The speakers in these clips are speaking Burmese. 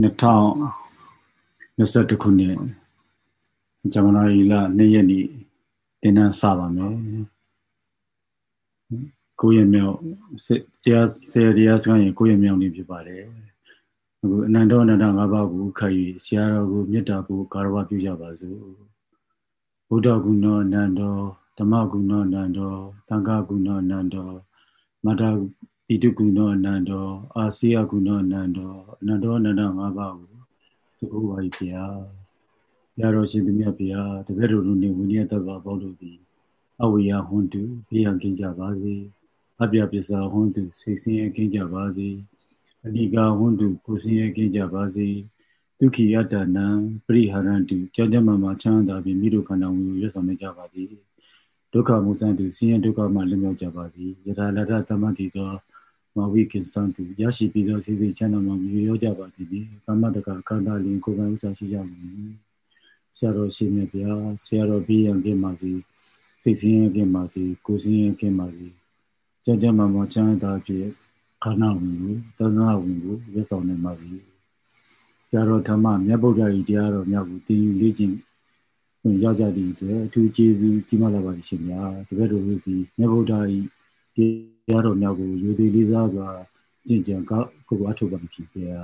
2021ခုနှစ်ဇန်နဝါရီလ2ရက်နေ့တင်နန်းစပါမယ်ကိုယ့်ရဲ့မြောက်တရားဆယ်တရားစကားရင်ကိုယ့်ရဲ့မြောက်နေဖြစ်ပါတယ်အခုအနန္တအနန္တ၅ပါးကိုခတ်၍ဆရာတော်ကိုမေတ္တာကိုကာရဝပြုကြပါစို့ဘုဒ္ဓဂုဏအနန္တောဓမ္မဂုဏအနန္တောသံဃာဂုဏအနန္တောမတ္တ ဣတုကုဏအနန္တောအာစီယကုဏအနန္တောအနန္တောအနန္တ၅ပါးကိုသကုပါ၏ဗျာရတော်ရှင်သူမြတ်ဗျာတပည့်တော်တို့နှင့်ဝိနည်းတတ်ပါပေါလို့သည်အဝိယဟွန်တုဘေးရန်ကင်းကြပါစေအပြပစ္စဟွန်တုစိတ်ဆင်းရဲကင်းကြပါစေအနိကာဟွန်တုကိုဆင်းရဲကင်းကြပါစေဒုက္ခိယတနံပရိဟာရန္တုကြောင့်ကြမှာမှာချမ်းသာပြီးမိတို့ခန္ဓာဝင်ကိုရွတ်ဆောင်နေကြပါသည်ဒုက္ခမုစံတုဆင်းရဲဒုက္ခမှလွတ်မြောက်ကြပါသည်ယထာလတ္တသမတိသော မဝိကိစ္စံတုရရှိပြီးသောစိစိချမ်းသာမှမြည်ရောကြပါသည်ကာမတကခန္ဓာလင်ကိုယ်ပိုင်ဥစ္စာရှိကြပါသည်ဆရာတော်ရှင်မြတ်ဗျာဆရာတော်ပြီးရန်ကင်းပါစေစိတ်ဆင်းရဲကင်းပါစေကိုယ်ဆင်းရဲကင်းပါစေကြကြမှာမချမ်းသာဖြစ်ခန္ဓာဝင်ကိုသန္တာဝင်ကိုရွတ်ဆောင်နိုင်ပါပြီဆရာတော်ဓမ္မမြတ်ဗုဒ္ဓ၏တရားတော်များကိုတင်ယူလေ့ကျင့်ဝင်ရောက်ကြသည့်အတွက်အထူးကျေးဇူးကြီးမားလာပါရှင်ဗျာတပည့်တော်တို့ဒီမြတ်ဗုဒ္ဓ၏တ ရားတော်များကိုယူသည်လေးစားစွာကျင့်ကြံကောက်ကိုယ်အထောက်ပံ့ဖြစ်ဗျာ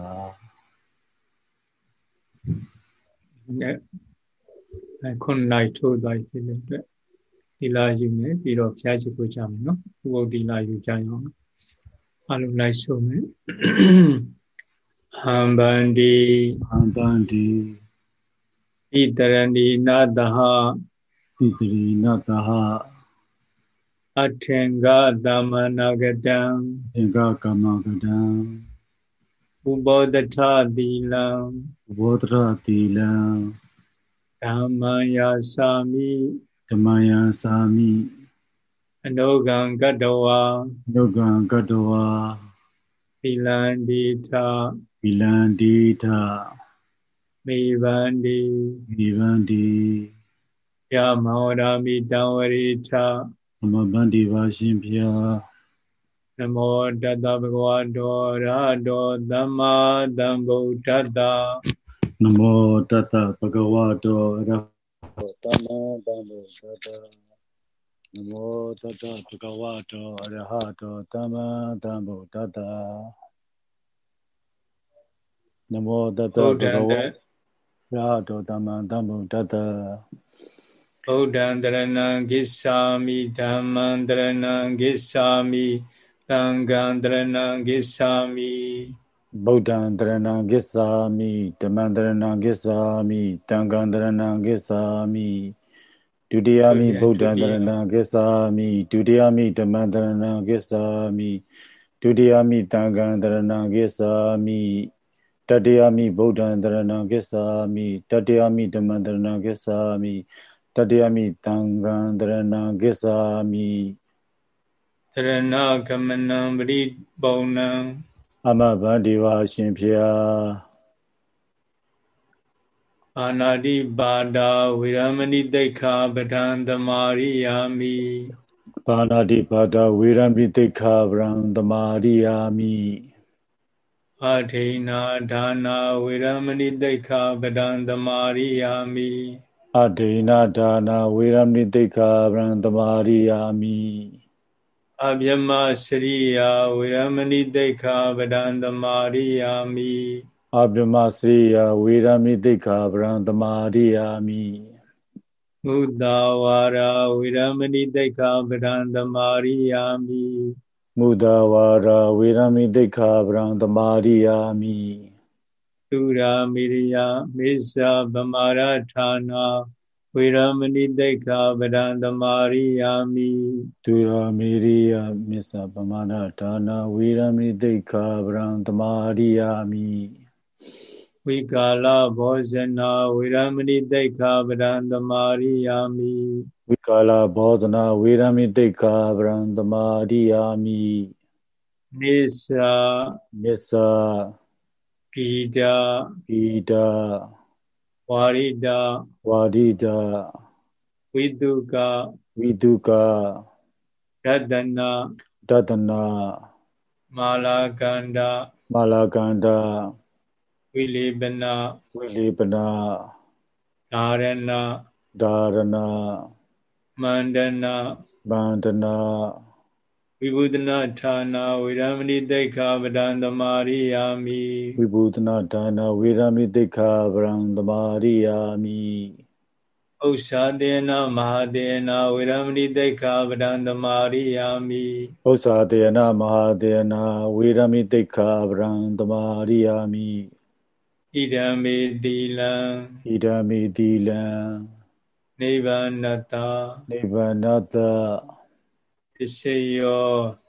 အဲခုနိုင်ထိုးသွားပြီတဲ့အတွက်ဒီလာယူမယ်ပြီးတော့ဖျားရှိဖို့ကြမယ်နော်ဥပုပ်ဒီလာယူကြရအောင်အလုံးလိုက်ဆုံးမယ်ဟံဗန္တိဟံဗန္တိဣတရဏီနာတဟဣတရီနာတဟ အထင်္ဂသမနာကတံအင်္ဂကမကတံဥဘောတထသီလံဥဘောတထသီလံဓမ္မယာစာမိဓမ္မယာစာမိအနုကံကတဝါအနုကံကတဝါသီလံဒီထသီလံဒီထမိဗန္တိမိဗန္တိယမောရာမိတံဝရိထ နမဗန္တိပါရှင်ဖျားနမောတတဗဂဝတောရာတောသမ္မာသမ္ဗုဒ္ဓတ္တနမောတတဗဂဝတောရသမ္မာသမ္ဗုဒ္ဓတ္တနမောတတဗဂဝတောအရဟတောသမ္မာသမ္ဗုဒ္ဓတ္တနမောတတဗဂဝရာတောသမ္မာသမ္ဗုဒ္ဓတ္တ ဗုဒ္ဓံတရဏံဂစ္ဆာမိဓမ္မံတရဏံဂစ္ဆာမိသံဃံတရဏံဂစ္ဆာမိဗုဒ္ဓံတရဏံဂစ္ဆာမိဓမ္မံ တရဏံဂစ္ဆာမိတံဃံတရဏံဂစ္ဆာမိဒုတိယမိဗုဒ္ဓံတရဏံဂစ္ဆာမိဒုတိယမိဓမ္မံတရဏံဂစ္ဆာမိဒုတိယမိတံဃံတရဏံဂစ္ဆာမိတတိယမိဗုဒ္ဓံတရဏံဂစ္ဆာမိတတိယမိဓမ္မံတရဏံဂစ္ဆာမိတတိယမိတံဃံတရဏံဂစ္ဆာမိတရဏကမနံပရိပုံနံအမဗန္ဒီဝါရှင်ဖျားအာနာတိပါဒာဝိရမဏိတိခာပဒံသမာရိယာမိပါဏာတိပါဒာဝိရမဏိတိခာပဒံသမာရိယာမိအထိနာဒါနာဝိရမဏိတိခာပဒံသမာရိယာမိ အဒိနာဒါနာဝေရမဏိတိခာဗံတမာရိယာမိအဗျမစရိယာဝေရမဏိတိခာဗဒံတမာရိယာမိအဗျမစရိယာဝေရမဏိတိခာဗံတမာရိယာမိမုဒဝါရာဝေရမဏိတိခာဗဒံတမာရိယာမိမုဒဝါရာဝေရမဏိတိခာဗံတမာရိယာမိ သူရာမိရိယမေဇာဗမာရဌာနာဝေရမဏိတိတ်ခာဗဒံသမာရိယာမိသူရာမိရိယမေဇာဗမာရဌာနာဝေရမဏိတိတ်ခာဗဒံသမာရိယာမိဝိကာလဘောဇနာဝေရမဏိတိတ်ခာဗဒံသမာရိယာမိဝိကာလဘောဇနာဝေရမဏိတိတ်ခာဗဒံသမာရိယာမိနိစ္စနိစ္စ ပိဒပိဒဝါရိဒဝါရိဒဝိတုကဝိတုကဒတနာဒတနာမာလာကန္ဒမာလာကန္ဒဝဝိလေပနဝိလေပနဒါရဏဒါရဏမန္တနာမန္တနာ ဝိဘုဒနာဌာနာဝေရမဏိတိခာပဒံသမာရိယာမိဝိဘုဒနာဌာနာဝေရမဏိတိခာပဒံသမာရိယာမိဥ္စာတေနမဟာတေနဝေရမဏိတိခာပဒံသမာရိယာမိဥ္စာတေနမဟာတေနဝေရမဏိတိခာပဒံသမာရိယာမိဣဒံမေတိလံဣဒံမေတိလံနိဗ္ဗာနတနိဗ္ဗာနတ ပစ္စယော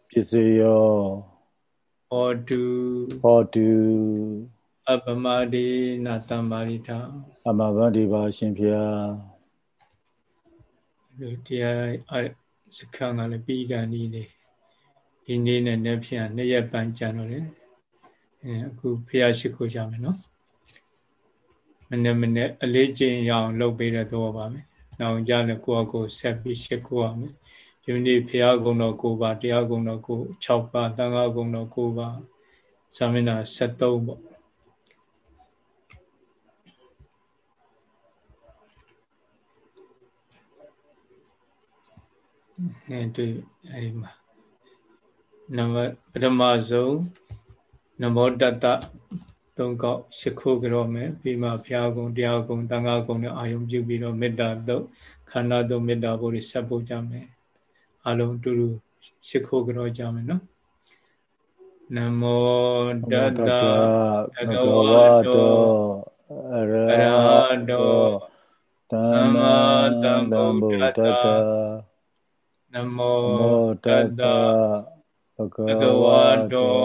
ပစ္စယောဟောတုဟောတုအပမတိနာတမ္ပါရိတာအမဘန္ဒီပါရှင်ဖျားလူတရားစခန်းကလည်းပြီးကန်ဒီနေဒီနေ့နဲ့နေ့ဖြန်နှစ်ရက်ပိုင်းကြာတော့လေအဲအခုဖျားရှိခိုးကြမယ်နော်မနေ့မနေ့အလေးကျင့်ရအောင်လုပ်ပေးတဲ့သဘောပါမယ်နောက်ကြလည်းကိုယ့်အကိုဆက်ပြီးရှိခိုးရမယ် ဒီနေ့ဖျားကုံတော်9ပါးတရားကုံတော်9 6ပါးတန်ခါကုံတော်9ပါးသာမဏေ73ပေါ့အဲတွေ့အဲဒီမှာနံပါတ်ပထမဆုံးနမောတတသုံးကောက်ရှ िख ုကြောမယ်ပြီးမှဘုရားကုံတရားကုံတန်ခါကုံနဲ့အာယုံပြုပြီးတော့မေတ္တာတုတ်ခန္ဓာတုတ်မေတ္တာဘုရားဆက်ဖို့ကြမယ် အလုံးတူတူရှ िख ုကြောကြမယ်နော်နမောတတဘဂဝတောအရဟတောသမ္မာသမ္ဗုဒ္ဓတနမောတတဘဂဝတော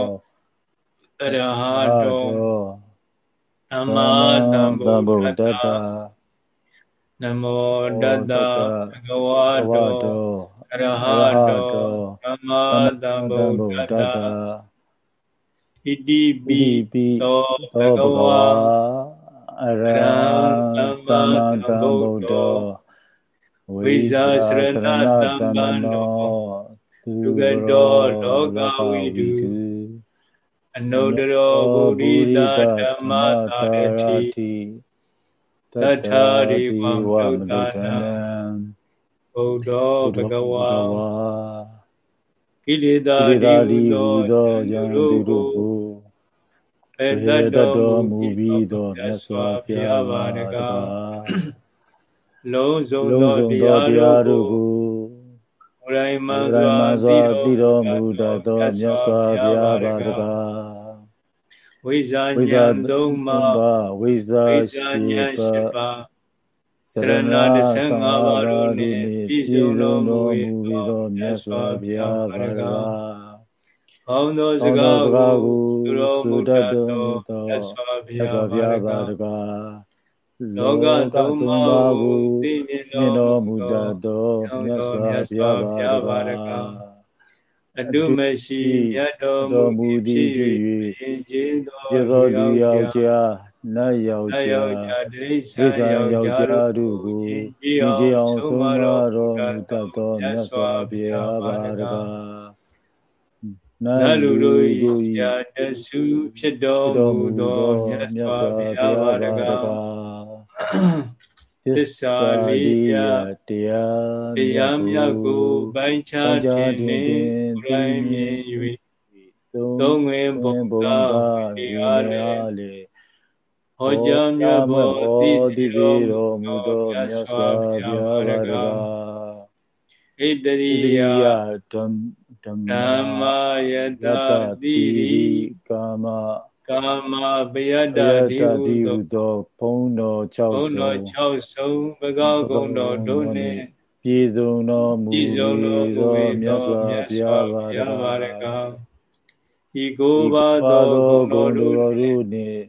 အရဟတောသမ္မာသမ္ဗုဒ္ဓတနမောတတဘဂဝတောအ ရဟတောသမ္မာသမ္ဗုဒ္ဓတဣတိပိသောဘဂဝါအရဟံသမ္မာသမ္ဗုဒ္ဓောဝိဇာစရဏတမ္ပန္နောသူကတောလောကဝိတုအနုတရောဗုဒိတာဓမ္မသာရတိတထာရိဝံဒုတာနံ ဘုဒ္ဓဘဂဝါကိလေသာဒီဟုသောယံတိတုကိုပေတတ်တော်မူပြီးသောမြတ်စွာဘုရားပါတကားလုံးစုံသောတရားတို့ကိုရိုင်းမှန်စွာတည်တော်မူတတ်သောမြတ်စွာဘုရားပါတကားဝိဇာဉာဏ်သုံးပါးဝိဇာရှိပါ စရဏ15ပါးတို့နှင့်ပြည့်စုံတော်မူသောမြတ်စွာဘုရားပါတကားကောင်းသောစကားကိုသူတော်မူတတ်သောမြတ်စွာဘုရားပါတကားလောကသုံးပါးကိုသိမြင်တော်မူတတ်သောမြတ်စွာဘုရားပါတကားအတုမရှိမြတ်တော်မူသည်ဖြစ်၍ကျေသောသူယောက်ျား နတ်ယောက်ျားတိရစ္ဆာန်ယောက်ျားတို့ကိုဒီကြအောင်ဆုံးမတော်မူတတ်သောမြတ်စွာဘုရားပါတကားနတ်လူတို့၏ရာတဆုဖြစ်တော်မူသောမြတ်စွာဘုရားပါတကားသစ္စာလေးရတရားတရားမြတ်ကိုပိုင်းခြားခြင်းနှင့်ကိုယ်မြင်၍သုံးဝင်ဘုံသာတရားလေ ဟောကြားမြတ်ဘောတိတိတော်မူသောမြတ်စွာဘုရားပါတကားဣတရိယဓမ္မယတတိကာမကာမပယတ္တာတိဟုသောဘုံတော်6ဆုံးဘုံတော်6ဆုံးဘဂဝကုံတော်တို့နှင့်ပြည်စုံတော်မူသောမြတ်စွာဘုရားပါရကဤကိုပါသောဂုဏ်တော်တို့နှင့်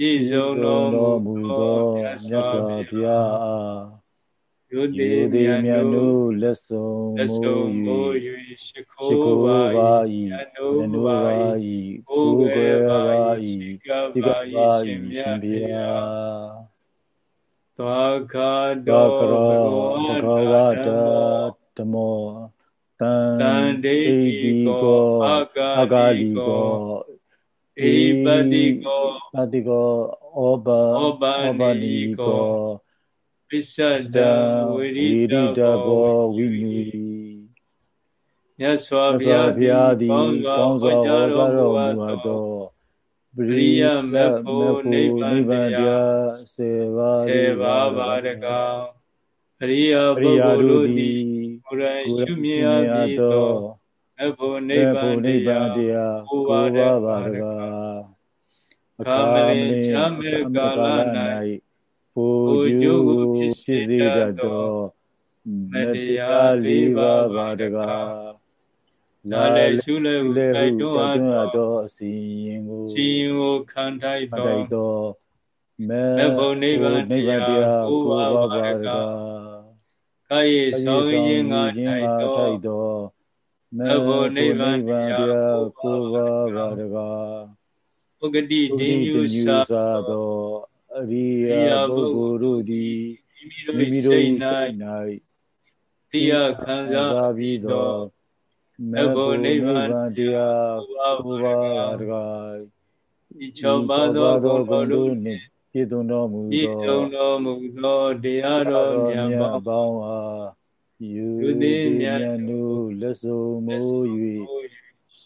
ပြည်စုံတော်မူသောမြတ်စွာဘုရားအားယုတိမြတ်နုလက်ဆုံးမိုး၍ရှိခိုးပါ၏နနုပါ၏ကိုယ်ွယ်ပါ၏ဒီကပါ၏ရှင်ဘုရားသောခါတောဘဂဝတာဓမ္မောတန်ဒိဋ္ဌိကောအာဂါလီကောဣ ဧပတိကောပတိကောဩဘဩပနိကောပစ္စဒံဝိရိတဘောဝိညူမြတ်စွာဘုရားသည်ကောင်းစွာဟောကြားတော်မူအပ်သောပရိယမေဖို့နိဗ္ဗာန်တရားစေပါစေပါပါတကားအရိယပုဂ္ဂိုလ်တို့သည်ကိုယ်တိုင်ရှုမြင်ရပြီးသောမေ ဖို့နိဗ္ဗာန်တရားကိုပါပါတကားအခါမလင်ချမ်းမြေကာလ၌ပူကျိုးကိုဖြစ်စေတတ်သောမတရားလေးပါးပါတကားနာလေရှုလေဟုတိုက်တွန်းအပ်သောအစီရင်ကိုစီရင်ကိုခံထိုက်သောမေဘုံနိဗ္ဗာန်တရားကိုပါပါတကားကာယေဆောင်ရင်ငါထိုက်သော မေဘုံနိဗ္ဗာန်တရားကိုပါပါတကားဥဂတိတေညုသာသောအရိယာပုဂ္ဂိုလ်တို့သည်မိမိတို့စိတ်၌တရားခံစားပြီးသောမေဖို့နိဗ္ဗာန်တရားကိုပါတကားဤချောပါသောဂုဏ်တော်တို့နှင့်ပြည့်စုံတော်မူသောပြည့်စုံတော်မူသောတရားတော်မြတ်ပေါင်းအား ယူသည်မြတ်တို့လက်စုံမိုး၍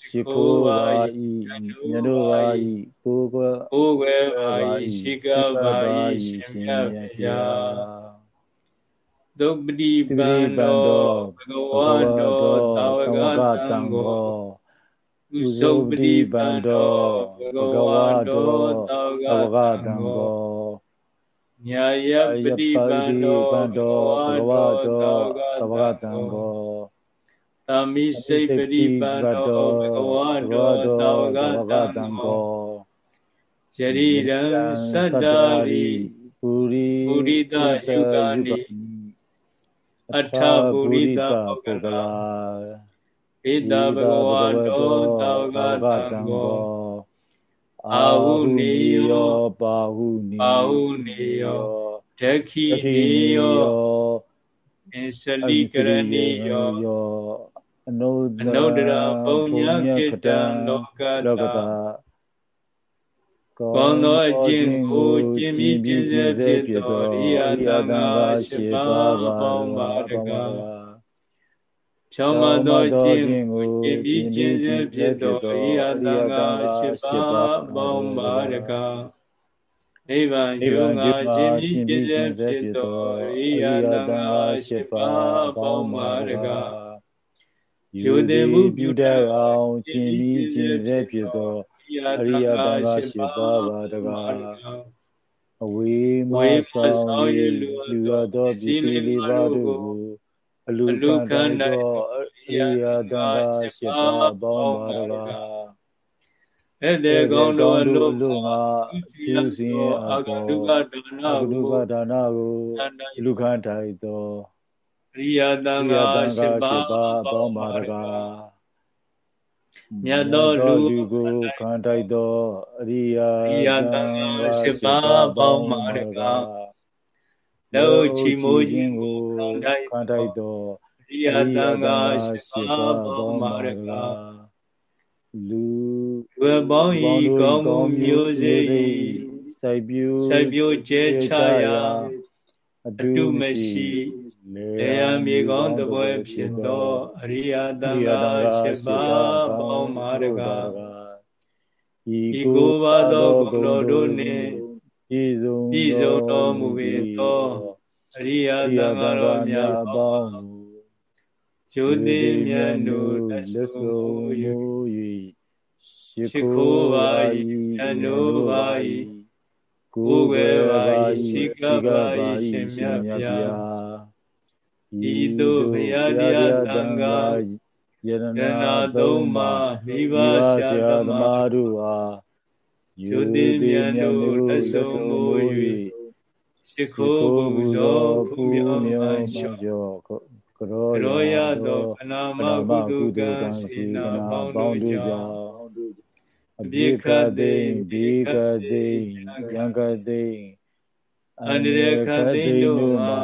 ရှိခိုးပါ၏မြတ်တို့ပါ၏ကိုယ်ကွယ်ကိုယ်ကွယ်ပါ၏ရှိကပါ၏ရှင်မြတ်ဗျာသုပတိပန္တောဘဂဝါတောသာဝကတံဃောဥဇုပတိပန္တောဘဂဝါတောသာဝကတံဃော ညာယပတိပန္တောဘဂဝါတောသာဝကတံဃောသမိစိတ်ပရိပတ်တောဘဂဝါတောတာဝကတံကောယရိရံသတ္တာရိပုရိပုရိတယုဂာနိအထပုရိတပုဂ္ဂလာဧတဘဂဝါတောတာဝကတံကော အာဟုနေယောပါဟုနေပါဟုနေယောဒခိနေယောအစ္စလိကရဏီယောအနုဒ္ဒရာပုံညာကိတံလောကတာကောင်းသောအကျင့်ကိုကျင့်ပြီးပြည့်စုံဖြစ်သောရိယတံဃာရှိပါပေါင်းပါတကား ချောင်းမသောကျင့်ကိုကျင့်ပြီးကျင့်စေဖြစ်သောရိယတံဃာရှိပါပေါင်းပါတကားနိဗ္ဗာန်ယုံငါကျင့်ပြီးကျင့်စေဖြစ်သောရိယတံဃာရှိပါပေါင်းပါတကားယူသည်မှုပြုတတ်အောင်ကျင့်ပြီးကျင့်စေဖြစ်သောအရိယတန်ခါရှိပါပါတကားအဝေးမဆောင်ရလူရသောပြည်လေးပါတို့ကို အလူခံသောအရိယတန်ခါရှိပါပေါင်းပါတကားဧတေကောင်းတော်လူလူငါပြုစင်အကောဒုက္ခဒါနကိုဒုက္ခဒါနကိုလူခံထိုက်သောရိယတံဃာရှိပါပေါင်းပါတကားမြတ်သောလူကိုခံတိုက်သောအရိယာရိယတံဃာရှိပါပေါင်းပါတကား လောချီမိုးခြင်းကိုခံတိုက်သောအရိယတံဃာရှိပါပေါင်းပါတကားလူဝေပေါင်းဤကောင်းမှုမျိုးစေစိုက်ပြိုစိုက်ပြိုကျဲချရာအတုမရှိတရားမြေကောင်းတပွဲဖြစ်သောအရိယတန်ခါ၈ပါးပေါင်းမာရကဤကိုပါသောဂုဏ်တော်တို့နှင့်ပြ ည့်စုံပြည့်စုံတော်မူပေသောအရိယတန်ခါတော်များပေါင်းယုတိမြတ်တို့လက်ဆုံ၍ရှိခိုးပါ၏အနုပါ၏ကိုယ်ွယ်ပါ၏ရှိကပါ၏ရှင်မြတ်ဗျာဤသို့ဘုရားတရားတန်ခါယရနာသုံးပါမိဘဆရာသမားတို့အား ယုတိမြတ်တို့လက်ဆုံးကို၍ရှိခိုးပူဇော်ဖူးမြောင်းမှန်လျှော့ကရောရသောအနာမကုတုကံစေနာပေါင်းတို့ကြောင့်အပြိခသိဘေကသိယံကသိအန္တရခသိတို့မှာ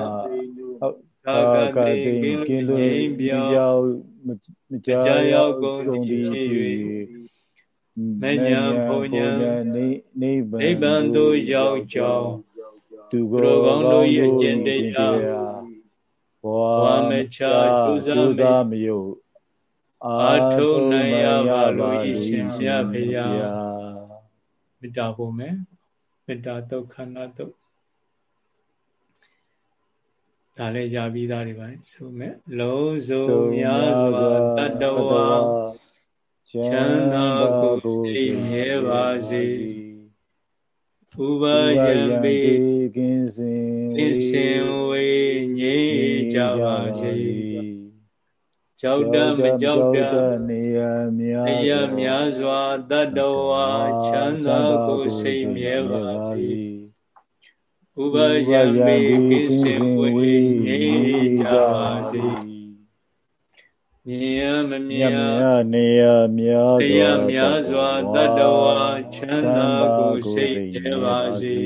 ကာကသိကင်းလို့ပြောင်းမကြာရောက်ကုန်သည်ဖြစ်၍ မညာဘုံညာနိဗ္ဗာန်သို့ရောက်ကြောင်းသူကိုယ်ကောင်းတို့၏အကျင့်တရားဘဝမချဒုစမယုအာထုနိုင်ရပါလို့ဤရှင်ဖျားဖျားမေတ္တာဖို့မယ်မေတ္တာဒုက္ခနာဒုက္ခဒါလည်းရပြီးသားတွေပါဆိုမဲ့လုံးစုံများစွာတတ္တဝါ ချမ်းသာကိုသိမြဲပါစေဥပယံပေကင်းစင်ကင်းစင်ဝေငြိကြပါစေကြောက်တမကြောက်တနေရများနေရများစွာတတ္တဝါချမ်းသာကိုစိတ်မြဲပါစေဥပယံပေကင်းစင်ဝေငြိကြပါစေ မြင်ရမမြင်ရနေရများစွာများစွာတတ္တဝါချမ်းသာကိုစိတ်ရပါစေ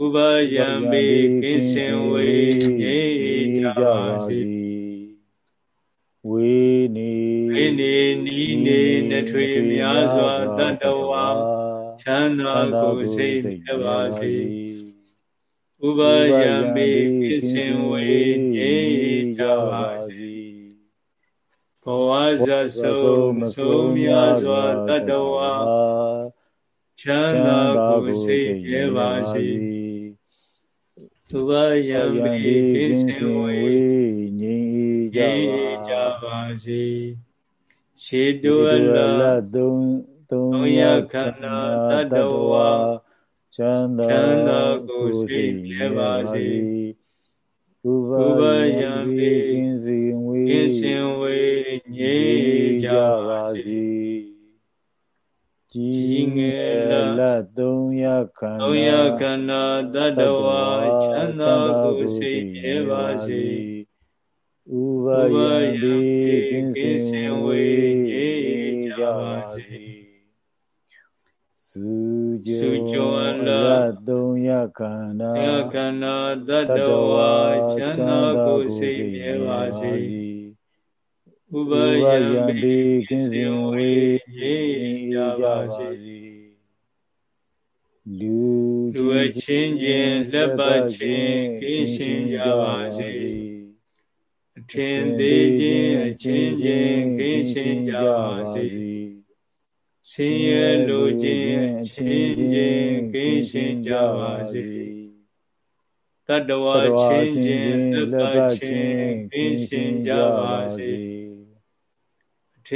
ဥပယံပေကင်းစင်ဝေငြိကြပါစေဝေနေဝေနေနီးနေနှထွေများစွာတတ္တဝါချမ်းသာကိုစိတ်ရပါစေဥပယံပေကင်းစင်ဝေငြိကြပါစေ ဘဝဇဆုံးမဆုံးများစွာတတဝါချမ်းသာကိုစိတ်ရပါစေသူဘယံပိကိစေဝေငြိမ်းကြပါစေရှေတုအလသုံးသုံးရခန္ဓာတတဝါချမ်းသာကိုစိတ်ရပါစေဥပယံပိကင်းစင်ဝေ ကင်းစင်ဝေငြိကြပါစေကြီးငယ်လသုံးရခန္ဓာသုံးရခန္ဓာတတဝါချမ်းသာကိုစိတ်မြဲပါစေဥပယံပိကင်းစင်ဝေငြိကြပါစေစုကြွလာသုံးရခန္ဓာခန္ဓာတတဝါချမ်းသာကိုစိတ်မြဲပါစေ ဥပယံပိကင်းစင်ဝေရေးကြပါစေလူလူအချင်းချင်းလက်ပတ်ချင်းကင်းရှင်းကြပါစေအထင်သေးခြင်းအချင်းချင်းကင်းရှင်းကြပါစေဆင်းရဲလိုခြင်းအချင်းချင်းကင်းရှင်းကြပါစေတတဝချင်းချင်းလက်ပတ်ချင်းကင်းရှင်းကြပါစေထ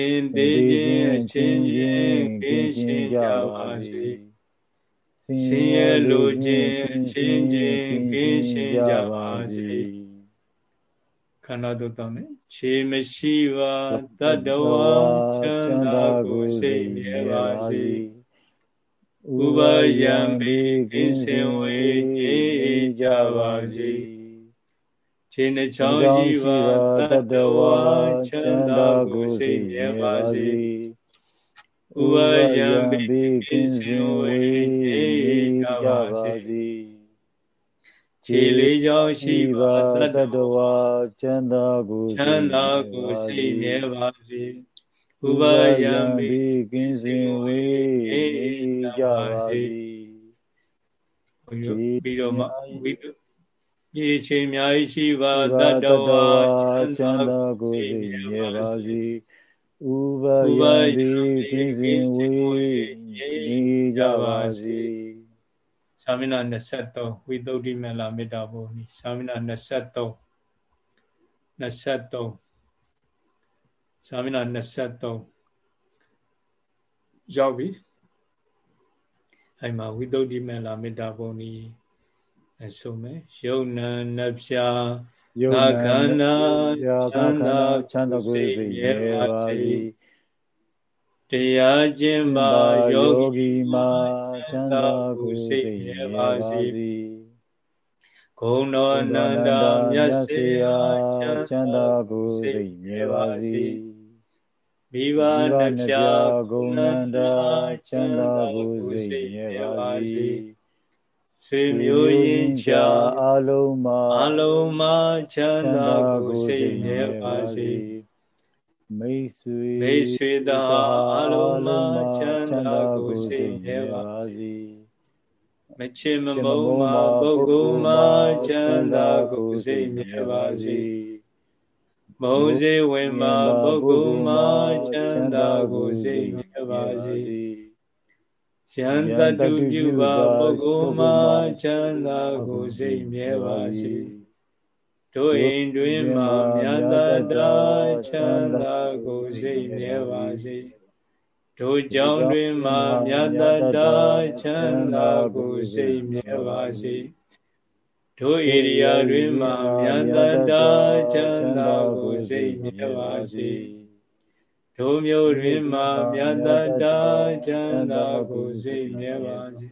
င်သေးခြင်းအချင်းချင်းကင်းရှင်းကြပါစေဆင်းရဲလိုခြင်းအချင်းချင်းကင်းရှင်းကြပါစေခန္ဓာတို့တောင်းနေခြေမရှိပါတတ္တဝါချမ်းသာကိုစိတ်မြဲပါစေဥပယံပိကိစင်ဝေအေးကြပါစေ ခြေနှချောင်းကြီးပါတတ္တဝါချမ်းသာကိုစိတ်မြဲပါစေဥပယံပိကိစင်ဝေအေးကြပါစေခြေလေးချောင်းရှိပါတတ္တဝါချမ်းသာကိုချမ်းသာကိုစိတ်မြဲပါစေဥပယံပိကင်းစင်ဝေးကြပါစေပြီးတော့မှဝိတု မြေချင်းများရှိပါတတ္တဝါချမ်းသာကိုစိတ်မြဲပါစေဥပယံပိကင်းစင်ဝေးကြပါစေသာမဏ23ဝိသုဒ္ဓိမလာမေတ္တာဘုံဤသာမဏ23 23သာမဏ23ရောက်ပြီအဲ့မှာဝိသုဒ္ဓိမလာမေတ္တာဘုံဤ အဆုံးမဲ့ယုံနာနဖြာယုံနာခန္ဓာချမ်းသာချမ်းသာကိုယ်စိတ်ရဲပါစေတရားကျင့်ပါယောဂီမာချမ်းသာကိုစိတ်ရပါစေဂုဏ်တော်အနန္တမြတ်စေရာချမ်းသာကိုစိတ်ရပါစေမိဘနှဖျားဂုဏ်အနန္တချမ်းသာကိုစိတ်ရပါစေ ဆွေမျိုးရင်းချာအလုံးမှာအလုံးမှာချမ်းသာကိုစိတ်ရပါစေမိတ်ဆွေမိတ်ဆွေသာအလုံးမချမ်းသာကိုစိတ်မြဲပါစေမချင်မမုန်းမှာပုဂ္ဂိုလ်မှာချမ်းသာကိုစိတ်မြဲပါစေမုံစေဝင်မှာပုဂ္ဂိုလ်မှာချမ်းသာကိုစိတ်မြဲပါစေ ယံတတုပြုပါပုဂ္ဂိုလ်မှာချမ်းသာကိုစိတ်မြဲပါစေတို့အိမ်တွင်မှာမြတ်တာချမ်းသာကိုစိတ်မြဲပါစေတို့ကြောင့်တွင်မှာမြတ်တာချမ်းသာကိုစိတ်မြဲပါစေတို့ဧရိယာတွင်မှာမြတ်တာချမ်းသာကိုစိတ်မြဲပါစေ တို့မျိုးတွင်မှာမြတ်တာချမ်းသာကိုစိတ်မြဲပါစေ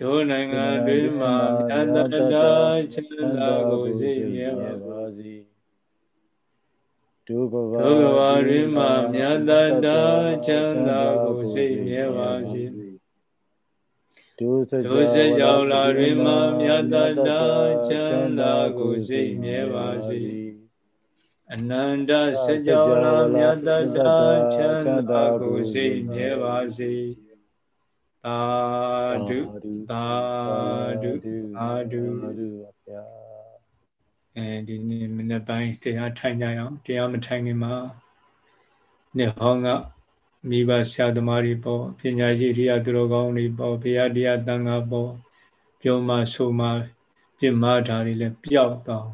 တို့နိုင်ငံတွင်မှာမြတ်တာချမ်းသာကိုစိတ်မြဲပါစေဒုက္ခဘာဒုက္ခဘာတွင်မှာမြတ်တာချမ်းသာကိုစိတ်မြဲပါစေဒုစကြောလာတွင်မှာမြတ်တာချမ်းသာကိုစိတ်မြဲပါစေ အနန္တစကြောလာမြတ်တာချမ်းသာကိုစိတ်မြဲပါစေသာဓုသာဓုသာဓုဗျာအဲဒီနေ့မနေ့ပိုင်းတရားထိုင်ကြအောင်တရားမထိုင်ခင်မှာနေ့ဟောင်းကမိဘဆရာသမားတွေပေါ့ပညာရှိရိယသူတော်ကောင်းတွေပေါ့ဘုရားတရားတန်ခါပေါ့ပြောမှဆိုမှပြမတာတွေလည်းပျောက်တော့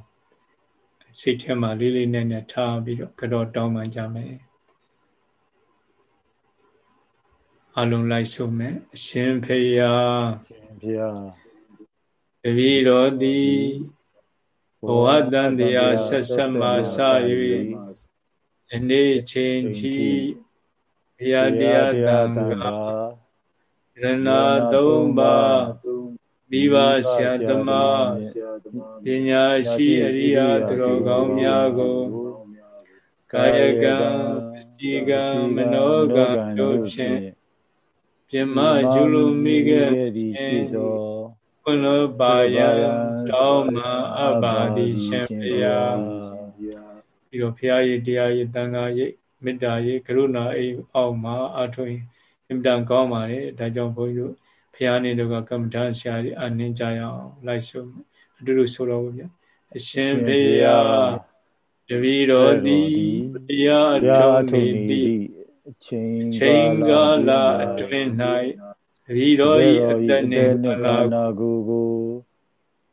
စိတ်ထဲမှာလေးလေးနက်နက်ထားပြီးတော့ကြောတောင်းပန်ကြမယ်အလုံးလိုက်ဆုံးမယ်အရှင်ဖေယရှင်ဖေယတပည့်တော်သည်ဘဝတန်တရားဆက်ဆက်မှစ၍ယနေ့ချိန်ထိဘုရားတရားတန်ခါရဏသုံးပါး မိဘဆရာသမားပညာရှိအရိယာသူတော်ကောင်းများကိုကာယကံပတိကံမနောကံတို့ဖြင့်ပြမကျူလူမိခဲ့သည်ရှိသောခွန်လိုပါယတောင်းမှအပ်ပါသည်ရှင်ဘုရားပြီးတော့ဘုရားရဲ့တရားရဲ့တန်ခါရဲ့မေတ္တာရဲ့ကရုဏာအိမ်အောက်မှာအထွင်အင်တန်ကောင်းပါလေဒါကြောင့်ဘုန်းကြီးတို့ဘု ရားနေတော့ကမ္မထာဆရာကြီးအနှင်းကြရအောင်လိုက်ဆုံးအတူတူဆိုတော့ဗျာအရှင်ဘုရားတပည့်တော်သည်တရားအထုံးနေသည့်ချိန်ကာလအတွင်း၌ရီတော်ဤအတ္တနှင့်တနာကိုကို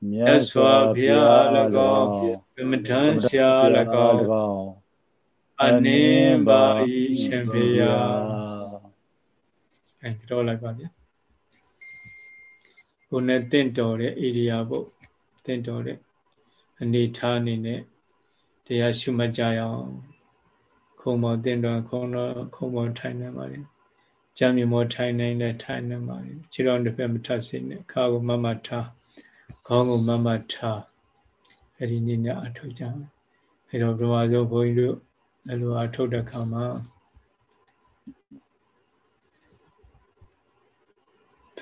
မြတ်စွာဘုရား၎င်းကမ္မထံဆရာ၎င်းအနည်းပါဤရှင်ဘုရားအဲကြောလိုက်ပါဗျာ ကိုနဲ့တင့်တော်တဲ့ဣရိယာပုတင့်တော်တဲ့အနေထားအနေနဲ့တရားရှုမှတ်ကြရအောင်ခုံမောတင့်တော်ခုံတော်ခုံမောထိုင်နေပါလေကြမ်းမြမောထိုင်နိုင်တဲ့ထိုင်နေပါလေခြေတော်တစ်ဖက်မထပ်စေနဲ့ခါကိုမမထားခေါင်းကိုမမထားအဲ့ဒီနည်းနဲ့အထုတ်ကြမယ်အဲ့တော့ဘုရားဆုံးဘုန်းကြီးတို့အဲ့လိုအထုတ်တဲ့ခါမှာ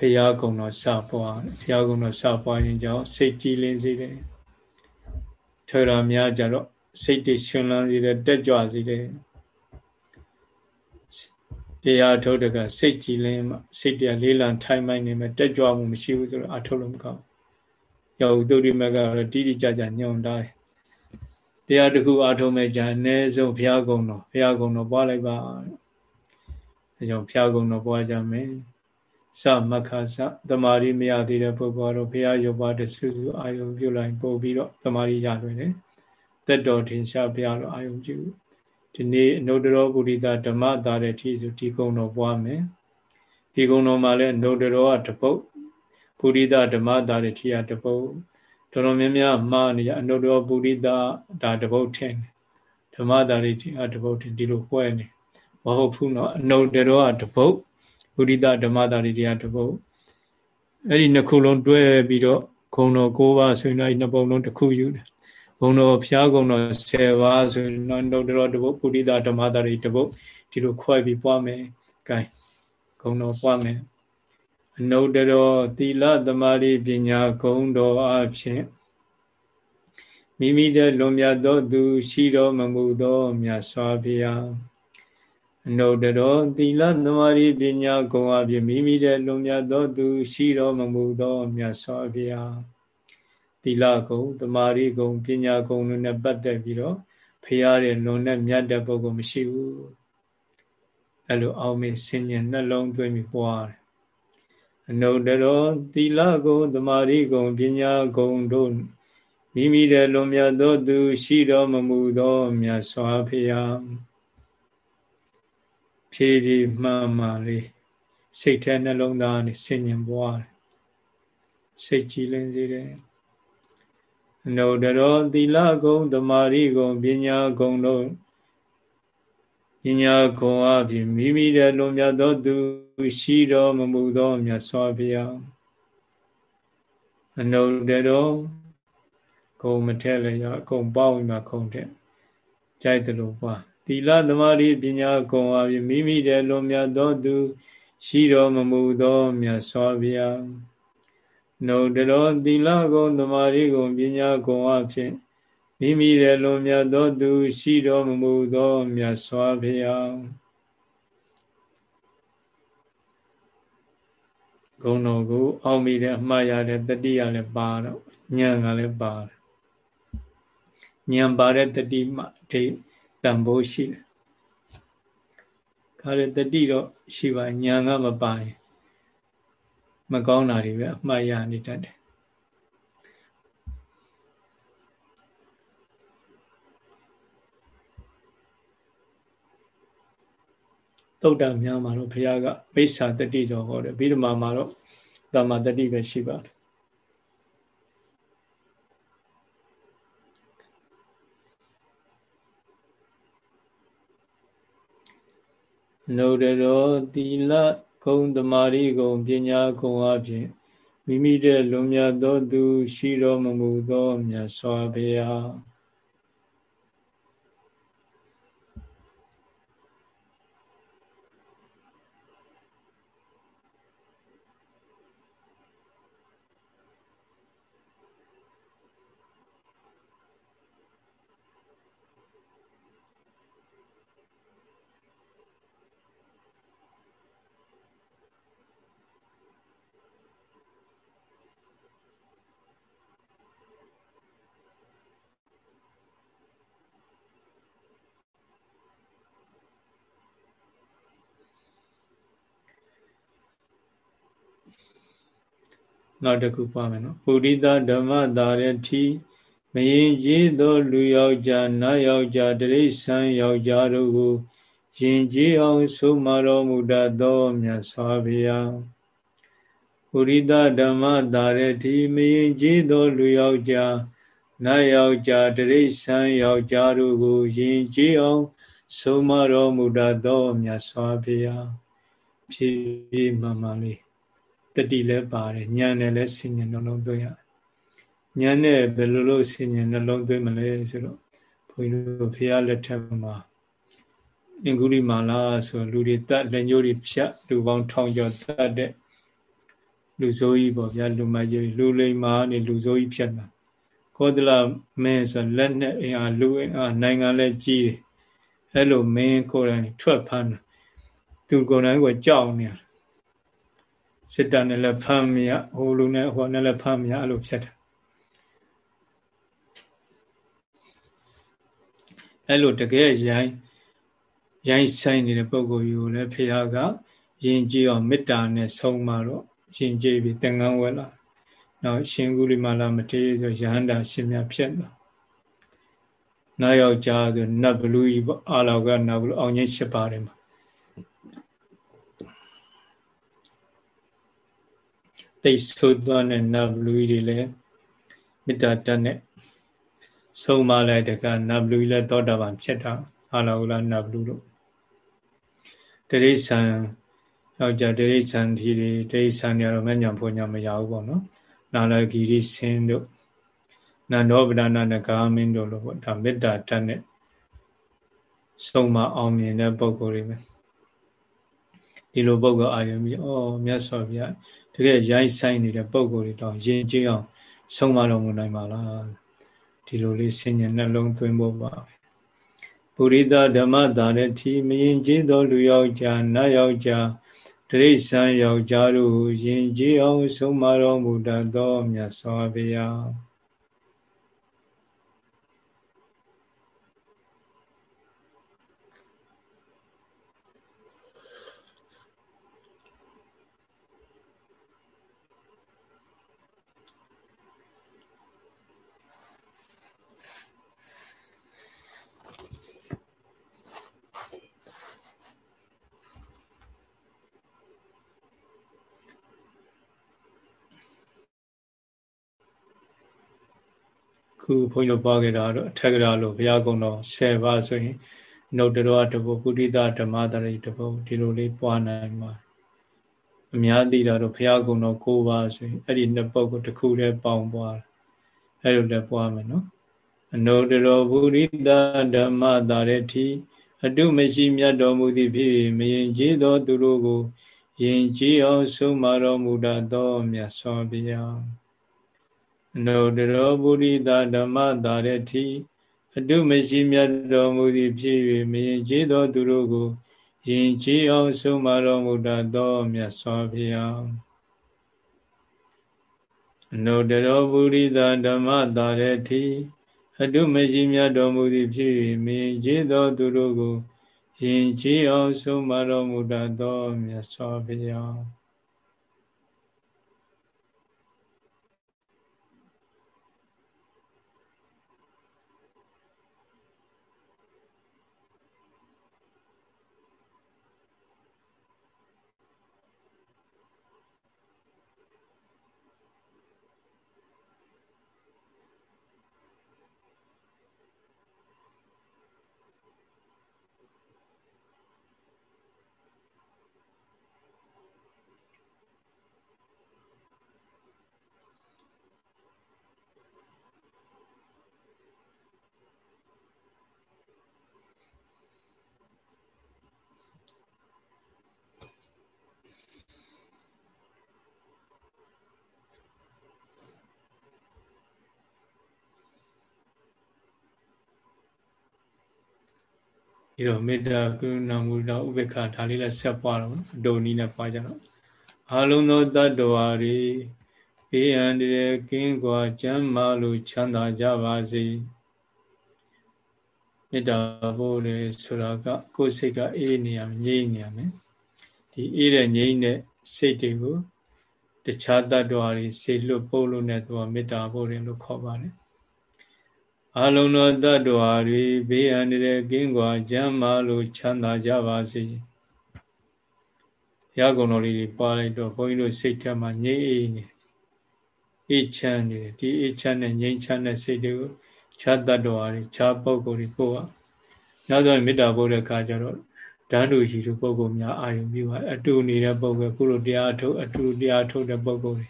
ဖရာကုံတော်စပွားဖရာကုံတော်စပွားရင်ကြောင့်စိတ်ကြည်လင်းစေတယ်ထေရများကြတော့စိတ်တွေရှင်လန်းစေတယ်တက်ကြွစေတယ်တရားထုတ်တကစိတ်ကြည်လင်းမှစိတ်တရားလေးလံထိုင်မိုင်းနေမှာတက်ကြွမှုမရှိဘူးဆိုတော့အထုတ်လို့မကောင်းယောဥဒ္ဓရိမကတော့တိတိကျကျညွန်တာတရားတစ်ခုအထုတ်မဲ့ကြအနည်းဆုံးဘုရားကုံတော်ဘုရားကုံတော်ပွားလိုက်ပါအဲကြောင့်ဘုရားကုံတော်ပွားကြမယ် စမခါစတမာရီမရသေးတဲ့ပုဂ္ဂိုလ်ကတော့ဘုရားယောပါတဆူဆူအာယုံပြုလိုက်ပို့ပြီးတော့တမာရီရလွယ်တယ်တက်တော်ထင်ရှားဘုရားလိုအာယုံပြုဒီနေ့အနုတ္တရောပုရိသဓမ္မသားတဲ့အထိဆိုဒီကုံတော်ပွားမယ်ဒီကုံတော်မှာလည်းအနုတ္တရောကတပုတ်ပုရိသဓမ္မသားတဲ့အထိကတပုတ်တော်တော်များများမှားနေကြအနုတ္တရောပုရိသဒါတပုတ်ထင်တယ်ဓမ္မသားတွေအထိကတပုတ်ထင်ဒီလိုပွဲနေမဟုတ်ဘူးနော်အနုတ္တရောကတပုတ် ပုရိသဓမ္မသာတဲ့ထီကတပုတ်အဲ့ဒီနှစ်ခုလုံးတွဲပြီးတော့ခုံတော်၉ပါးဆိုရင်အဲ့နှစ်ပုံလုံးတစ်ခုယူတယ်ဂုံတော်ဖျားဂုံတော်10ပါးဆိုရင်တော့တော်တပုတ်ပုရိသဓမ္မတာတွေတပုတ်ဒီလိုခွဲပြီးပွားမယ်။ gain ဂုံတော်ပွားမယ်။အနုတ္တရောသီလသမာဓိပညာဂုံတော်အဖြစ်မိမိတည်းလွန်မြတ်သောသူရှိတော်မမူသောမြတ်စွာဘုရား အနုတ္တရောသီလသမာဓိပညာဂုဏ်အပြင်မိမိတည်းလွန်မြတ်သောသူရှိတော်မမူသောမြတ်စွာဘုရားသီလဂုဏ်သမာဓိဂုဏ်ပညာဂုဏ်တို့နဲ့ပတ်သက်ပြီးတော့ဖရာရဲ့လွန်တဲ့မြတ်တဲ့ပုဂ္ဂိုလ်မရှိဘူးအဲ့လိုအောက်မေ့ဆင်ញံနှလုံးသွင်းပြီးပွားတယ်အနုတ္တရောသီလဂုဏ်သမာဓိဂုဏ်ပညာဂုဏ်တို့မိမိတည်းလွန်မြတ်သောသူရှိတော်မမူသောမြတ်စွာဘုရား ဖြည်းဖြည်းမှန်မှန်လေးစိတ်ထဲနှလုံးသားနဲ့ဆင်ញံပွားတယ်စိတ်ကြည်လင်းစေတယ်အနုတ္တရောသီလဂုံသမာဓိဂုံပညာဂုံတို့ပညာဂုံအပြင်မိမိတဲ့လွန်မြတ်သောသူရှိတော်မမူသောမြတ်စွာဘုရားအနုတ္တရောဂုံမထက်လည်းရအကုန်ပေါင်းမှာခုံတဲ့ကြိုက်တယ်လို့ပါ သီလသမာဓိပညာဂုံအပြင်မိမိတဲ့လွန်မြတ်သောသူရှိတော်မမူသောမြတ်စွာဘုရားနှုတ်တော်သီလကုံသမာဓိကုံပညာကုံအဖြစ်မိမိရဲ့လွန်မြတ်သောသူရှိတော်မမူသောမြတ်စွာဘုရားဂုံတော်ကိုအောက်မိတဲ့အမှားရတဲ့တတိယလည်းပါတော့ဉာဏ်ကလည်းပါတယ်ဉာဏ်ပါတဲ့တတိမှအထိ တန်ဖိုးရှိတယ်ခါတဲ့တတိတော့ရှိပါဉာဏ်ကမပါရင်မကောင်းတာတွေပဲအမှတ်ရနေတတ်တယ်သုတ်တများမှာတော့ဘုရားကမိစ္ဆာတတိကျော်ဟောတယ်ပြီးတော့မှမှာတော့တမ္မာတတိပဲရှိပါတယ် နုဒရောသီလဂုံတမာရီဂုံပညာဂုံအပြင်မိမိတဲ့လွန်မြတ်သောသူ ရှိတော်မမူသောမြတ်စွာဘုရား နောက်တစ်ခုပါမယ်နော်ပုရိသဓမ္မတာရတိမရင်ကြီးသောလူယောက်ျားနတ်ယောက်ျားတရိษံယောက်ျားတို့ကိုယင်ကြည်အောင်ဆုံးမတော်မူတတ်သောမြတ်စွာဘုရားပုရိသဓမ္မတာရတိမရင်ကြီးသောလူယောက်ျားနတ်ယောက်ျားတရိษံယောက်ျားတို့ကိုယင်ကြည်အောင်ဆုံးမတော်မူတတ်သောမြတ်စွာဘုရားဖြည်းဖြည်းမှန်မှန်လေး တတိလည်းပါတယ်ဉာဏ်နဲ့လည်းဆင်ញံနှလုံးသွင်းရဉာဏ်နဲ့ဘယ်လိုလုပ်ဆင်ញံနှလုံးသွင်းမလဲဆိုတော့ဘုန်းကြီးတို့ဖះလက်ထက်မှာအင်္ဂုလိမာလာဆိုလူတွေတတ်လက်ညှိုးတွေဖြတ်လူပေါင်းထောင်ကျော်တတ်တဲ့လူစိုးကြီးပေါ့ဗျာလူမကြီးလူလိမ္မာနေလူစိုးကြီးဖြတ်တာကောသလမင်းဆိုလက်နဲ့အင်အားလူအင်အားနိုင်ငံလည်းကြီးတယ်အဲ့လိုမင်းကိုယ်တိုင်ထွက်ဖမ်းသူကိုယ်တိုင်ကကြောက်နေတယ် စစ်တပ်နဲ့လည်းဖမ်းမရဟိုလူနဲ့ဟိုနဲ့လည်းဖမ်းမရအဲ့လိုဖြစ်တယ်အဲ့လိုတကယ်ရိုင်းရိုင်းဆိုင်နေတဲ့ပုံကိုယ်ယူလည်းဖေဟာကယဉ်ကျေးအောင်မေတ္တာနဲ့ဆုံးမတော့ယဉ်ကျေးပြီးသင်္ကန်းဝဲလာနောက်ရှင်ကုလိမာလာမထေရဆိုရဟန္တာရှင်မြတ်ဖြစ်သွားနောက်ယောက်ျားဆိုနတ်ဘလူကြီးပေါ့အာလောကနတ်ဘလူအောင်ကြီး၈ပါးတယ်မှာ တိတ်ဆိုးသွားတဲ့နတ်ဘလူးတွေလည်းမေတ္တာတတ်နဲ့ဆုံးမလိုက်တကနတ်ဘလူးလည်းသောတာပန်ဖြစ်တာဟာလာဟုလားနတ်ဘလူးတို့တိရိစ္ဆာန်ယောက်ျားတိရိစ္ဆာန်ဖြီးတွေတိရိစ္ဆာန်ညတော့မညံဖို့ညမရဘူးပေါ့နော်နာလဂီရိစင်တို့နန္ဒောပဒနာနဂါမင်းတို့လို့ပေါ့ဒါမေတ္တာတတ်နဲ့ဆုံးမအောင်မြင်တဲ့ပုံကိုယ်တွေပဲဒီလိုပုံကအာရုံပြီးဩမြတ်စွာဘုရား တကယ်ရိုင်းဆိုင်နေတဲ့ပုံကိုယ်တွေတောင်ယဉ်ကျေးအောင်ဆုံးမတော်မူနိုင်ပါလားဒီလိုလေးဆင်ញံနှလုံးသွင်းဖို့ပါပဲပုရိသဓမ္မတာတဲ့ထီမရင်ကြီးသောလူယောက်ျားနတ်ယောက်ျားတရိษံယောက်ျားတို့ယင်ကြည်အောင်ဆုံးမတော်မူတတ်သောမြတ်စွာဘုရား ခုဘုန်းကြီးတို့ပွားခဲ့တာတော့အထက်ကရာလို့ဘုရားကုံတော်10ပါးဆိုရင်နှုတ်တော်တပုပုရိသဓမ္မတရိတပုဒီလိုလေးပွားနိုင်ပါအများသိတာတော့ဘုရားကုံတော်9ပါးဆိုရင်အဲ့ဒီနှစ်ပုဒ်ကိုတစ်ခုတည်းပေါင်းပွားအဲ့လိုလည်းပွားမယ်နော်အနုတ္တရောပုရိသဓမ္မတာရတိအတုမရှိမြတ်တော်မူသည်ဖြစ်မရင်ကြီးသောသူတို့ကိုယင်ကြည်အောင်ဆုံးမတော်မူတတ်သောမြတ်စွာဘုရား အနုတ္တရောပုရိသဓမ္မတာရတိအတုမရှိမြတ်တော်မူသည်ဖြစ်၍မရင်ကြီးသောသူတို့ကိုယင်ကြည်အောင်ဆုံးမတော်မူတတ်သောမြတ်စွာဘုရားအနုတ္တရောပုရိသဓမ္မတာရတိအတုမရှိမြတ်တော်မူသည်ဖြစ်၍မရင်ကြီးသောသူတို့ကိုယင်ကြည်အောင်ဆုံးမတော်မူတတ်သောမြတ်စွာဘုရား ဒီတော့မေတ္တာကရုဏာမုဒ္ဒဥပေက္ခဒါလေးလည်းဆက်ပွားတော့အတုံနီးနဲ့ပွားကြတော့အလုံးသောတတ္တဝါတွေဘေးအန္တရာယ်ကင်းကွာကျမ်းမာလို့ချမ်းသာကြပါစေမေတ္တာပို့လေဆိုတာကကိုယ်စိတ်ကအေးနေရမယ်ငြိမ့်နေရမယ်ဒီအေးတဲ့ငြိမ့်တဲ့စိတ်တွေကိုတခြားတတ္တဝါတွေစိတ်လွတ်ပို့လို့နဲ့သူကမေတ္တာပို့တယ်လို့ခေါ်ပါတယ် အလုံးသောတ attva တွေဘေးအန္တရာယ်ကင်းကွာကျမ်းမာလို့ချမ်းသာကြပါစေ။ဘုရားကုံတော်လေးတွေပါလိုက်တော့ဘုန်းကြီးတို့စိတ်ထဲမှာငြိမ့်အေးနေအေးချမ်းနေတယ်ဒီအေးချမ်းတဲ့ငြိမ်းချမ်းတဲ့စိတ်တွေကိုခြားတ attva တွေခြားပုဂ္ဂိုလ်တွေပို့ရ။နောက်တော့မေတ္တာပို့တဲ့အခါကျတော့ဓာတုရှိတို့ပုဂ္ဂိုလ်များအာယုံပြုပါအတူနေတဲ့ပုဂ္ဂိုလ်ကုလိုတရားထုတ်အတူတရားထုတ်တဲ့ပုဂ္ဂိုလ်တွေ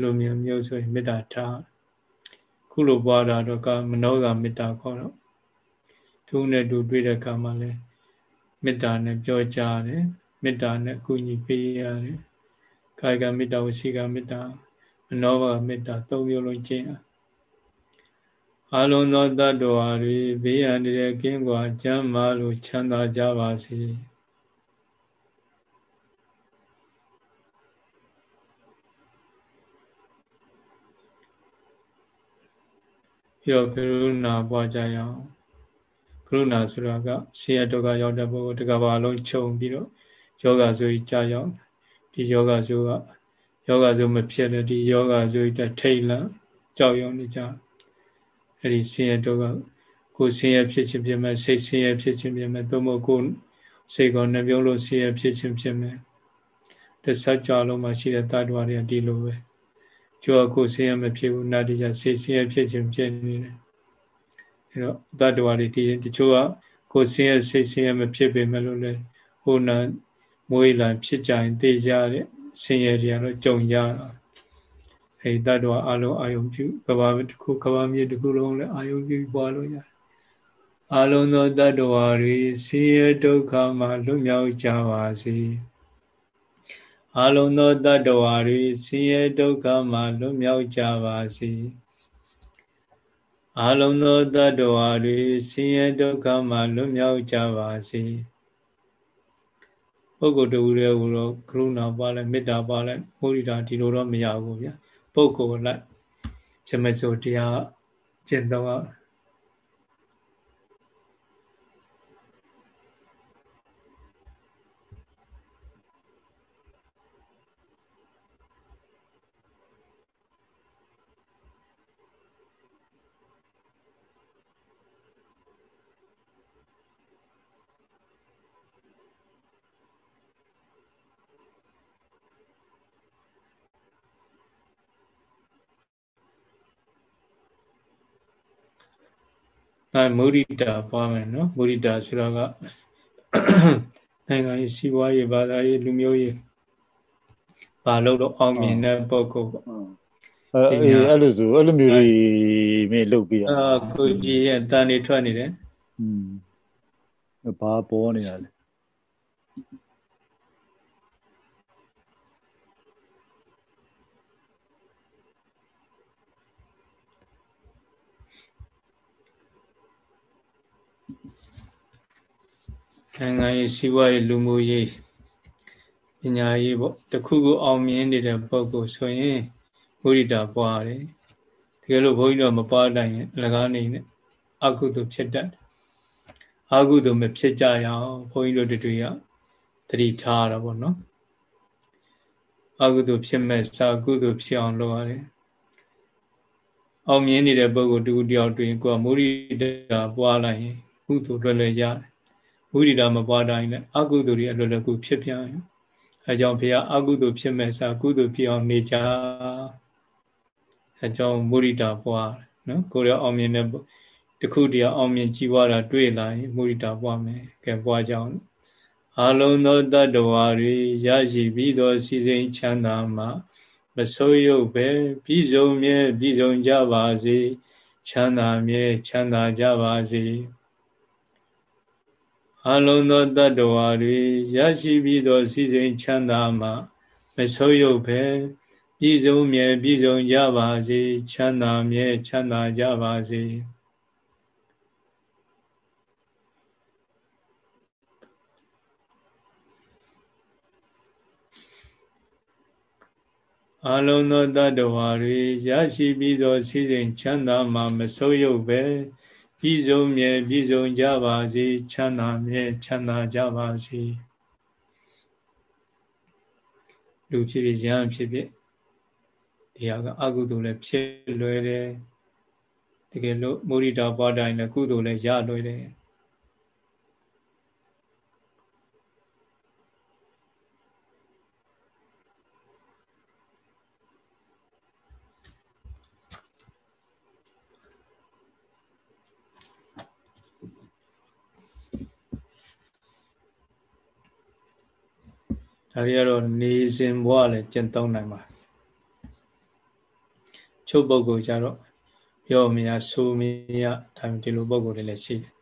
လိုမျိုးမျိုးဆိုရင်မေတ္တာထား ခုလိုပွားတာတော့ကမနောကမေတ္တာခေါ်တော့သူနဲ့တူတွေ့တဲ့အခါမှာလဲမေတ္တာနဲ့ပြောကြတယ်မေတ္တာနဲ့ကုညီပေးရတယ်ကာယကမေတ္တာဝစီကမေတ္တာမနောကမေတ္တာသုံးမျိုးလုံးကျင့်အလုံးသောတ attva တွေဘေးရန်တဲ့ကင်းကွာကျမ်းမာလို့ချမ်းသာကြပါစေ ပြီးတော့ကရုဏာပွားကြရအောင်ကရုဏာဆိုတာကဆင်းရဲဒုက္ခရောက်တဲ့ပုဂ္ဂိုလ်တကဘာလုံးခြုံပြီးတော့ယောဂဆိုကြီးကြာရောက်ဒီယောဂဆိုကယောဂဆိုမဖြစ်တဲ့ဒီယောဂဆိုကြီးထိတ်လန့်ကြောက်ရွံ့နေကြအဲ့ဒီဆင်းရဲဒုက္ခကိုဆင်းရဲဖြစ်ခြင်းဖြစ်မဲ့စိတ်ဆင်းရဲဖြစ်ခြင်းဖြစ်မဲ့သို့မဟုတ်ကိုစိတ်ကောနှမျိုးလုံးဆင်းရဲဖြစ်ခြင်းဖြစ်မဲ့တစ္ဆကြလုံးမှာရှိတဲ့တ attva တွေကဒီလိုပဲ ကျော်ကိုဆင်းရဲမဖြစ်ဘူးနာတိကျဆေးဆင်းရဲဖြစ်ခြင်းဖြစ်နေတယ်အဲတော့တတ္တဝါတွေဒီတချို့ကကိုဆင်းရဲစိတ်ဆင်းရဲမဖြစ်ပေမဲ့လို့လေဟိုနာမွေးလာဖြစ်ကြရင်သိကြတဲ့ဆင်းရဲတွေကတော့ကြုံကြတာအဲတတ္တဝါအလုံးအာယုံပြုကဘာတစ်ခုကဘာမြေတစ်ခုလုံးလည်းအာယုံပြုပွားလို့ရတယ်အလုံးသောတတ္တဝါတွေဆင်းရဲဒုက္ခမှလွတ်မြောက်ကြပါစေ။ အလုံးသောတတ္တဝါတွေဆင်းရဲဒုက္ခမှလွတ်မြောက်ကြပါစေအာလုံးသောတတ္တဝါတွေဆင်းရဲဒုက္ခမှလွတ်မြောက်ကြပါစေပုဂ္ဂိုလ်တူရဲ့ကိုတော့ကရုဏာပါလဲမေတ္တာပါလဲမုဒိတာဒီလိုတော့မရဘူးဗျာပုဂ္ဂိုလ်လိုက်ပြမစိုးတရားကျင့်တော့ အဲမုဒိတာပွားမယ်နော်မုဒိတာဆိုတော့ကနိုင်ငံရေးစီးပွားရေးဘာသာရေးလူမျိုးရေးဘာလို့တော့အောင်မြင်တဲ့ပုဂ္ဂိုလ်ပေါ့အဲအဲ့လိုဆိုအဲ့လိုမျိုးတွေမင်းလုပ်ပြီးအာကိုကြီးရဲ့တန်နေထွက်နေတယ်อืมဘာပေါ်နေရလဲ နိုင်ငံရေးစီးပွားရေးလူမှုရေးပညာရေးပေါ့တခုခုအောင်မြင်နေတဲ့ပုဂ္ဂိုလ်ဆိုရင်မုရိတာပွားတယ်တကယ်လို့ဘုန်းကြီးတို့မပွားတိုင်းရင်လကားနေနဲ့အကုသို့ဖြစ်တတ်တယ်အကုသို့မဖြစ်ကြရအောင်ဘုန်းကြီးတို့တွေကတတိထားတာပေါ့နော်အကုသို့ဖြစ်မဲ့စာကုသို့ဖြစ်အောင်လုပ်ရတယ်အောင်မြင်နေတဲ့ပုဂ္ဂိုလ်တူတယောက်တွင်ကိုယ်ကမုရိတာပွားလိုက်ရင်ကုသိုလ်လွယ်လွယ်ရတယ် ဝိရိဒမပွားတိုင်းလည်းအကုသိုလ်တွေအလွယ်လွယ်ကူဖြစ်ပြန်ရောအဲကြောင့်ဘုရားအကုသိုလ်ဖြစ်မဲ့စာကုသိုလ်ဖြစ်အောင်နေကြအဲကြောင့်မုရိဒပွားနော်ကိုယ်ရအောင်မြင်တဲ့တခုတည်းအောင်မြင်ကြည်ဝါတာတွေ့လာရင်မုရိဒပွားမယ်ကဲပွားကြအောင်အလုံးသောတတ္တဝါတွေရရှိပြီးသောစီစဉ်ချမ်းသာမှမဆိုးရုပ်ပဲပြည်စုံမြဲပြည်စုံကြပါစေချမ်းသာမြဲချမ်းသာကြပါစေ အလုံးသောတတ္တဝါတွေရရှိပြီးသောစီစဉ်ချမ်းသာမှမဆိုးရုပ်ပဲပြည့်စုံမြဲပြည့်စုံကြပါစေချမ်းသာမြဲချမ်းသာကြပါစေအလုံးသောတတ္တဝါတွေရရှိပြီးသောစီစဉ်ချမ်းသာမှမဆိုးရုပ်ပဲ ပြည့်စုံမြဲပြည့်စုံကြပါစေချမ်းသာမြဲချမ်းသာကြပါစေလူဖြစ်ဖြစ်ရဟန်းဖြစ်ဖြစ်ဒီဟာကအကုသိုလ်လည်းဖြစ်လွယ်တယ်တကယ်လို့မုရိတာပွားတိုင်းလည်းကုသိုလ်လည်းရလွယ်တယ် ဒါတွေကတော့နေစဉ်ဘဝလည်းကျင့်သုံးနိုင်ပါချုပ်ပုဂ္ဂိုလ်ကြတော့ပြောမရဆိုမရဒါမျိုးဒီလိုပုဂ္ဂိုလ်တွေလည်းရှိတယ်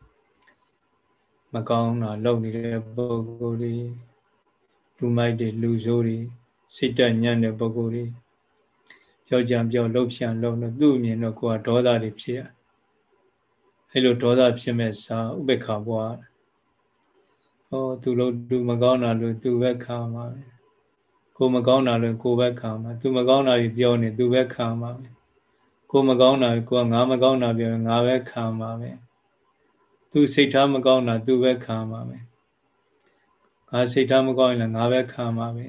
မကောင်းတာလုပ်နေတဲ့ပုဂ္ဂိုလ်တွေလူမိုက်တွေလူဆိုးတွေစိတ်တက်ညံ့တဲ့ပုဂ္ဂိုလ်တွေကြောက်ကြံပြောလှုပ်ရှားလုံးတော့သူ့အမြင်တော့ကိုယ်ကဒေါသတွေဖြစ်ရအဲလိုဒေါသဖြစ်မဲ့စာဥပေက္ခဘွား ဟောသူလို့သူမကောင်းတာလို့သူပဲခံမှာပဲကိုမကောင်းတာလို့ကိုပဲခံမှာသူမကောင်းတာကြီးပြောနေသူပဲခံမှာပဲကိုမကောင်းတာကိုကငါမကောင်းတာပြောငါပဲခံမှာပဲသူစိတ်ထားမကောင်းတာသူပဲခံမှာပဲငါစိတ်ထားမကောင်းရင်လည်းငါပဲခံမှာပဲ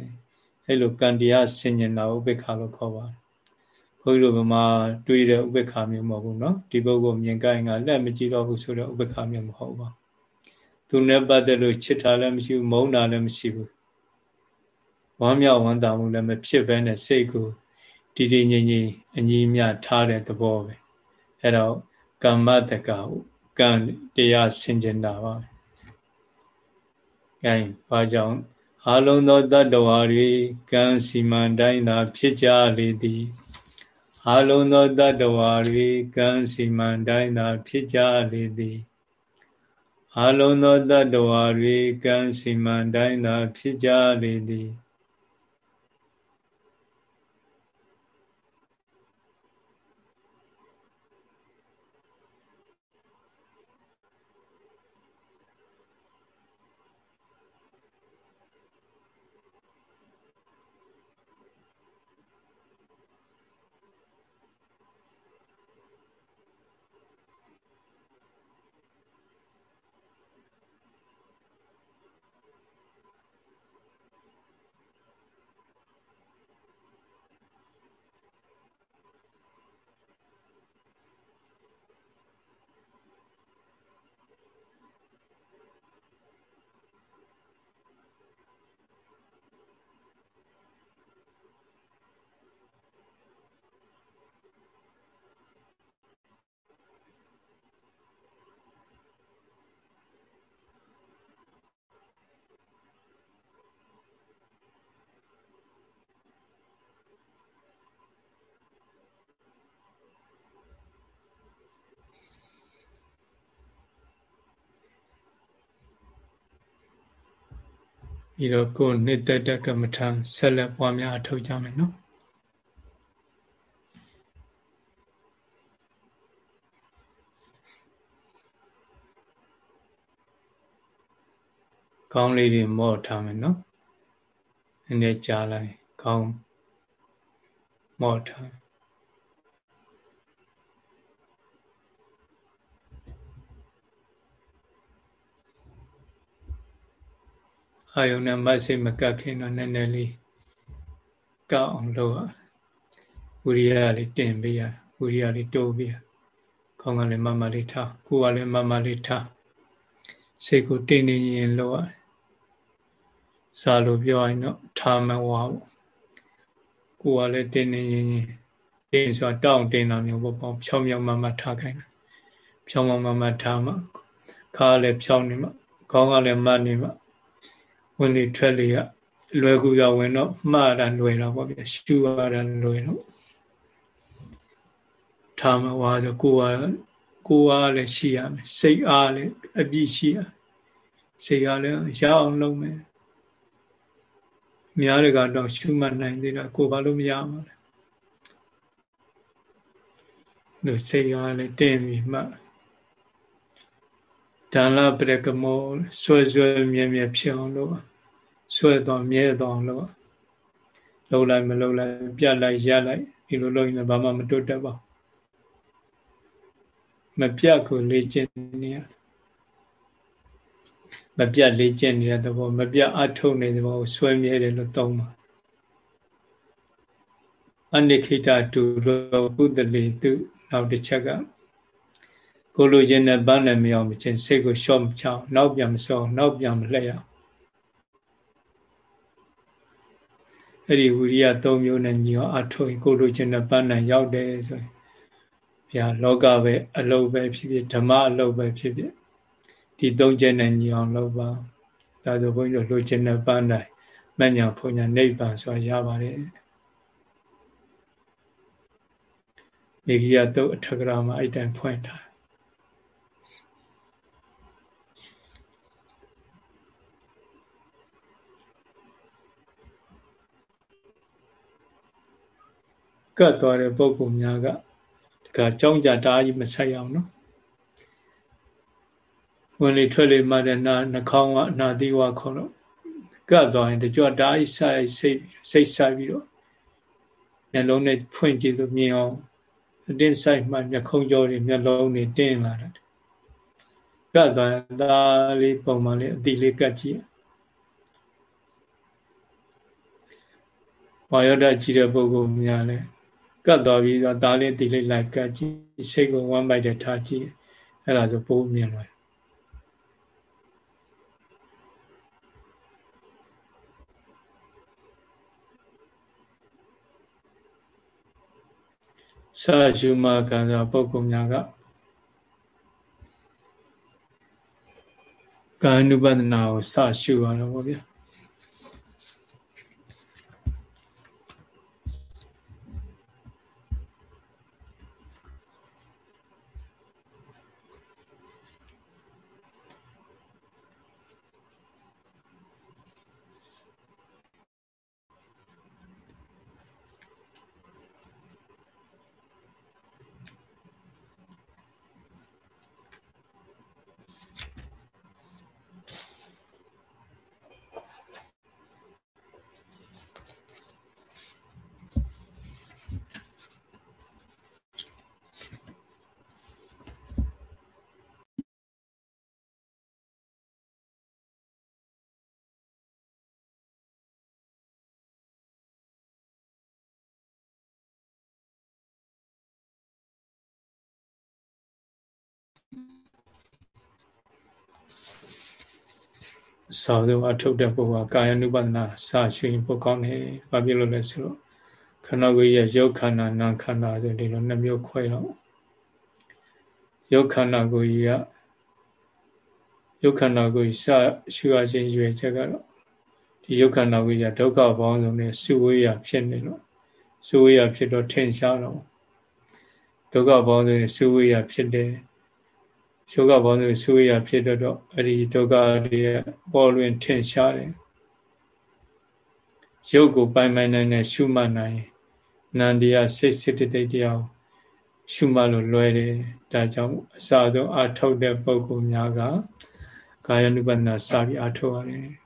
အဲ့လိုကံတရားဆင်ញင်တာဥပေက္ခလို့ခေါ်ပါတယ်ဘုန်းကြီးတို့ဗမာတွေးတဲ့ဥပေက္ခမျိုးမဟုတ်ဘူးเนาะဒီပုဂ္ဂိုလ်မြင်ကြရင်ကလက်မကြည့်တော့ဘူးဆိုတော့ဥပေက္ခမျိုးမဟုတ်ပါဘူး သူနဲ့ပတ်သက်လို့ချစ်တာလည်းမရှိဘူးမုန်းတာလည်းမရှိဘူးဝမ်းမြောက်ဝမ်းသာမှုလည်းမဖြစ်ဘဲနဲ့စိတ်ကိုတည်တည်ငြိမ်ငြိမ်အညီမြထားတဲ့သဘောပဲအဲ့တော့ကမ္မတကဟုကံတရားဆင်ကျင်တာပါအဲဘာကြောင့်အလုံးသောတတ္တဝါတွေကံစီမံတိုင်းသာဖြစ်ကြလေသည်အလုံးသောတတ္တဝါတွေကံစီမံတိုင်းသာဖြစ်ကြလေသည် အလုံးသောတတ္တဝါတွေကံစီမံတိုင်းသာဖြစ်ကြလေသည် ပြီးတော့ကိုယ်နှစ်သက်တဲ့ကမ္မထဆက်လက်ပွားများအထောက်ကြမယ်နော်ခေါင်းလေးတွေမော့ထားမယ်နော်နည်းနည်းကြားလိုက်ခေါင်းမော့ထား အာယုန်နဲ့မဆိတ်မကတ်ခင်တော့နည်းနည်းလေးကောက်အောင်လုပ်ရဝိရိယလေးတင်ပေးရဝိရိယလေးတိုးပေးရခေါင်းကလည်းမမလေးထားကိုယ်ကလည်းမမလေးထားစိတ်ကိုတင်းနေရင်လုပ်ရစာလိုပြောရင်တော့ထာမဝါပေါ့ကိုယ်ကလည်းတင်းနေရင်တင်းဆိုတောင့်တင်းတာမျိုးပေါ့ပေါ့ဖြောင်းဖြောင်းမမထားခိုင်းတာဖြောင်းမမမထားမှခါလည်းဖြောင်းနေမှခေါင်းကလည်းမတ်နေမှ ဝင်လေထွက်လေကလွယ်ကူရဝင်တော့မှားတာလွယ်တော့ပေါ့ဗျရှူရတာလွယ်တော့ထာမဝါဆိုကိုယ်ကကိုယ်အားလည်းရှိရမယ်စိတ်အားလည်းအပြည့်ရှိရစိတ်အားလည်းရအောင်လုပ်မယ်များတွေကတော့ရှုမှတ်နိုင်သေးတာကိုဘာလို့မရမှာလဲလို့စိတ်အားလည်းတင်းပြီးမှ ဒါနပရကမောဆွဲဆွဲမြဲမြဲဖြစ်အောင်လို့ဆွဲတော့မြဲတော့လို့လှုပ်လိုက်မလှုပ်လိုက်ပြတ်လိုက်ရလိုက်ဒီလိုလုပ်ရင်ဘာမှမတွတ်တတ်ပါမပြတ်ကိုလေ့ကျင့်နေရမပြတ်လေ့ကျင့်နေတဲ့သဘောမပြတ်အထုတ်နေတဲ့သဘောကိုဆွဲမြဲတယ်လို့သုံးပါအနိခိတတူရောကုသလေသူနောက်တစ်ချက်က ကိုလိုချင်တဲ့ပန်းနဲ့မရောက်မချင်းစိတ်ကိုရှော့မချောင်းနောက်ပြန်မစောနောက်ပြန်မလှည့်ရအဲ့ဒီဝိရိယ၃မျိုးနဲ့ညီအောင်အထုတ်ရင်ကိုလိုချင်တဲ့ပန်းနဲ့ရောက်တယ်ဆိုရင်ဘုရားလောကပဲအလုပ်ပဲဖြစ်ဖြစ်ဓမ္မအလုပ်ပဲဖြစ်ဖြစ်ဒီသုံးချက်နဲ့ညီအောင်လုပ်ပါဒါဆိုဘုန်းကြီးတို့လိုချင်တဲ့ပန်းတိုင်းမညာဖုန်ညာနိဗ္ဗာန်ဆိုတာရပါတယ်မေဂိယတုတ်အထက်ကရာမှာအဲ့တိုင်ဖွင့်ထား ကတ်သွားတဲ့ပုံပုံများကဒီကကြောင်းကြတားကြီးမဆက်ရအောင်နော်ဝင်လေထွက်လေမှတဲ့နာနှာခေါင်းကအနာသီးဝါခေါ်တော့ကတ်သွားရင်တကြွတားကြီးဆိုင်စိတ်စိတ်ဆိုင်ပြီးတော့မျက်လုံးနဲ့ဖွင့်ကြည့်လို့မြင်အောင်အတင်းဆိုင်မှမျက်ခုံးကြောတွေမျက်လုံးတွေတင်းလာတယ်ကတ်သွားသားလေးပုံမှန်လေးအတိလေးကတ်ကြည့်ဝါယောဒကြည့်တဲ့ပုဂ္ဂိုလ်များလဲ ကတ်သွားပြီးတော့သားလေးအတိလေးလိုက်ကတ်ကြည့်စိတ်ကိုဝမ်းပိုက်တဲ့ထားကြည့်အဲ့ဒါဆိုပိုးမြင်လွယ်စာရှုမှခံစားပုဂ္ဂိုလ်များကကာယ ानु ပဒနာကိုစရှုရတော့ဗောဗျာ ဆောင်းဆုံးအထုတ်တဲ့ပုဂ္ဂိုလ်ကကာယ ानु ပဒနာစာရှင်ပုကောင်းတယ်။ဘာဖြစ်လို့လဲဆိုတော့ခန္ဓာကိုယ်ရဲ့ရုပ်ခန္ဓာနာခန္ဓာဆိုဒီလိုနှမျိုးခွဲတော့ရုပ်ခန္ဓာကိုယ်ကြီးကရုပ်ခန္ဓာကိုယ်စရှုရခြင်းရွယ်ချက်ကတော့ဒီရုပ်ခန္ဓာကိုယ်ကြီးဒုက္ခပေါင်းစုံနဲ့စုဝေးရဖြစ်နေလို့စုဝေးရဖြစ်တော့ထင်ရှားတော့ဒုက္ခပေါင်းစုံနဲ့စုဝေးရဖြစ်တယ် ယောဂဘောင်းတွေဆွေးရဖြစ်တော့အဲ့ဒီဒုက္ခတွေပေါ်လွင်ထင်ရှားတယ်ရုပ်ကိုပိုင်ပိုင်နိုင်နဲ့ရှုမှတ်နိုင်နန္တရားစိတ်စိတ်တိတ်တရားရှုမှတ်လို့လွယ်တယ်ဒါကြောင့်အစဆုံးအထုတ်တဲ့ပုဂ္ဂိုလ်များကကာယ ानु ပနာစပြီးအထုတ်ရတယ်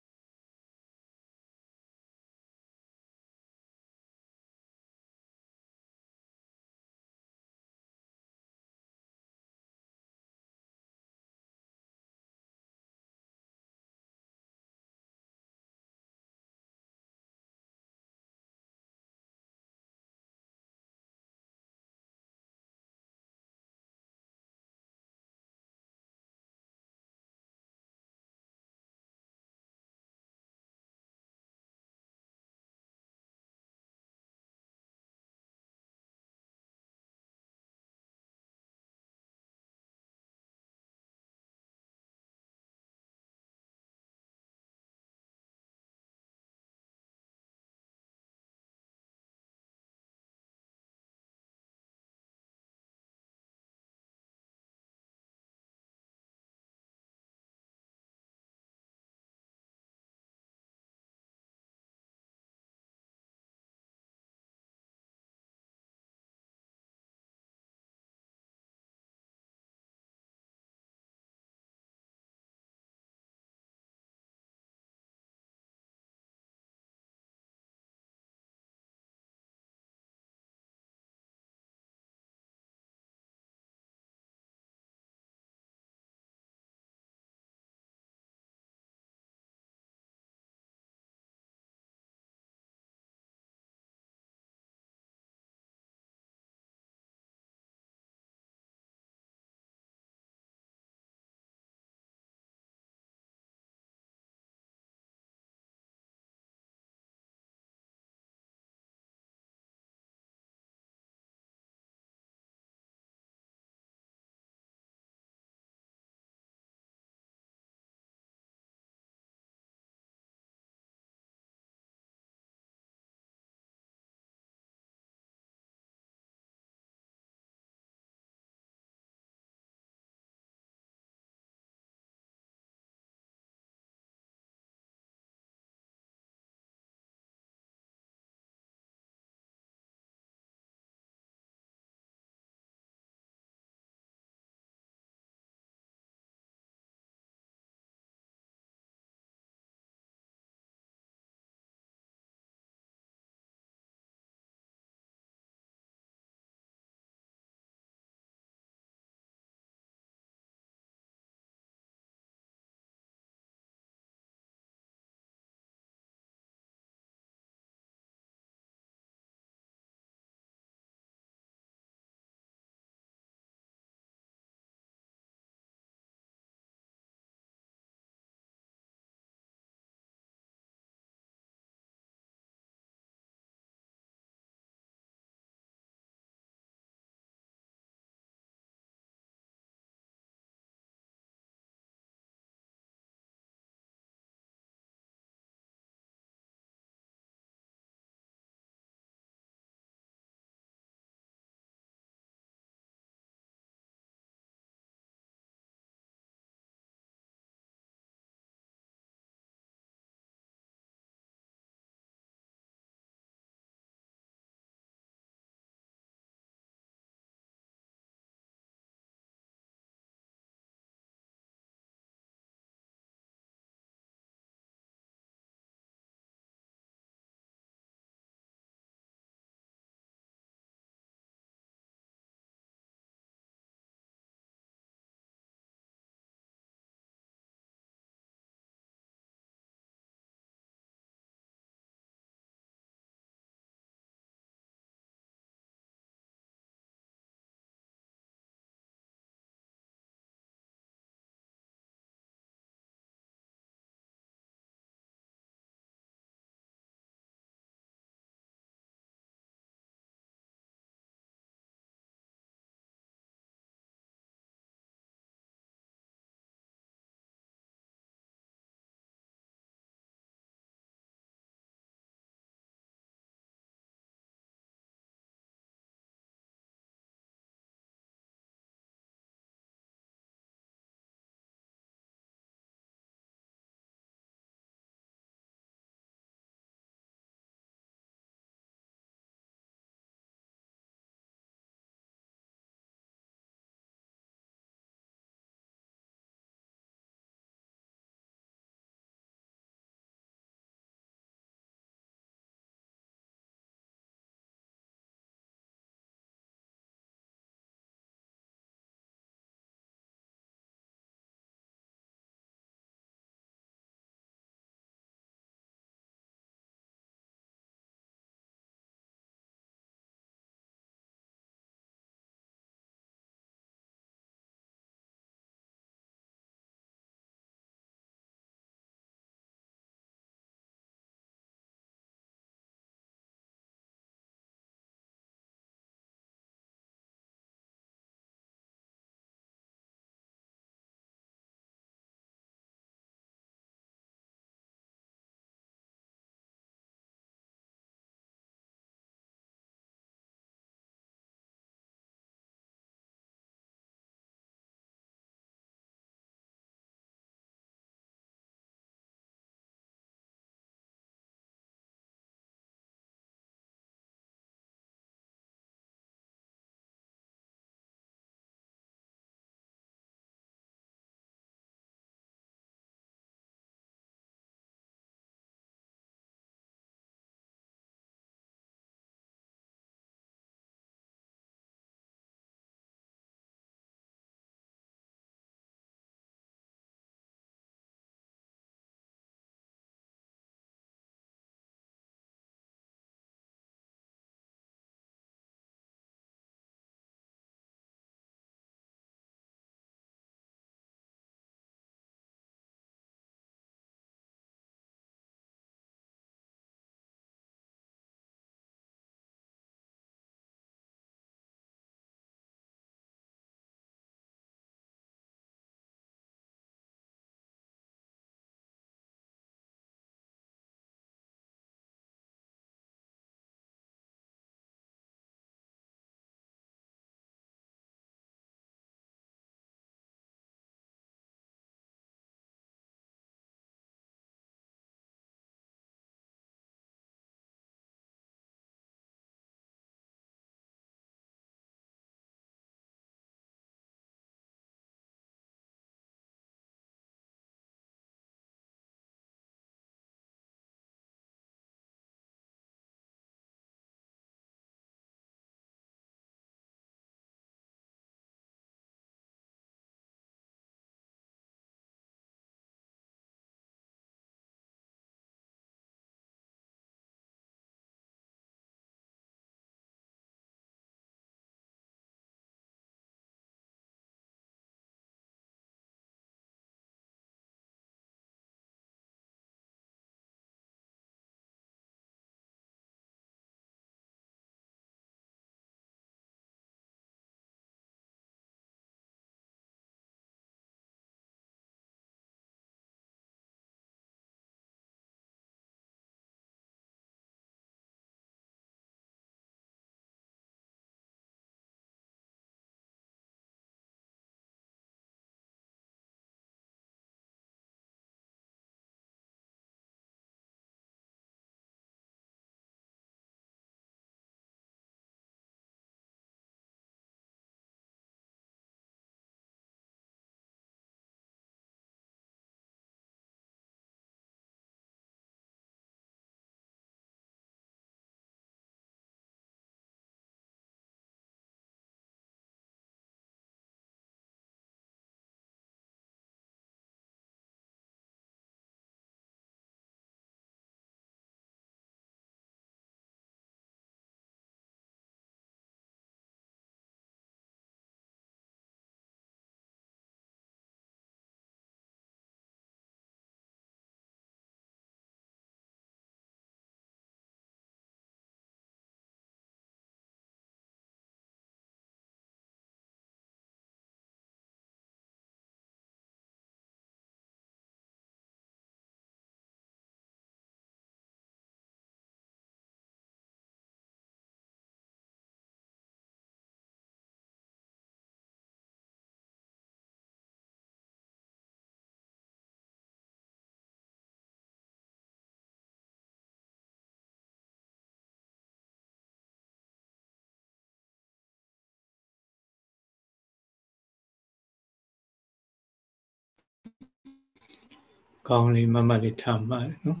ကောင်းလေးမမလေးထားမှတယ်နော်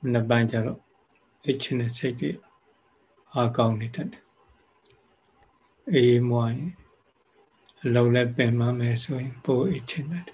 မနှစ်ပိုင်းကျတော့အချင်းနဲ့စိတ်တွေအားကောင်းနေတတ်တယ်အေးမွားရင်အလုံးလည်းပင်မမယ်ဆိုရင်ပိုအချင်းနဲ့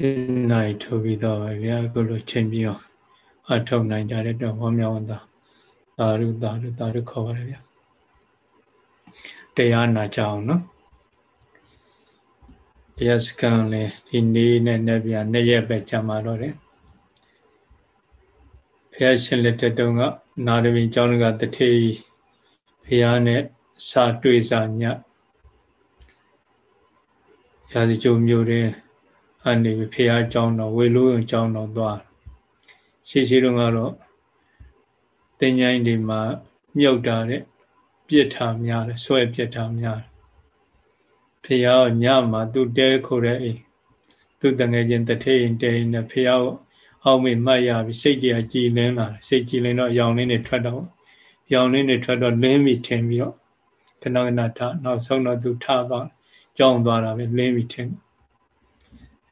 7နိုင်ထိုးပြီးတော့ပဲဗျာအခုလိုချိန်ပြီးအောင်အထောက်နိုင်ကြတဲ့တော့ဟောမြောင်းတာသာရုသာရုသာရုခေါ်ပါတယ်ဗျာတရားနာကြအောင်နော်တရားစကန်လေဒီနေ့နဲ့နဲ့ပြန်နေ့ရက်ပဲကြာမှာတော့တယ်ဖះရှင်လက်ထက်တုန်းကနာရဝင်းကျောင်းကတထေးဖះနဲ့စာတွေ့စာညရာဇီကျုံမျိုးတဲ့ အနေဖះเจ้าတော်ဝေလို့အကြောင်းတော်သွားရှိရှိတော့ကတော့တင်ញိုင်းဒီမှာမြုပ်တာတဲ့ပြစ်ထားများတယ်ဆွဲပြစ်ထားများတယ်ဖះညမှာသူတဲခိုတဲ့အိမ်သူတငယ်ချင်းတထေးရင်တဲရင်နဲ့ဖះအောက်မေ့မှတ်ရပြီစိတ်တရားကြည်လင်းလာတယ်စိတ်ကြည်လင်းတော့ရောင်လင်းတွေထွက်တော့ရောင်လင်းတွေထွက်တော့လင်းပြီထင်ပြီးတော့ခဏခဏထနောက်ဆုံးတော့သူထသွားကြောင်းသွားတာပဲလင်းပြီထင်တယ်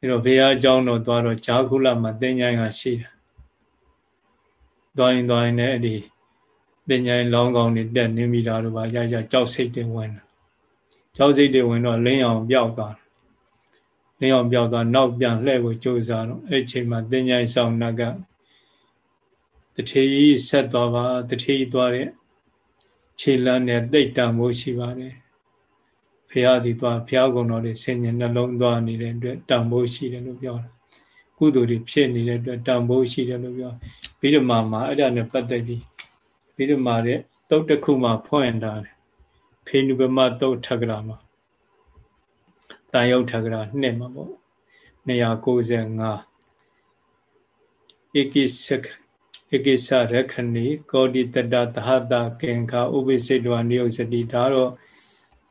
အဲတော့ဘုရားအကြောင်းတော်သွားတော့ဂျာခုလမှာသင်္ချိုင်းကရှိတယ်သွားရင်သွားရင်လည်းအဲ့ဒီသင်္ချိုင်းလောင်းကောင်းတွေတက်နေမိတာတို့ပါရရကြောက်စိတ်တွေဝင်တာကြောက်စိတ်တွေဝင်တော့လင်းအောင်ပြောက်သွားလင်းအောင်ပြောက်သွားနောက်ပြန်လှည့်ကိုကြိုးစားတော့အဲ့ချိန်မှာသင်္ချိုင်းဆောင်နကတထေကြီးဆက်သွားပါတထေကြီးသွားတဲ့ခြေလမ်းနဲ့တိတ်တံမိုးရှိပါတယ် ဖះသည်သွားဖះကုံတော်တွေဆင်ញင်နှလုံးသွားနေတဲ့အတွက်တန်ဖိုးရှိတယ်လို့ပြောတာကုသိုလ်တွေဖြစ်နေတဲ့အတွက်တန်ဖိုးရှိတယ်လို့ပြောဗိဓမာမှာအဲ့ဒါနဲ့ပတ်သက်ပြီးဗိဓမာတဲ့တုတ်တစ်ခုမှဖွင့်ထားတယ်ဖေနုပမတုတ်ထကရာမှာတန်ယုတ်ထကရာနှစ်မှာပေါ့295ဧကိစကဧကိစရခဏီကောဒီတတသဟတကင်္ခာဥပိစိတဝနိယုစတိဒါတော့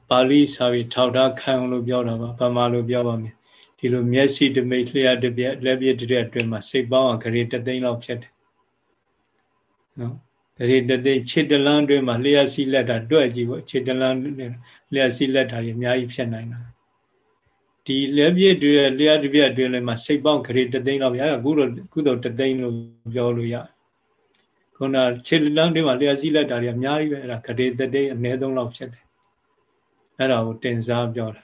ပါဠိစာပြီးထောက်ထားခံအောင်လို့ပြောတာပါဗမာလိုပြောပါမယ်ဒီလိုမျက်စိတမိတ်လျှက်တစ်ပြက်လက်ပြက်တစ်ပြက်အတွင်းမှာစိတ်ပေါင်းအောင်ဂရေတသိန်းလောက်ဖြစ်တယ်နော်ဂရေတသိန်းခြေတလန်းအတွင်းမှာလျှက်စီလက်တာတွက်ကြည့်ပေါ့ခြေတလန်းလျှက်စီလက်တာကြီးအများကြီးဖြစ်နိုင်တာဒီလက်ပြက်တွေလျှက်တစ်ပြက်အတွင်းလည်းမှာစိတ်ပေါင်းဂရေတသိန်းလောက်ရကုသိုလ်ကုသိုလ်တသိန်းလို့ပြောလို့ရခုနခြေလမ်းတွေမှာလျှက်စီးလိုက်တာတွေအများကြီးပဲအဲ့ဒါဂရေတတိအနည်းဆုံးလောက်ဖြစ်တယ် အဲ့ဒါကိုတင်စားပြောတာ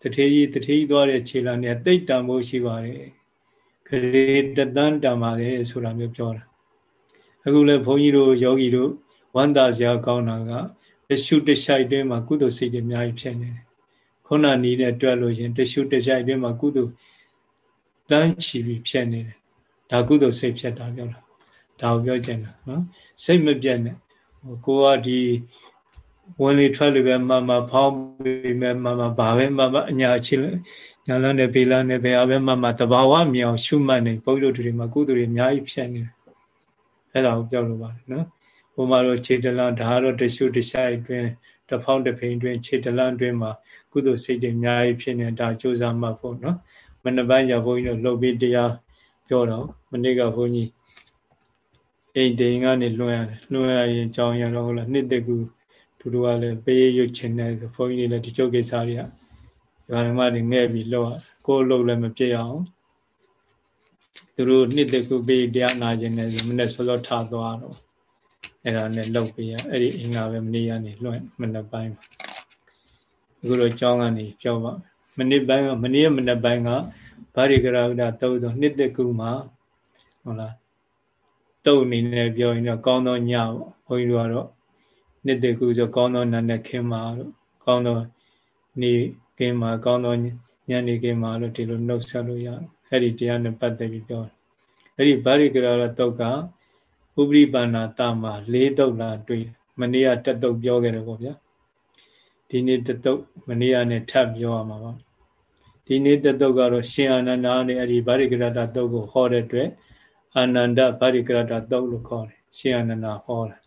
တထေးကြီးတထေးကြီးသွားတဲ့ခြေလမ်းတွေတိတ်တန်ဖို့ရှိပါတယ်ဂရေတသန်းတန်ပါတယ်ဆိုတာမျိုးပြောတာအခုလည်းဘုန်းကြီးတို့ယောဂီတို့ဝန္တာစရာကောင်းတာကတရှုတရှိုက်တွင်းမှာကုသိုလ်စိတ်တွေအများကြီးဖြစ်နေတယ်ခုနနီးနဲ့တွက်လို့ရှင်တရှုတရှိုက်တွင်းမှာကုသိုလ်တန်းချီပြီးဖြစ်နေတယ်ဒါကုသိုလ်စိတ်ဖြစ်တာပြောတာဒါကိုပြောချင်တာနော်စိတ်မပြတ်နဲ့ကိုကဒီ ဝင်လေထွက်လေပဲမမဖောင်းပြီးမဲ့မမဘာပဲမမအညာချင်းညာလန်းနဲ့ဘေးလန်းနဲ့ဘယ်အပဲမမတဘာဝမြောင်ရှုမှတ်နေဘုန်းကြီးတို့တွေမှာကုသိုလ်တွေအများကြီးဖြစ်နေတယ်အဲ့ဒါကိုပြောလို့ပါတယ်နော်ဘုမတို့ခြေတလန်းဒါကတော့တရှုတဆိုင်အတွင်းတဖောင်းတဖိန်အတွင်းခြေတလန်းအတွင်းမှာကုသိုလ်စိတ်တွေအများကြီးဖြစ်နေဒါကြိုးစားမှဖို့နော်မနေ့ပိုင်းကျဘုန်းကြီးတို့လှုပ်ပြီးတရားပြောတော့မနေ့ကဘုန်းကြီးအိမ်တိန်ကနေလွှဲရတယ်လွှဲရရင်ကြောင်းရတော့ဟုတ်လားနှစ်တကူ သူတို့ကလည်းပေးရွတ်ချင်တယ်ဆိုဘုန်းကြီးတွေလည်းဒီချုပ်ကိစ္စတွေကဓမ္မတွေငဲ့ပြီးလောက်ကိုယ်လုံးလည်းမပြည့်အောင်သူတို့နှစ်တကူပေးတရားနာခြင်းနဲ့ဆိုမနေ့ဆောစောထသွားတော့အဲ့ဒါနဲ့လောက်ပေးရအဲ့ဒီအင်္ဂါပဲမနေ့ကနေလွှဲမနေ့ပိုင်းမှာအခုတော့ကြောင်းကနေပြောပါမနေ့ပိုင်းကမနေ့မနေ့ပိုင်းကဗာရိကရာဥဒသုတ်သောနှစ်တကူမှာဟုတ်လားတုတ်အနေနဲ့ပြောရင်တော့ကောင်းသောညပေါ့ဘုန်းကြီးတို့ကတော့ နှစ်တကူဆိုကောင်းသောနာနဲ့ခင်းမှာတို့ကောင်းသောနေခင်းမှာကောင်းသောညနေခင်းမှာလို့ဒီလိုနှုတ်ဆက်လို့ရတယ်အဲ့ဒီတရားနဲ့ပတ်သက်ပြီးပြောတယ်အဲ့ဒီဗာရိကရာတုတ်ကဥပရိပန္နာတမှာလေးတုတ်လာတွေ့မနေ့ကတက်တုတ်ပြောခဲ့တယ်ပေါ့ဗျာဒီနေ့တတုတ်မနေ့ကနဲ့ထပ်ပြောရမှာပါဒီနေ့တတုတ်ကတော့ရှင်အာနန္ဒာနဲ့အဲ့ဒီဗာရိကရတတုတ်ကိုဟောတဲ့အတွက်အာနန္ဒဗာရိကရတတုတ်လို့ခေါ်တယ်ရှင်အာနန္ဒာဟောတာ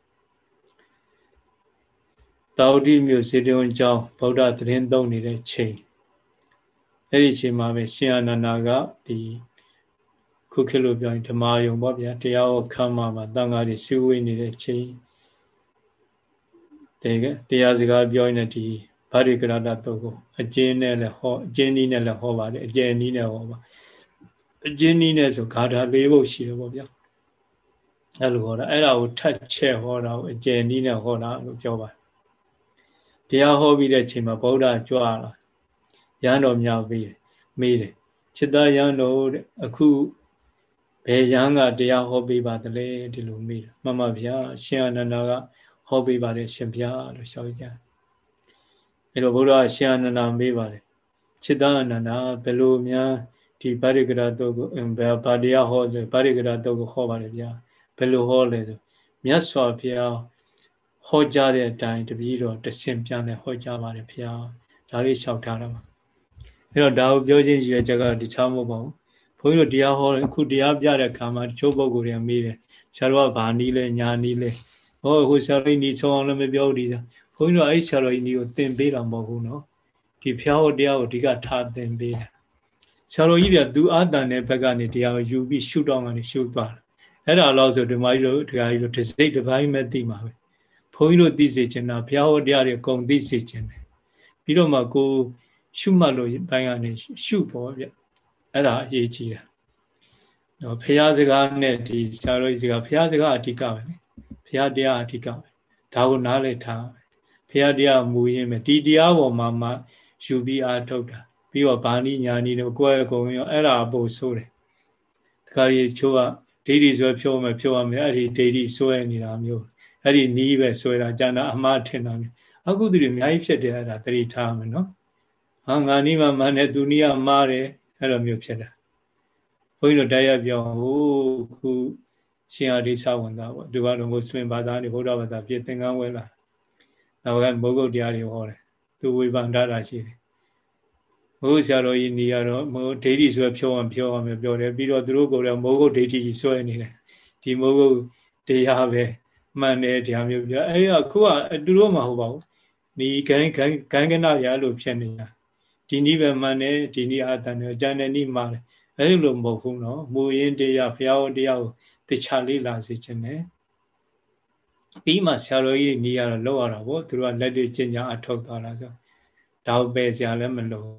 တောတိမြို့စေတုံကျောင်းဗုဒ္ဓသတင်းသုံးနေတဲ့ချိန်အဲ့ဒီချိန်မှာပဲရှင်အာနန္ဒာကဒီခုခေတ်လိုပြောရင်ဓမ္မယုံပေါ့ဗျာတရားဟောခမ်းမှာမှာတန်ဃာတွေစည်းဝေးနေတဲ့ချိန်တေကတရားစကားပြောရင်ဒီဗာရိကရတတုတ်ကိုအကျဉ်းနဲ့လည်းဟောအကျဉ်းနည်းနဲ့လည်းဟောပါတယ်အကျဉ်းနည်းနဲ့ဟောပါအကျဉ်းနည်းနဲ့ဆိုဂါထာ၄ပုဒ်ရှိတယ်ပေါ့ဗျာအဲ့လိုဟောတာအဲ့ဒါကိုထတ်ချက်ဟောတာကိုအကျဉ်းနည်းနဲ့ဟောတာလို့ပြောပါတ တရားဟောပြီးတဲ့အချိန်မှာဗုဒ္ဓကြွလာရဟန်းတော်များပြီးတယ်မေးတယ်ချစ်သားရဟန်းတော်တဲ့အခုဘယ်ရဟန်းကတရားဟောပေးပါသလဲဒီလိုမေးတယ်မှန်ပါဗျာရှင်အနန္ဒာကဟောပေးပါတယ်ရှင်ဗျာလို့ပြောကြအဲ့တော့ဗုဒ္ဓရှင်အနန္ဒာမေးပါတယ်ချစ်သားအနန္ဒာဘယ်လိုများဒီဗာရိကရာတုတ်ကိုဗာတရားဟောတယ်ဗာရိကရာတုတ်ကိုဟောပါတယ်ဗျာဘယ်လိုဟောလဲဆိုမြတ်စွာဘုရား ဟောကြားတဲ့အတိုင်းတပည့်တော်တဆင်ပြန်လဲဟောကြားပါတယ်ဘုရားဒါလေးလျှောက်ထားတာပါအဲ့တော့ဒါကိုပြောချင်းရှိရချက်ကဒီချောင်းမဟုတ်ပါဘူးဘုန်းကြီးတို့တရားဟောအခုတရားပြတဲ့ခါမှာတချို့ပုဂ္ဂိုလ်တွေကမေးတယ်ဆရာတော်ကဘာနီးလဲညာနီးလဲဟောဟိုဆရာတော်ကြီးချုံအောင်လည်းမပြောဘူးဒီဘုန်းကြီးတို့အဲ့ဆရာတော်ကြီးနီးကိုသင်ပေးတာမဟုတ်ဘူးနော်ဒီဖျားဟောတရားကိုအဓိကထားသင်ပေးတယ်ဆရာတော်ကြီးတွေကသူအာတန်တဲ့ဘက်ကနေတရားကိုယူပြီးရှုတော့ကနေရှုသွားတယ်အဲ့ဒါလို့ဆိုဒီမကြီးတို့တရားကြီးတို့တစ်စိတ်တစ်ပိုင်းမဲ့သိမှာပဲ ဘုန်းကြီးတို့သိစေချင်တာဘုရားဟောတရားတွေအကုန်သိစေချင်တယ်ပြီးတော့မှကိုရှုမှတ်လို့ဘိုင်းကနေရှုဖို့ဗျအဲ့ဒါအရေးကြီးတာတော့ဘုရားစကားနဲ့ဒီဆရာတော်ကြီးစကားဘုရားစကားအဓိကပဲလေဘုရားတရားအဓိကပဲဒါကိုနားလည်ထားဘုရားတရားမူရင်းပဲဒီတရားပေါ်မှာမှယူပြီးအားထုတ်တာပြီးတော့ဗာဏိညာဏီတို့ကိုယ်အကုန်ရောအဲ့ဒါအဖို့ဆိုးတယ်တခါကြီးချိုးကဒိဋ္ဌိဆွဲဖြိုးမယ်ဖြိုးရမယ်အဲ့ဒီဒိဋ္ဌိဆွဲနေတာမျိုး အဲ့ဒီနီးပဲဆွဲတာကျန်တာအမှားထင်တာမျိုးအကုသိုလ်တွေအများကြီးဖြစ်တယ်အဲ့ဒါတတိထားမယ်နော်ဟာငါနီးမှမှန်တယ်သူနီးကမှားတယ်အဲ့လိုမျိုးဖြစ်တာဘုန်းကြီးတို့တရားပြောဟိုခုရှင်အရိသဝန်သားပေါ့ဒီကတော့မွတ်စလင်ဘာသာနေဗုဒ္ဓဘာသာပြည်သင်္ကန်းဝဲလာနောက်ကမိုးကုတ်တရားတွေဟောတယ်သူဝေဖန်ထားတာရှိတယ်ဘုရားဆရာတော်ကြီးနေရတော့မိုးဒိဋ္ဌိဆွဲဖြောအောင်ဖြောအောင်ပြောတယ်ပြီးတော့သူတို့ကိုယ်တော့မိုးကုတ်ဒိဋ္ဌိဆွဲနေတယ်ဒီမိုးကုတ်တရားပဲ မှန်တယ်တရားမျိုးပြောအဲ့အခုကသူတို့မှဟုတ်ပါဘူးဒီဂိုင်းဂိုင်းဂိုင်းကနာရလို့ဖြစ်နေတာဒီနည်းပဲမှန်တယ်ဒီနည်းအာတန်တယ်အကျန်တဲ့နည်းမှားတယ်အဲ့လိုမဟုတ်ဘူးနော်မူရင်းတရားဘုရားဟောတရားကိုတခြားလေးလာစေခြင်းနဲ့ပြီးမှဆရာတော်ကြီးနေရတော့လောက်ရတာပေါ့သူတို့ကလက်တွေ့ကျင့်ကြအထောက်သွားတာဆိုဒါပဲဆရာလည်းမလို့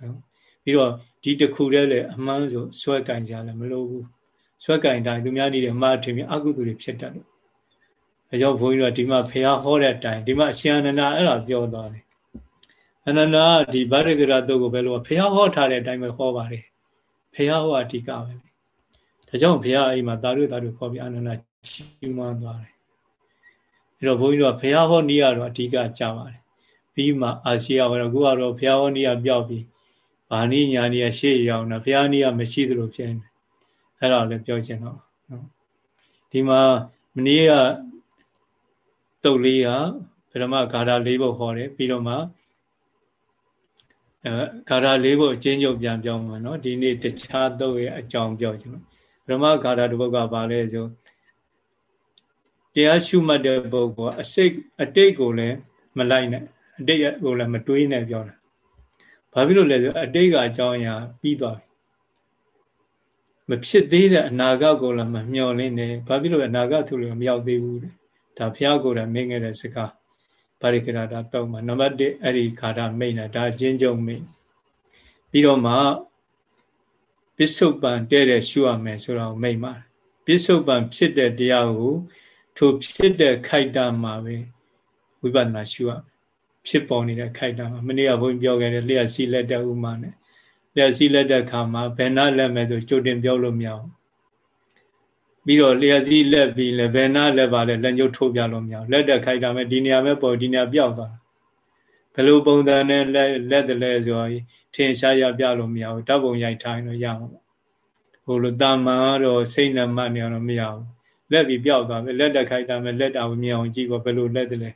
နော်ပြီးတော့ဒီတစ်ခုတည်းလည်းအမှန်ဆိုဆွဲကင်ကြလည်းမလို့ဘူးဆွဲကင်တိုင်းသူများနေတယ်မှားထင်ပြီးအကုသိုလ်တွေဖြစ်တတ်တယ်။ အဲကြောင့်ဘုန်းကြီးတို့ဒီမှာဖះဟောတဲ့အတိုင်းဒီမှာအရှင်အနန္ဒာအဲ့ဒါပြောသွားတယ်။အနန္ဒာဒီဗရဂရတုတ်ကိုပဲလို့ဖះဟောထားတဲ့အတိုင်းပဲဟောပါတယ်။ဖះဟောအဓိကပဲ။ဒါကြောင့်ဘုရားအိမ်မှာတာရုတာရုခေါ်ပြီးအာနန္ဒချီးမွမ်းသွားတယ်အဲ့တော့ဘုန်းကြီးတို့ကဘုရားဟောနည်းကတော့အဓိကကြပါတယ်ပြီးမှအာရှိယဝရခုကတော့ဘုရားဟောနည်းကပျောက်ပြီးဗာဏိညာနီးရှေ့ရောက်တာဘုရားနည်းကမရှိသလိုဖြစ်နေအဲ့ဒါလည်းပြောချင်တော့နော်ဒီမှာမနေ့က တုတ်လေးကဗရမဂါထာ၄ဘုတ်ဟောတယ်ပြီးတော့မှအဲဂါထာ၄ဘုတ်အချင်းချုပ်ပြန်ပြောမှာနော်ဒီနေ့တခြားတုတ်ရဲ့အကြောင်းပြောချင်တော့ဗြဟ္မဂါထာတစ်ပုဒ်ကပါလဲဆိုတရားရှုမှတ်တဲ့ပုဂ္ဂိုလ်အစိတ်အတိတ်ကိုလည်းမလိုက်နဲ့အတိတ်ကိုလည်းမတွေးနဲ့ပြောတာဘာဖြစ်လို့လဲဆိုအတိတ်ကအကြောင်းအရာပြီးသွားပြီမဖြစ်သေးတဲ့အနာဂတ်ကိုလည်းမမျှော်လင့်နဲ့ဘာဖြစ်လို့အနာဂတ်သူလည်းမရောက်သေးဘူးလေ ဒါဘုရားကိုယ်တိုင်မင်းခဲ့တဲ့စကားပါရိကရာတာတော့မှာနံပါတ်1အဲ့ဒီခါတာမိတ်တာဒါအချင်းကျုံမိတ်ပြီးတော့မှပစ္စုပန်တဲ့တဲ့ရှုရမယ်ဆိုတော့မိတ်ပါတယ်ပစ္စုပန်ဖြစ်တဲ့တရားကိုထိုဖြစ်တဲ့ခိုက်တာမှာပဲဝိပဿနာရှုရဖြစ်ပေါ်နေတဲ့ခိုက်တာမှာမနေ့ကဘုန်းကြီးပြောခဲ့တဲ့လျှက်စီးလက်တဲ့ဥမာနဲ့လျှက်စီးလက်တဲ့ခါမှာဘယ်နာလက်မဲ့ဆိုကြိုတင်ပြောလို့မရဘူး ပြီးတော့လျှက်စီးလက်ပြီးလည်းဘယ်နာလက်ပါလဲလက်ညှိုးထိုးပြလို့မရဘူးလက်တဲ့ခိုက်တာမဲ့ဒီနေရာမဲ့ပေါ်ဒီနေရာပြောက်သွားတာဘယ်လိုပုံစံနဲ့လက်လက်တယ်လဲဆိုတော့ထင်ရှားရပြလို့မရဘူးဓာတ်ပုံရိုက်ထားရင်တော့ရမှာပေါ့ဟိုလိုတာမန်တော့စိတ်နဲ့မှတ်နေအောင်မရဘူးလက်ပြီးပြောက်သွားပဲလက်တက်ခိုက်တာမဲ့လက်တာမမြင်အောင်ကြည့်ပေါ့ဘယ်လိုလက်တယ်လဲ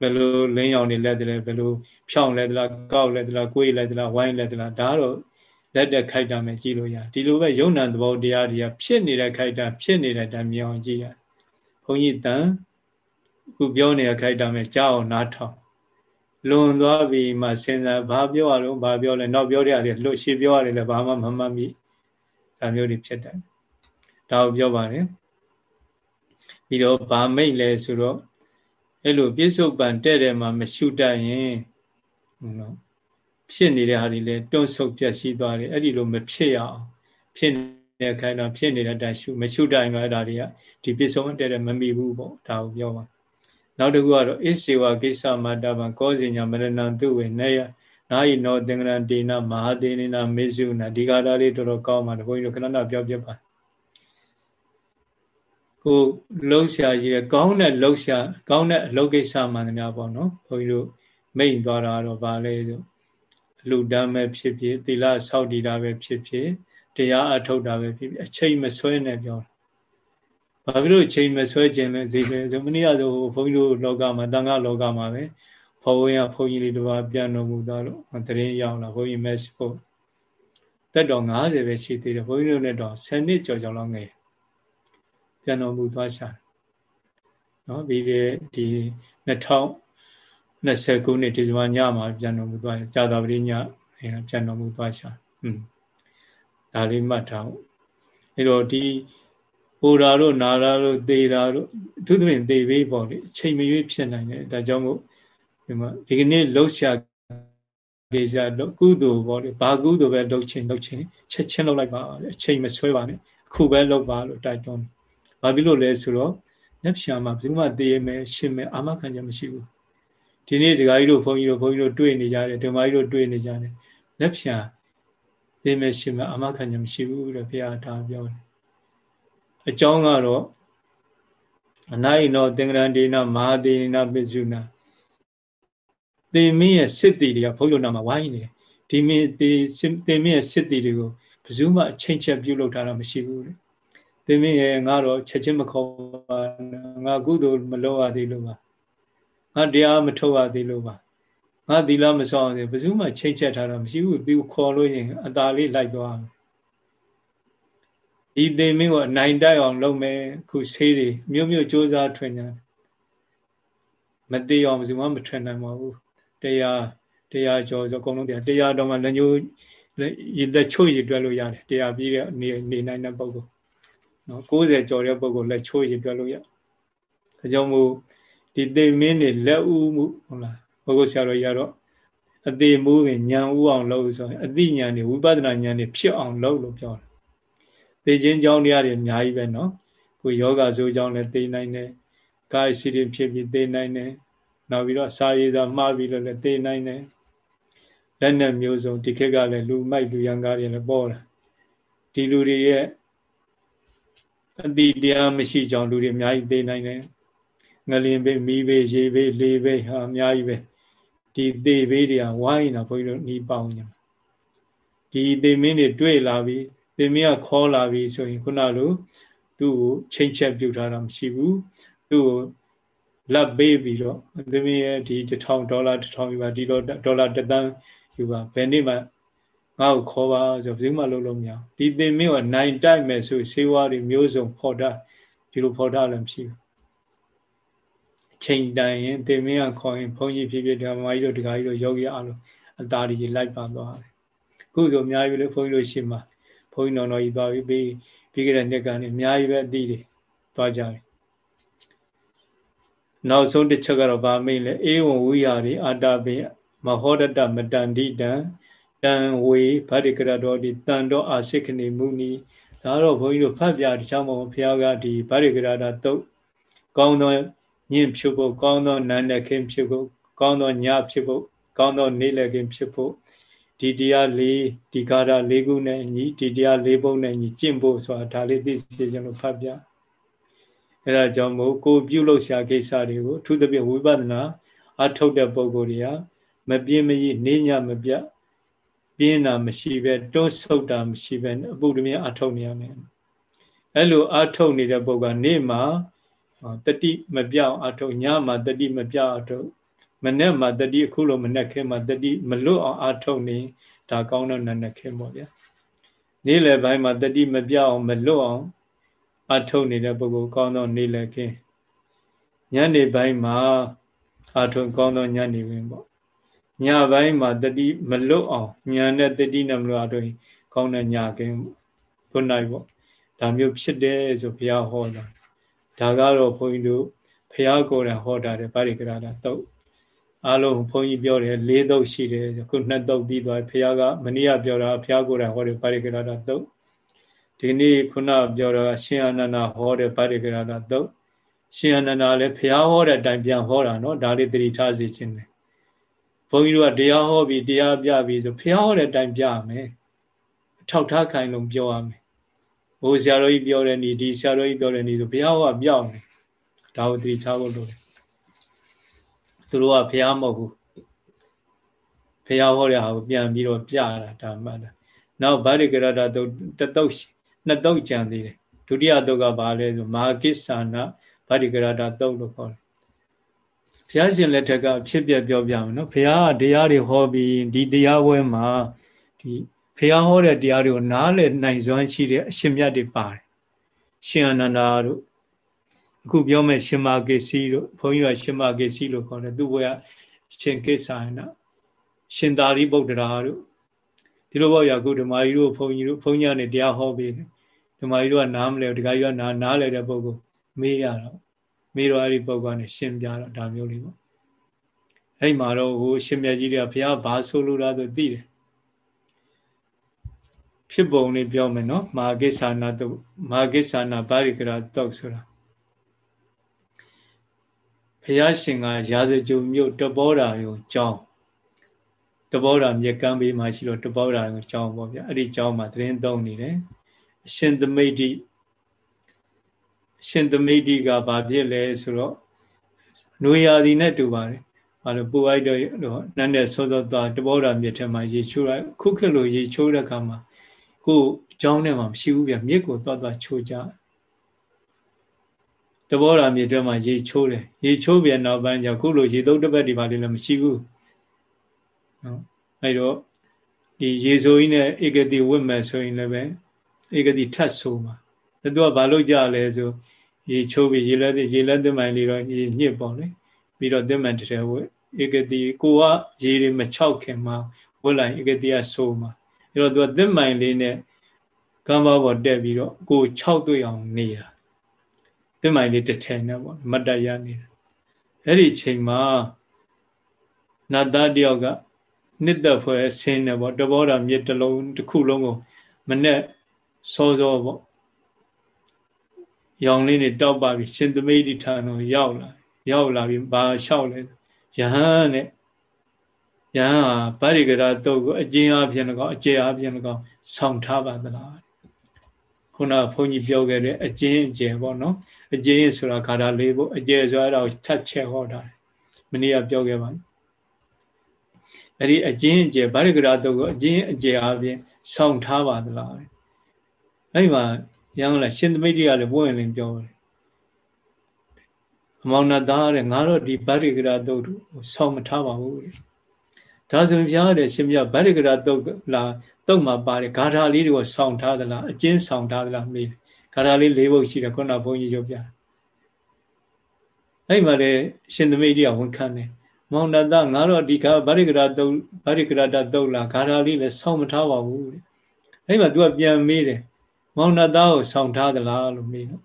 ဘယ်လိုလင်းရောင်နေလက်တယ်လဲဘယ်လိုဖြောင်းလက်သလားကောက်လက်သလားကိုယ်လက်သလားဝိုင်းလက်သလားဒါတော့ လက်တက်ခိုက်တာမဲ့ကြည့်လို့ရဒီလိုပဲယုံနံသဘောတရားတွေကဖြစ်နေတဲ့ခိုက်တာဖြစ်နေတဲ့တည်းမြင်အောင်ကြည့်ရဘုန်းကြီးတန်ခုပြောနေတဲ့ခိုက်တာမဲ့ကြားအောင်နားထောင်လွန်သွားပြီမှစဉ်းစားဘာပြောရလို့ဘာပြောလဲနောက်ပြောရတယ်လွတ်ရှေ့ပြောရတယ်လည်းဘာမှမမှတ်မိဒါမျိုးတွေဖြစ်တယ်ဒါကိုပြောပါတယ်ပြီးတော့ဗာမိတ်လဲဆိုတော့အဲ့လိုပြစ္ဆုတ်ပံတဲ့တယ်မှာမရှုတတ်ရင်ဟုတ်နော် ဖြစ်နေတဲ့ဟာတွေလည်းတွန့်ဆုတ်ပြက်စီးသွားတယ်အဲ့ဒီလိုမဖြစ်ရအောင်ဖြစ်နေတဲ့ခိုင်းတော့ဖြစ်နေတဲ့တိုင်ရှုမရှုတတ်ရင်တော့အဲ့ဒါတွေကဒီပြစ္ဆုတ်တဲ့တယ်မမိဘူးပေါ့ဒါကိုပြောပါနောက်တစ်ခုကတော့ဣစေဝကိစ္စမတ္တဗံကောဇိညာမရဏံသူဝေနေယနာယိနောသင်္ကရတေနမဟာသေနနာမေစုနာဒီကာတာလေးတော်တော်ကောင်းပါတယ်ဘုန်းကြီးတို့ခဏခဏပြောပြပါကိုလှုပ်ရှားရည်ကောင်းတဲ့လှုပ်ရှားကောင်းတဲ့အလုပ်ကိစ္စမှန်သမျှပေါ့နော်ဘုန်းကြီးတို့မိတ်သွားတာတော့ဗာလဲဆိုအ လှူဒန်းပဲဖြစ်ဖြစ်သီလဆောက်တည်တာပဲဖြစ်ဖြစ်တရားအထုတ်တာပဲဖြစ်ဖြစ်အချိန်မဆွဲနဲ့ပြောတာ။ဘာဖြစ်လို့အချိန်မဆွဲခြင်းလဲဈေးပဲဆိုမနေ့ကဆိုဘုန်းကြီးတို့လောကမှာတန်ခါလောကမှာပဲဖဝင်းကဘုန်းကြီးလေးတစ်ပါးပြန်တော်မူသားလို့တရင်ရောက်လာဘုန်းကြီး message ပို့တက်တော်90ပဲရှိသေးတယ်ဘုန်းကြီးတို့လည်းတော့10နှစ်ကျော်ကျော်လောက်ငယ်ပြန်တော်မူသွားရှာ။နော်ပြီးတဲ့ဒီ2000 29နှစ်ဒီဇင်ဘာညမှာပြန်တော်မူသွားကြာတာပရိညပြန်တော်မူသွားရှာอืมဒါလေးမှတ်ထားဖို့အဲတော့ဒီပူတာတို့နာတာတို့သေတာတို့အထူးသဖြင့်သေဘေးပေါ့လေအချိန်မရွေးဖြစ်နိုင်တယ်ဒါကြောင့်မို့ဒီမှာဒီကနေ့လှုပ်ရှားဒေဇာတို့ကုသိုလ်ပေါ့လေဘာကုသိုလ်ပဲလှုပ်ချင်းလှုပ်ချင်းချက်ချင်းလှုပ်လိုက်ပါလေအချိန်မဆွဲပါနဲ့အခုပဲလှုပ်ပါလို့တိုက်တွန်းဘာဖြစ်လို့လဲဆိုတော့လက်ဖြာမှာဘယ်သူမှသေရမယ်ရှင်မယ်အာမခံချက်မရှိဘူး ဒီနေ့ဒကာကြီးတို့ဘုန်းကြီးတို့ဘုန်းကြီးတို့တွေ့နေကြတယ်ဓမ္မကြီးတို့တွေ့နေကြတယ်လက်ဖြာသေမယ်ရှင်မယ်အာမခံချက်မရှိဘူးတဲ့ဘုရားဒါပြောတယ်အကြောင်းကတော့အနာယိနောသင်္ကရန္ဒေနမဟာသေနပိစုနာသေမင်းရဲ့စစ်တီတွေကဘုန်းကြီးတို့နာမှာဝိုင်းနေတယ်ဒီမင်းသေသေမင်းရဲ့စစ်တီတွေကိုဘယ်သူမှအချိန်ချက်ပြုတ်လောက်တာတော့မရှိဘူးလေသေမင်းရဲ့ငါတော့ချက်ချင်းမခေါ်ပါငါကုသိုလ်မလုပ်ရသေးလို့ပါ ငါတရားမထုတ်ရသေးလို့ပါငါသီလမဆောင်ရသေးဘယ်သူမှချိန်ချက်ထားတာမရှိဘူးသူခေါ်လို့ရင်အตาလေးလိုက်သွားမယ်ဒီသေမင်းကိုအနိုင်တိုက်အောင်လုပ်မယ်ခုဆေးတွေမြို့မြို့စ조사ထွင်ကြတယ်မသေးအောင်ဘယ်သူမှမထွင်နိုင်ပါဘူးတရားတရားကျော်ဆိုအကုန်လုံးတရားတရားတော်မှလက်ညှိုးရလက်ချိုးရတွက်လို့ရတယ်တရားပြီးတဲ့နေနေနိုင်တဲ့ပုဂ္ဂိုလ်နော်60ကျော်တဲ့ပုဂ္ဂိုလ်လက်ချိုးရတွက်လို့ရဒါကြောင့်မို့ ဒီသေမင်းတွေလက်ဥမှုဟုတ်လားဘုဂုဆရာတော်ရတော့အသေးမိုးကဉာဏ်ဥအောင်လုပ်ဆိုရင်အသိဉာဏ်တွေဝိပဿနာဉာဏ်တွေဖြစ်အောင်လုပ်လို့ပြောတယ်သေခြင်းကြောင်းတရားတွေအများကြီးပဲနော်ကိုယောဂဆိုးကြောင်းလည်းသိနိုင်တယ်ကာယစီရင်ဖြစ်ပြီးသိနိုင်တယ်နောက်ပြီးတော့စာရည်သာမှားပြီးတော့လည်းသိနိုင်တယ်လက်နဲ့မျိုးစုံဒီခေတ်ကလည်းလူမိုက်လူရန်ကားတွေလည်းပေါ်လာဒီလူတွေရဲ့အတိတရားမရှိကြောင်းလူတွေအများကြီးသိနိုင်တယ် ငလင်ဘေးမီးဘေးရေဘေးလေဘေးဟာအများကြီးပဲဒီသေဘေးတွေကဝိုင်းတာဘုန်းကြီးတို့နှီးပေါင်းကြဒီသေမင်းတွေတွေ့လာပြီးသေမင်းကခေါ်လာပြီးဆိုရင်ခုနလိုသူ့ကိုချိန်ချက်ပြုထားတာမရှိဘူးသူ့ကိုလက်ပေးပြီးတော့သေမင်းရဲ့ဒီ1000ဒေါ်လာ1000ယူပါဒီဒေါ်လာ1000တန်းယူပါဘယ်နေ့မှငါ့ကိုခေါ်ပါဆိုဘယ်သူမှလုပ်လို့မရဒီသေမင်းကနိုင်တိုက်မယ်ဆိုစေဝါတွေမျိုးစုံဖော်တာဒီလိုဖော်တာလည်းမရှိဘူး ချိန်တိုင်ရင်သေမင်းကခေါ်ရင်ဘုန်းကြီးဖြစ်ဖြစ်ဓမ္မကြီးတို့ဒကာကြီးတို့ယောဂီအားလုံးအသားကြီးလိုက်ပါသွားတယ်ခုဆိုအများကြီးလေဘုန်းကြီးတို့ရှင်းမှာဘုန်းကြီးတော်တော်ကြီးသွားပြီးပြီးပြီးကြတဲ့နှစ်ကနေအများကြီးပဲအသီးတွေသွားကြတယ်နောက်ဆုံးတစ်ချက်ကတော့ဗာမိတ်လေအေဝံဝိဟာရိအာတပိမဟောဒတမတန္တိတံတံဝေဗတ္တိကရတော်ဒီတန်တော်အာစိခဏီမုနီဒါတော့ဘုန်းကြီးတို့ဖတ်ပြတခြားမဟုတ်ဘုရားကဒီဗတ္တိကရတာတုတ်ကောင်းသော ညင့်ဖြစ်ဖို့ကောင်းသောနာနဲ့ခင်းဖြစ်ဖို့ကောင်းသောညဖြစ်ဖို့ကောင်းသောနေ့လည်းခင်းဖြစ်ဖို့ဒီတရားလေးဒီကာရလေးခုနဲ့ညီဒီတရားလေးပုံနဲ့ညီကျင့်ဖို့ဆိုတာဒါလေးသိစေချင်လို့ဖတ်ပြအဲဒါကြောင့်မို့ကိုပြုလုပ်ရှာကိစ္စတွေကိုအထူးသဖြင့်ဝိပဿနာအထုတ်တဲ့ပုံကိုယ်တွေကမပြင်းမရနေညမပြပြင်းတာမရှိပဲတွန်းဆုတ်တာမရှိပဲအပုဒ်တမြအထုတ်နေရမယ်အဲလိုအထုတ်နေတဲ့ပုံကနေမှာ တတိမပြောင်းအထုတ်ညမှာတတိမပြောင်းအထုတ်မနဲ့မှာတတိအခုလိုမနဲ့ခဲမှာတတိမလွတ်အောင်အထုတ်နေဒါကောင်းတော့နနဲ့ခဲပေါ့ဗျာနေ့လယ်ပိုင်းမှာတတိမပြောင်းမလွတ်အောင်အထုတ်နေတဲ့ပုဂ္ဂိုလ်ကောင်းတော့နေ့လယ်ခင်းညနေပိုင်းမှာအထုတ်ကောင်းတော့ညနေခင်းပေါ့ညပိုင်းမှာတတိမလွတ်အောင်ညာနဲ့တတိနဲ့မလွတ်အောင်ကောင်းတဲ့ညခင်းခုနိုင်ပေါ့ဒါမျိုးဖြစ်တယ်ဆိုဘုရားဟောတာ ဒါကတော့ဘုန်းကြီးတို့ဘုရားကိုယ်တိုင်ဟောတာတယ်ပါရိကရာတာတုတ်အလုံးဘုန်းကြီးပြောတယ်၄တုတ်ရှိတယ်ခုနှစ်တုတ်ပြီးသွားဘုရားကမနေ့ကပြောတာဘုရားကိုယ်တိုင်ဟောတယ်ပါရိကရာတာတုတ်ဒီနေ့ခုနပြောတာရှင်အနန္ဒဟောတယ်ပါရိကရာတာတုတ်ရှင်အနန္ဒလည်းဘုရားဟောတဲ့အတိုင်းပြန်ဟောတာနော်ဒါလေးသတိထားစေခြင်းတယ်ဘုန်းကြီးတို့ကတရားဟောပြီးတရားပြပြီးဆိုဘုရားဟောတဲ့အတိုင်းပြရမယ်အထောက်ထားခိုင်းလုံးပြောရမယ် ဟိုဆရာတော်ကြီးပြောတဲ့ဤဒီဆရာတော်ကြီးပြောတဲ့ဤဆိုဘုရားဟောကပြောင်းတယ်ဒါကိုသတိထားဖို့လိုတယ်သူတို့ကဘုရားမဟုတ်ဘူးဘုရားဟောတဲ့ဟာကိုပြန်ပြီးတော့ပြတာဒါမှတ်တာနောက်ဗာရိကရတာတုတ်တတုတ်နှစ်တုတ်ကြံသေးတယ်ဒုတိယတုတ်ကဘာလဲဆိုမာကိစ္ဆာနာဗာရိကရတာတုတ်လို့ခေါ်တယ်ဘုရားရှင်လက်ထက်ကဖြစ်ပြပြောပြမယ်နော်ဘုရားကတရားတွေဟောပြီးဒီတရားဝဲမှာဒီ ဘုရားဟောတဲ့တရားတွေကိုနားလည်နိုင်စွမ်းရှိတဲ့အရှင်မြတ်တွေပါတယ်ရှင်အနန္ဒာတို့အခုပြောမဲ့ရှင်မာကေစီတို့ဘုန်းကြီးကရှင်မာကေစီလို့ခေါ်တယ်သူ့ဘဝရှင်ကိစ္ဆာယနာရှင်သာရိပုတ္တရာတို့ဒီလိုပေါ့ရအခုဓမ္မကြီးတို့ဘုန်းကြီးတို့ဘုန်းကြီးကနေတရားဟောပေးတယ်ဓမ္မကြီးတို့ကနားမလဲဒကာကြီးကနားနားလဲတဲ့ပုဂ္ဂိုလ်မေးရတော့မေးတော့အဲ့ဒီပုဂ္ဂိုလ်ကနေရှင်ပြတော့ဒါမျိုးလေးပေါ့အဲ့မှာတော့ဟိုရှင်မြတ်ကြီးတွေကဘုရားဘာဆိုလိုတာဆိုသိတယ် ဖြစ်ပုံလေးပြောမယ်နော်မာဂိသနာတုမာဂိသနာဗာရိကရာတောက်ဆိုတာဘုရားရှင်ကရာဇကြုံမြို့တဘောဓာယုံကျောင်းတဘောဓာမြက်ကမ်းဘေးမှာရှိတော့တဘောဓာယုံကျောင်းပေါ့ဗျာအဲ့ဒီကျောင်းမှာသတင်းသုံးနေတယ်အရှင်သမိတ်တိအရှင်သမိတ်တိကဘာဖြစ်လဲဆိုတော့နွေရာသီနဲ့တူပါတယ်ဘာလို့ပူအိုက်တော့နန်းနဲ့စောစောသွားတဘောဓာမြက်ထဲမှာရေချိုးလိုက်ခုခက်လို့ရေချိုးတဲ့အခါမှာ ကိုကျောင်းထဲမှာမရှိဘူးဗျမြစ်ကိုသွားသွားချိုးကြတဘောဓာမြေထဲမှာရေချိုးတယ်ရေချိုးပြန်နောက်ပိုင်းကျခုလိုရေသုံးတစ်ပတ်ဒီပါလေးလည်းမရှိဘူးနော်အဲ့တော့ဒီရေဆိုကြီးနဲ့ဧကတိဝတ်မယ်ဆိုရင်လည်းပဲဧကတိထတ်ဆိုမှာသူကဘာလို့ကြလဲဆိုရေချိုးပြီးရေလက်ရေလက်သမိုင်လေးတော့ရေညှစ်ပေါ့လေပြီးတော့သမိုင်တည်းဝတ်ဧကတိကိုကရေတွေမချောက်ခင်မှာဝတ်လိုက်ဧကတိကဆိုမှာ အဲ့တော့သူကသမိုင်လေးနဲ့ကမ်းပါပေါ်တက်ပြီးတော့ကို6တွေ့အောင်နေတာသမိုင်လေးတစ်ထည်နဲ့ပေါ့မတ်တရနေတာအဲ့ဒီချိန်မှာနတ်သားတယောက်ကနှစ်သက်ဖွယ်ဆင်းနေပေါ့တဘောတာမြစ်တစ်လုံးတစ်ခုလုံးကိုမနဲ့စောစောပေါ့ရောင်လေးတွေတောက်ပါပြီရှင်သမိတ်ဋ္ဌာန်ကိုရောက်လာရောက်လာပြီဘာလျှောက်လဲယဟန်နဲ့ ယဟန်ဟာဗရိကရာတုတ်ကိုအကျဉ်းအပြင်၎င်းအကျယ်အပြင်၎င်းဆောင်းထားပါသလားခုနဘုန်းကြီးပြောခဲ့တဲ့အကျဉ်းအကျယ်ပေါ့နော်အကျဉ်းဆိုတာခါတာလေးဖို့အကျယ်ဆိုတော့ထတ်ချက်ဟောတာမနေ့ကပြောခဲ့ပါအဲ့ဒီအကျဉ်းအကျယ်ဗရိကရာတုတ်ကိုအကျဉ်းအကျယ်အပြင်ဆောင်းထားပါသလားအဲ့ဒီမှာရန်လာရှင်သမိတ်တွေကလည်းပွင့်လင်းပြောတယ်အမောင်နာသားတဲ့ငါတို့ဒီဗရိကရာတုတ်ဆောင်းမထားပါဘူးတဲ့ ဒါဆိုရင်ဘုရားတဲ့ရှင်ဘုရားဗရိကရာတုတ်လာတုတ်မှာပါတယ်ဂါထာလေးတွေကိုဆောင်းထားသလားအကျဉ်းဆောင်းထားသလားမေးတယ်ဂါထာလေး၄ပုဒ်ရှိတယ်ခုနဘုန်းကြီးရုပ်ပြအဲ့မှာလေရှင်သမိတ်တွေကဝန်ခံတယ်မောင်နာသားငါတို့ဒီကဗရိကရာတုတ်ဗရိကရာတတုတ်လာဂါထာလေးလည်းဆောင်းမထားပါဘူးတဲ့အဲ့မှာ तू ကပြန်မေးတယ်မောင်နှသားကိုဆောင်ထားသလားလို့မေးတော့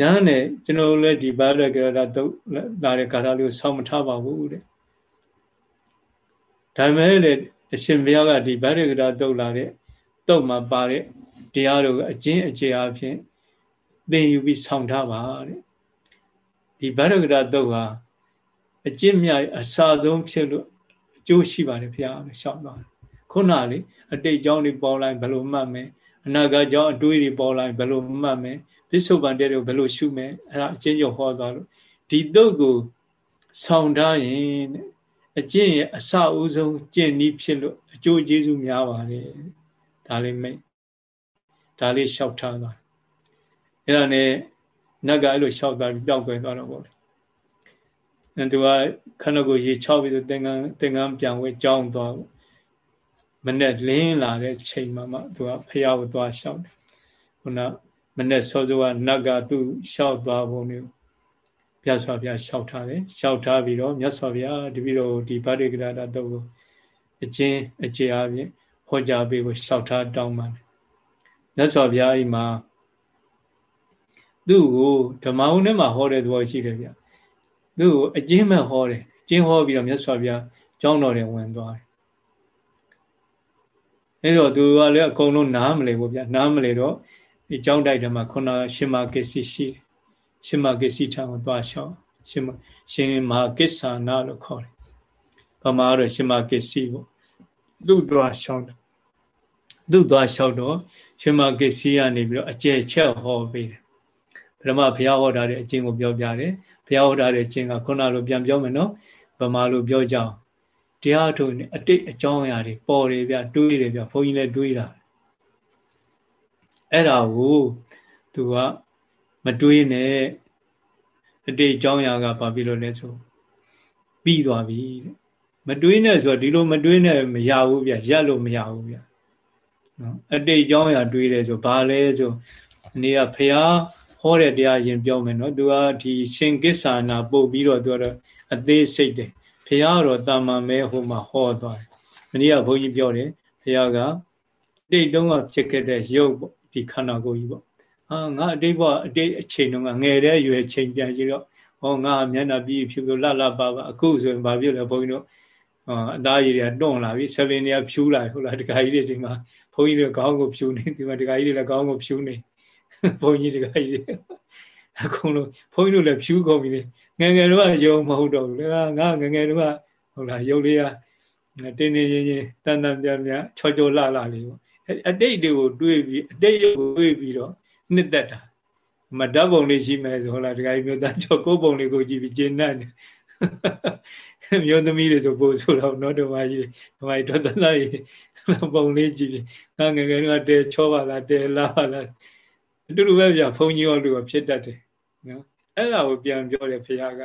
ရဟန်းနဲ့ကျွန်တော်လည်းဒီဘာရကရတာတုတ်လာတဲ့ကာထာလေးကိုဆောင်မထားပါဘူးတဲ့ ဒါပေမဲ့လေအရှင်ဘုရားကဒီဘာရကရတုတ်လာတဲ့တုတ်မှာပါတဲ့တရားတို့အကျဉ်းအခြေအဖြစ်သင်ယူပြီးဆောင်ထားပါတဲ့ဒီဘာရကရတုတ်ဟာအကျင့်မြတ်အစာဆုံးဖြစ်လို့အကျိုးရှိပါတယ်ဘုရားလို့ရှောက်သွားတယ်ခုနလေအတိတ်ကြောင့်ဒီပေါ်လိုက်ဘယ်လိုမှတ်မယ်အနာဂတ်ကြောင့်အတွေးတွေပေါ်လာရင်ဘယ်လိုမှတ်မယ်ပစ္စုပန်တဲ့တွေကိုဘယ်လိုရှုမယ်အဲ့ဒါအချင်းချင်းဟောသွားလို့ဒီတုတ်ကိုဆောင်ထားရင် အကျင့်ရဲ့အစအဦးဆုံးကျင့်နည်းဖြစ်လို့အကျိုးကျေးဇူးများပါတယ်ဒါလေးမိတ်ဒါလေးလျှောက်ထားသွားအဲ့ဒါနဲ့နတ်ကအဲ့လိုလျှောက်သွားပြီးပျောက်ကွယ်သွားတော့ပေါ့လေအဲ့သူကခဏကိုရေချောက်ပြီးတော့သင်္ကန်းသင်္ကန်းပြန်ဝဲကြောင်းသွားမနဲ့လင်းလာတဲ့ချိန်မှာမှသူကဖះကိုသွားလျှောက်တယ်ခုနမနဲ့စောစောကနတ်ကသူ့လျှောက်သွားပုံမျိုး မြတ်စွာဘုရားလျှောက်ထားတယ်လျှောက်ထားပြီးတော့မြတ်စွာဘုရားတပည့်တော်ဒီဗတ္တိကရတာတော့ကိုအချင်းအခြေအပြင်ဟောကြားပေးဖို့လျှောက်ထားတောင်းပါတယ်မြတ်စွာဘုရားအိမ်မှာသူ့ကိုဓမ္မဝုန်းထဲမှာဟောတဲ့သဘောရှိတယ်ဗျသူ့ကိုအကျဉ်းမဲ့ဟောတယ်အကျဉ်းဟောပြီးတော့မြတ်စွာဘုရားကျောင်းတော်ထဲဝင်သွားတယ်အဲ့တော့သူကလည်းအကုန်လုံးနားမလဲဘူးဗျာနားမလဲတော့ဒီကြောင်းတိုက်ထဲမှာခုနရှင်မာကိစီရှိ ရှင်မာကိစီထံကိုသွားလျှောက်ရှင်ရှင်မာကိစ္ဆာနာလို့ခေါ်တယ်ဗမာကတော့ရှင်မာကိစီပေါ့သူ့သွားလျှောက်တယ်သူ့သွားလျှောက်တော့ရှင်မာကိစီကနေပြီးတော့အကျယ်ချက်ဟောပေးတယ်ပထမဘုရားဟောထားတဲ့အကျင့်ကိုပြောပြတယ်ဘုရားဟောထားတဲ့အကျင့်ကခုနလိုပြန်ပြောမယ်နော်ဗမာလိုပြောကြအောင်တရားထုတ်နေအတိတ်အကြောင်းအရာတွေပေါ်တယ်ဗျတွေးတယ်ဗျဘုန်းကြီးလည်းတွေးတာအဲ့ဒါကိုသူက မတွေးနဲ့အတိတ်အကြောင်းအရာကဘာဖြစ်လို့လဲဆိုပြီးသွားပြီတဲ့မတွေးနဲ့ဆိုတော့ဒီလိုမတွေးနဲ့မရဘူးဗျရက်လို့မရဘူးဗျနော်အတိတ်အကြောင်းအရာတွေးတယ်ဆိုဘာလဲဆိုအနေကဖះဟောတဲ့တရားရင်ပြောမယ်နော်သူကဒီရှင်ကိစ္ဆာနာပို့ပြီးတော့သူကတော့အသေးစိတ်တယ်ဘုရားတော့တာမန်မဲဟိုမှာဟောသွားတယ်မနေ့ကဘုန်းကြီးပြောတယ်ဘုရားကတိတ်တုံးကဖြစ်ခဲ့တဲ့ရုပ်ပေါ့ဒီခန္ဓာကိုယ်ကြီးပေါ့ အာငါအတိတ်ဘအတိတ်အချိန်တုန်းကငယ်တဲ့ရွယ်ချိန်ပြန်ကြည့်တော့ဟောငါမျက်နှာပြည့်ဖြူဖြူလှလှပါပါအခုဆိုရင်ဘာဖြစ်လဲဘုန်းကြီးတို့အသားရည်တွေကတွန့်လာပြီဆယ်လင်းတွေကဖြူလာဟုတ်လားဒကာကြီးတွေဒီမှာဘုန်းကြီးတွေခေါင်းကိုဖြူနေဒီမှာဒကာကြီးတွေလည်းခေါင်းကိုဖြူနေဘုန်းကြီးဒကာကြီးတွေအကုန်လုံးဘုန်းကြီးတို့လည်းဖြူကုန်ပြီလေငငယ်တော့ယုံမဟုတ်တော့ဘူးလေငါငငယ်တော့ဟုတ်လားယုံလေးကတင်းတင်းရင်းရင်းတန်တန်ပြပြချောချောလှလှလေးပေါ့အတိတ်တွေကိုတွေးပြီးအတိတ်ကိုတွေးပြီးတော့ နှစ်သက်တာမဓာတ်ပုံလေးရှိမယ်ဆိုဟုတ်လားဒကာကြီးမျိုးသားချောကိုပုံလေးကိုကြည့်ပြီးကျင်းနေတယ်မျိုးသမီးတွေဆိုပို့ဆိုတော့နော်ဓမ္မကြီးဓမ္မကြီးတော့တသားကြီးပုံလေးကြည့်ပြီးငါငငယ်တော့တဲချောပါလားတဲလာပါလားအတူတူပဲဗျဘုန်းကြီးရောလူကဖြစ်တတ်တယ်နော်အဲ့ဒါကိုပြန်ပြောတယ်ဘုရားက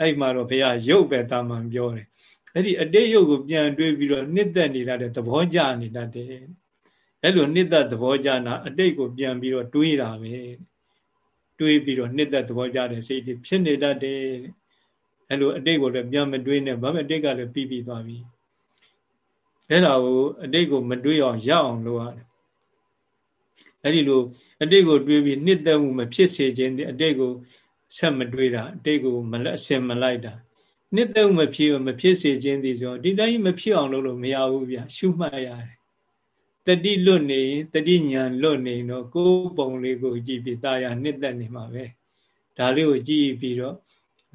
အဲ့မှာတော့ဘုရားရုပ်ပဲတာမန်ပြောတယ်အဲ့ဒီအတိတ်ရုပ်ကိုပြန်တွေးပြီးတော့နှစ်သက်နေတတ်တဲ့သဘောကျနေတတ်တယ် အဲ့လိုနှစ်သက်သဘောကျတာအတိတ်ကိုပြန်ပြီးတော့တွေးတာပဲတွေးပြီးတော့နှစ်သက်သဘောကျတဲ့စိတ်တွေဖြစ်နေတတ်တယ်အဲ့လိုအတိတ်ကိုလည်းပြန်မတွေးနဲ့ဘာမှအတိတ်ကလည်းပြီးပြီးသွားပြီအဲ့ဒါကိုအတိတ်ကိုမတွေးအောင်ရအောင်လုပ်ရတယ်အဲ့ဒီလိုအတိတ်ကိုတွေးပြီးနှစ်သက်မှုမဖြစ်စေခြင်းအတိတ်ကိုဆက်မတွေးတာအတိတ်ကိုမလက်အစင်မလိုက်တာနှစ်သက်မှုမဖြစ်မဖြစ်စေခြင်းဒီဆိုဒီတိုင်းမဖြစ်အောင်လုပ်လို့မရဘူးဗျရှုမှတ်ရတယ် တတိလွတ်နေတတိညာလွတ်နေတော့ကိုယ်ပုံလေးကိုကြည့်ပြီးตาရနှစ်သက်နေမှာပဲဒါလေးကိုကြည့်ပြီးတော့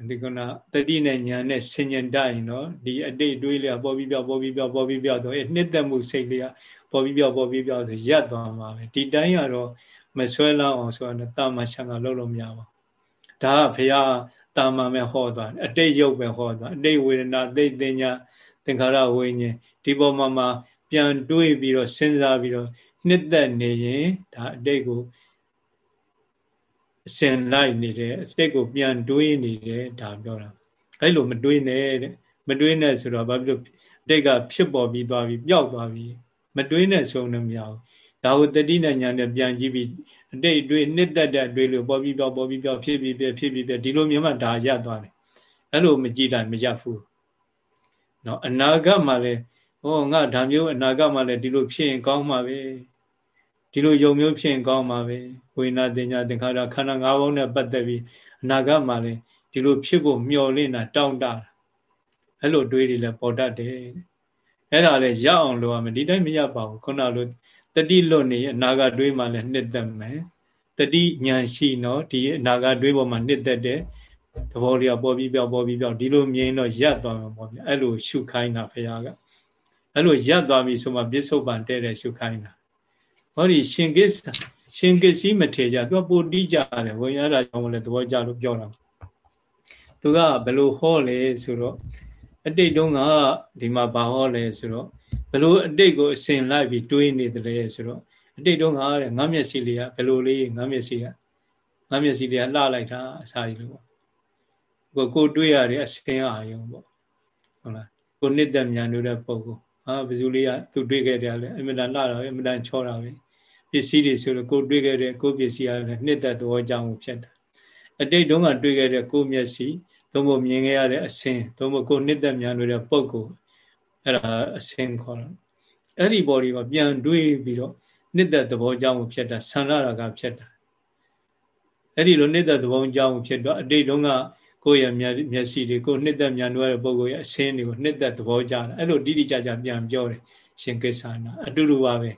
ဒီကနာတတိနဲ့ညာနဲ့ဆင်ញံတရင်တော့ဒီအတိတ်တွေးလေးပေါ်ပြီးပြောပေါ်ပြီးပြောပေါ်ပြီးပြောတော့အဲနှစ်သက်မှုစိတ်လေးကပေါ်ပြီးပြောပေါ်ပြီးပြောဆိုရပ်သွားမှာပဲဒီတိုင်းကတော့မဆွဲလောက်အောင်ဆိုတော့တာမချန်ကလုံးလို့မရပါဘူးဒါကဘုရားတာမမဲ့ဟောသွားအတိတ်ရုပ်ပဲဟောသွားအတိတ်ဝေဒနာသိသိညာသင်္ခါရဝိညာဉ်ဒီပေါ်မှာမှာ ပြန်တွေးပြီးတော့စဉ်းစားပြီးတော့နှစ်သက်နေရင်ဒါအတိတ်ကိုအစင်လိုက်နေတယ်အတိတ်ကိုပြန်တွေးနေတယ်ဒါပြောတာအဲ့လိုမတွေးနဲ့တဲ့မတွေးနဲ့ဆိုတော့ဘာဖြစ်လို့အတိတ်ကဖြစ်ပေါ်ပြီးသွားပြီးပျောက်သွားပြီးမတွေးနဲ့ဆုံးလို့မရဘူးဒါကိုတတိနဲ့ညာနဲ့ပြန်ကြည့်ပြီးအတိတ်တွေးနှစ်သက်တဲ့တွေးလို့ပေါ်ပြီးပြောက်ပေါ်ပြီးပြောက်ဖြစ်ပြီးပြဖြစ်ပြီးပြဒီလိုမျိုးမှဒါရသွားတယ်အဲ့လိုမကြည့်တာမရဘူးเนาะအနာဂတ်မှာလည်း ဟောငါဒါမျိုးအနာဂတ်မှာလည်းဒီလိုဖြစ်ရင်ကောင်းမှာပဲဒီလိုယုံမျိုးဖြစ်ရင်ကောင်းမှာပဲဝိညာဉ်တင်ညာသင်္ခါရခန္ဓာ၅ပါးနဲ့ပတ်သက်ပြီးအနာဂတ်မှာလည်းဒီလိုဖြစ်ဖို့မျှော်လင့်တာတောင်းတတာအဲ့လိုတွေးတွေလည်းပေါ်တတ်တယ်အဲ့ဒါလည်းရအောင်လုပ်ရမယ်ဒီတိုင်းမရပါဘူးခုနလိုတတိလွတ်နေအနာဂတ်တွေးမှလည်းနှစ်သက်မယ်တတိညာရှိနော်ဒီအနာဂတ်တွေးပေါ်မှာနှစ်သက်တဲ့သဘောလေးကပေါ်ပြီးပြောက်ပေါ်ပြီးပြောက်ဒီလိုမြင်တော့ရပ်သွားမှာပေါ့ဗျအဲ့လိုရှုခိုင်းတာဖရာက အဲ့လိုရပ်သွားပြီဆိုမှပြစ္ဆုတ်ပံတဲ့တဲ့ရှုခိုင်းတာဟောဒီရှင်ကိစ္စရှင်ကိစ္စမထေကြသူကပိုတိကြတယ်ဝိညာဉ်ရာကြောင့်လည်းသဘောကြလို့ပြောတာသူကဘယ်လိုဟောလဲဆိုတော့အတိတ်တုန်းကဒီမှာဘာဟောလဲဆိုတော့ဘယ်လိုအတိတ်ကိုအစဉ်လိုက်ပြီးတွေးနေတယ်ဆိုတော့အတိတ်တုန်းကတဲ့ငါမျက်စိလေးကဘယ်လိုလေးငါမျက်စိကငါမျက်စိလေးကလှလိုက်တာအစာကြီးလို့ပေါ့ကိုကိုတွေးရတဲ့အစဉ်အာယုံပေါ့ဟုတ်လားကိုနှစ်သက်မြန်လို့တဲ့ပုံကို ဟာဘယ်သူလေးကသူတွေးခဲ့တယ်လေအမြဲတမ်းလှတာပဲအမြဲတမ်းချောတာပဲပစ္စည်းတွေဆိုတော့ကိုတွေးခဲ့တဲ့ကိုပစ္စည်းရတယ်နှစ်သက်သဘောကြောင့်ဖြစ်တာအတိတ်တုန်းကတွေးခဲ့တဲ့ကိုမျက်စိသို့မဟုတ်မြင်ခဲ့ရတဲ့အဆင်းသို့မဟုတ်ကိုနှစ်သက်မြန်လို့တဲ့ပုံကိုအဲ့ဒါအဆင်းခေါ်တာအဲ့ဒီ body မှာပြန်တွေးပြီးတော့နှစ်သက်သဘောကြောင့်ဖြစ်တာဆန္ဒရာကဖြစ်တာအဲ့ဒီလိုနှစ်သက်သဘောကြောင့်ဖြစ်တော့အတိတ်တုန်းက ကိုယ့်ရဲ့မျက်စိတွေကိုနှစ်သက်မြန်လို့ရတဲ့ပုံကိုရဲ့အဆင်းတွေကိုနှစ်သက်သဘောကြတာအဲ့လိုတိတိကျကျပြန်ပြောတယ်ရှင်ကိစ္ဆာနာအတူတူပါပဲ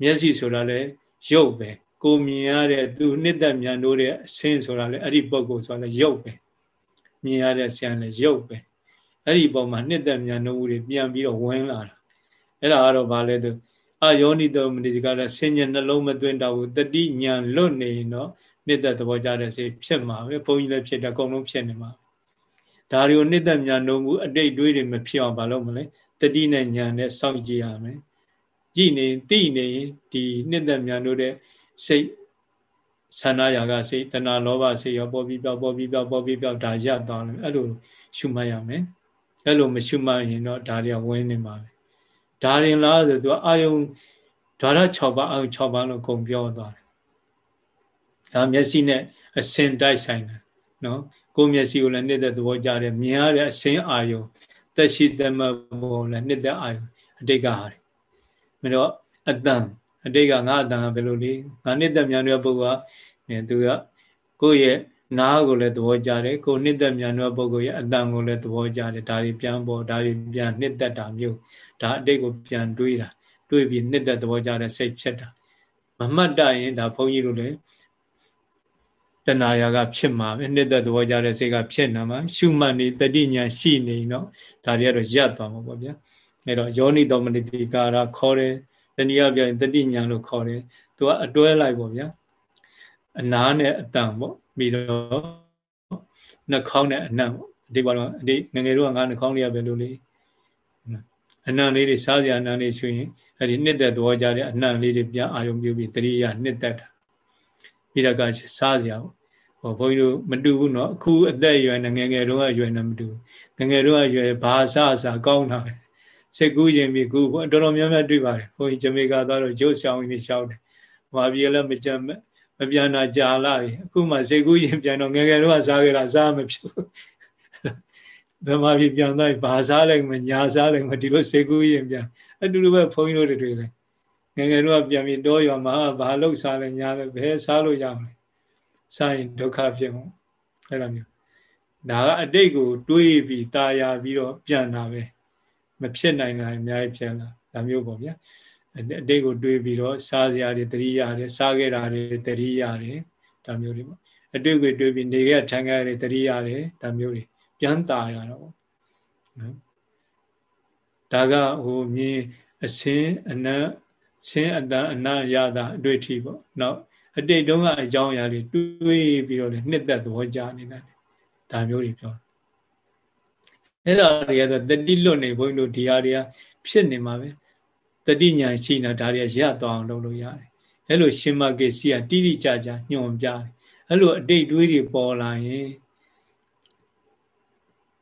မျက်စိဆိုတာလေရုပ်ပဲကိုမြင်ရတဲ့သူနှစ်သက်မြန်လို့တဲ့အဆင်းဆိုတာလေအဲ့ဒီပုံကိုဆိုတာလေရုပ်ပဲမြင်ရတဲ့ဆံလေရုပ်ပဲအဲ့ဒီပုံမှာနှစ်သက်မြန်လို့တွေပြန်ပြီးတော့ဝင်လာတာအဲ့ဒါကတော့ဗာလဲသူအယောနိတောမဏိကလည်းဆင်ញနှလုံးမသွင်းတော့ဘူးတတိညာလွတ်နေတော့ နှစ်သက်သဘောကြတဲ့စိတ်ဖြစ်မှာပဲဘုန်းကြီးလည်းဖြစ်တယ်အကုန်လုံးဖြစ်နေမှာဒါတွေကိုနှစ်သက်ညာနှုံမှုအတိတ်တွေးတွေမဖြစ်အောင်မလုပ်မလဲတတိနဲ့ညာနဲ့စောင့်ကြည့်ရမယ်ကြည့်နေသိနေဒီနှစ်သက်ညာတို့တဲ့စိတ်ဆန္ဒရာကစိတ်တဏှာလောဘစိတ်ရောပေါ်ပြီးပြောက်ပေါ်ပြီးပြောက်ပေါ်ပြီးပြောက်ဒါရသွားတယ်အဲ့လိုရှုမှတ်ရမယ်အဲ့လိုမရှုမှတ်ရင်တော့ဒါတွေကဝင်းနေမှာပဲဒါရင်လားဆိုသူအာယုံဓာရ6ပါးအာယုံ6ပါးလို့ခုံပြောသွားတယ် ဒါမျက်စိနဲ့အစင်တိုက်ဆိုင်တာနော်ကိုယ်မျက်စိကိုလည်းနှစ်သက်သဘောကြတယ်မြင်ရတဲ့အစင်အာယုံသက်ရှိသမဘောလည်းနှစ်သက်အာယုံအတိတ်ကဟာတယ်မင်းတော့အတန်အတိတ်ကငါအတန်ကဘယ်လိုလဲငါနှစ်သက်မြန်တဲ့ပုဂ္ဂိုလ်ကသူကကိုယ့်ရဲ့နားကိုလည်းသဘောကျတယ်ကိုနှစ်သက်မြန်တဲ့ပုဂ္ဂိုလ်ရဲ့အတန်ကိုလည်းသဘောကျတယ်ဒါတွေပြန်ပေါ်ဒါတွေပြန်နှစ်သက်တာမျိုးဒါအတိတ်ကိုပြန်တွေးတာတွေးပြီးနှစ်သက်သဘောကျတဲ့စိတ်ဖြစ်တာမမှတ်တရင်ဒါဘုန်းကြီးတို့လည်း တဏှာရာကဖြစ်မှာပဲနှစ်သက်သဘောကြတဲ့စိတ်ကဖြစ်နေမှာရှုမှတ်နေတတိညာရှိနေတော့ဒါတွေကတော့ရပ်သွားမှာပေါ့ဗျာအဲတော့ယောနိတော်မနိတိကာရခေါ်တယ်တဏှာပြောရင်တတိညာလို့ခေါ်တယ်သူကအတွဲလိုက်ပေါ့ဗျာအနာနဲ့အတန်ပေါ့ပြီးတော့နှာခေါင်းနဲ့အနံ့ပေါ့ဒီပါတော့ဒီငငယ်တို့ကငါနှာခေါင်းလေးရပဲလို့လေအနံ့လေးတွေစားစရာအနံ့လေးချွင်အဲ့ဒီနှစ်သက်သဘောကြတဲ့အနံ့လေးတွေပြန်အာရုံပြုပြီးတတိယနှစ်သက်တာ ပြီးတော့ကစားစရာဟောဘုန်းကြီးတို့မတူဘူးเนาะအခုအသက်အရွယ်နဲ့ငယ်ငယ်တုန်းကအရွယ်နဲ့မတူငယ်ငယ်တုန်းကအရွယ်ဘာစားစားကောင်းတာပဲစိတ်ကူးရင်ပြီးကူတော်တော်များများတွေ့ပါတယ်ဘုန်းကြီးဂျမေကာသွားတော့ဂျုတ်ဆောင်ပြီးရှောက်တယ်ဟောပြေလည်းမကြမ်းမပြန်တာကြာလာပြီအခုမှစိတ်ကူးရင်ပြန်တော့ငယ်ငယ်တုန်းကစားခဲ့တာစားမဖြစ်ဘူးဘယ်မှာပြပြန်သွားဘာစားလိုက်မညာစားလိုက်မဒီလိုစိတ်ကူးရင်ပြန်အတူတူပဲဘုန်းကြီးတို့တွေတွေ့တယ် ငငယ်တော့ပြန်ပြီးတောရွာမှာဘာလို့စားလဲညာလဲဘယ်စားလို့ရမလဲစားရင်ဒုက္ခဖြစ်မှာအဲ့လိုမျိုးဒါကအတိတ်ကို တွေးပြီးตาရပြီးတော့ပြန်တာပဲမဖြစ်နိုင်တာအများကြီးဖြစ်လာဒါမျိုးပေါ့ဗျာ အတိတ်ကိုတွေးပြီးတော့စားစရာတွေတတိရတယ်စားခဲ့တာတွေတတိရတယ်ဒါမျိုးတွေပေါ့အတွေ့ကိုတွေးပြီးနေခဲ့ထိုင်ခဲ့တွေတတိရတယ်ဒါမျိုးတွေပြန်ตาရတော့ပေါ့နော်ဒါကဟိုမြင်အစင်းအနတ် ဆင်းအတန်အနတ်ရတာအတွေ့အထိပေါ့နောက်အတိတ်တုန်းကအကြောင်းအရာတွေတွေးပြီးတော့လည်းနှစ်သက်သဘောကြနေတာဒါမျိုးတွေပြောအဲ့ဒါတွေကတော့တတိလွတ်နေဘုန်းကြီးတို့ဒီဟာတွေကဖြစ်နေမှာပဲတတိညာရှိနေတာဒါတွေကရသွားအောင်လုပ်လို့ရတယ်အဲ့လိုရှင်မကေစီကတိတိကျကျညွှန်ပြတယ်အဲ့လိုအတိတ်တွေးတွေပေါ်လာရင်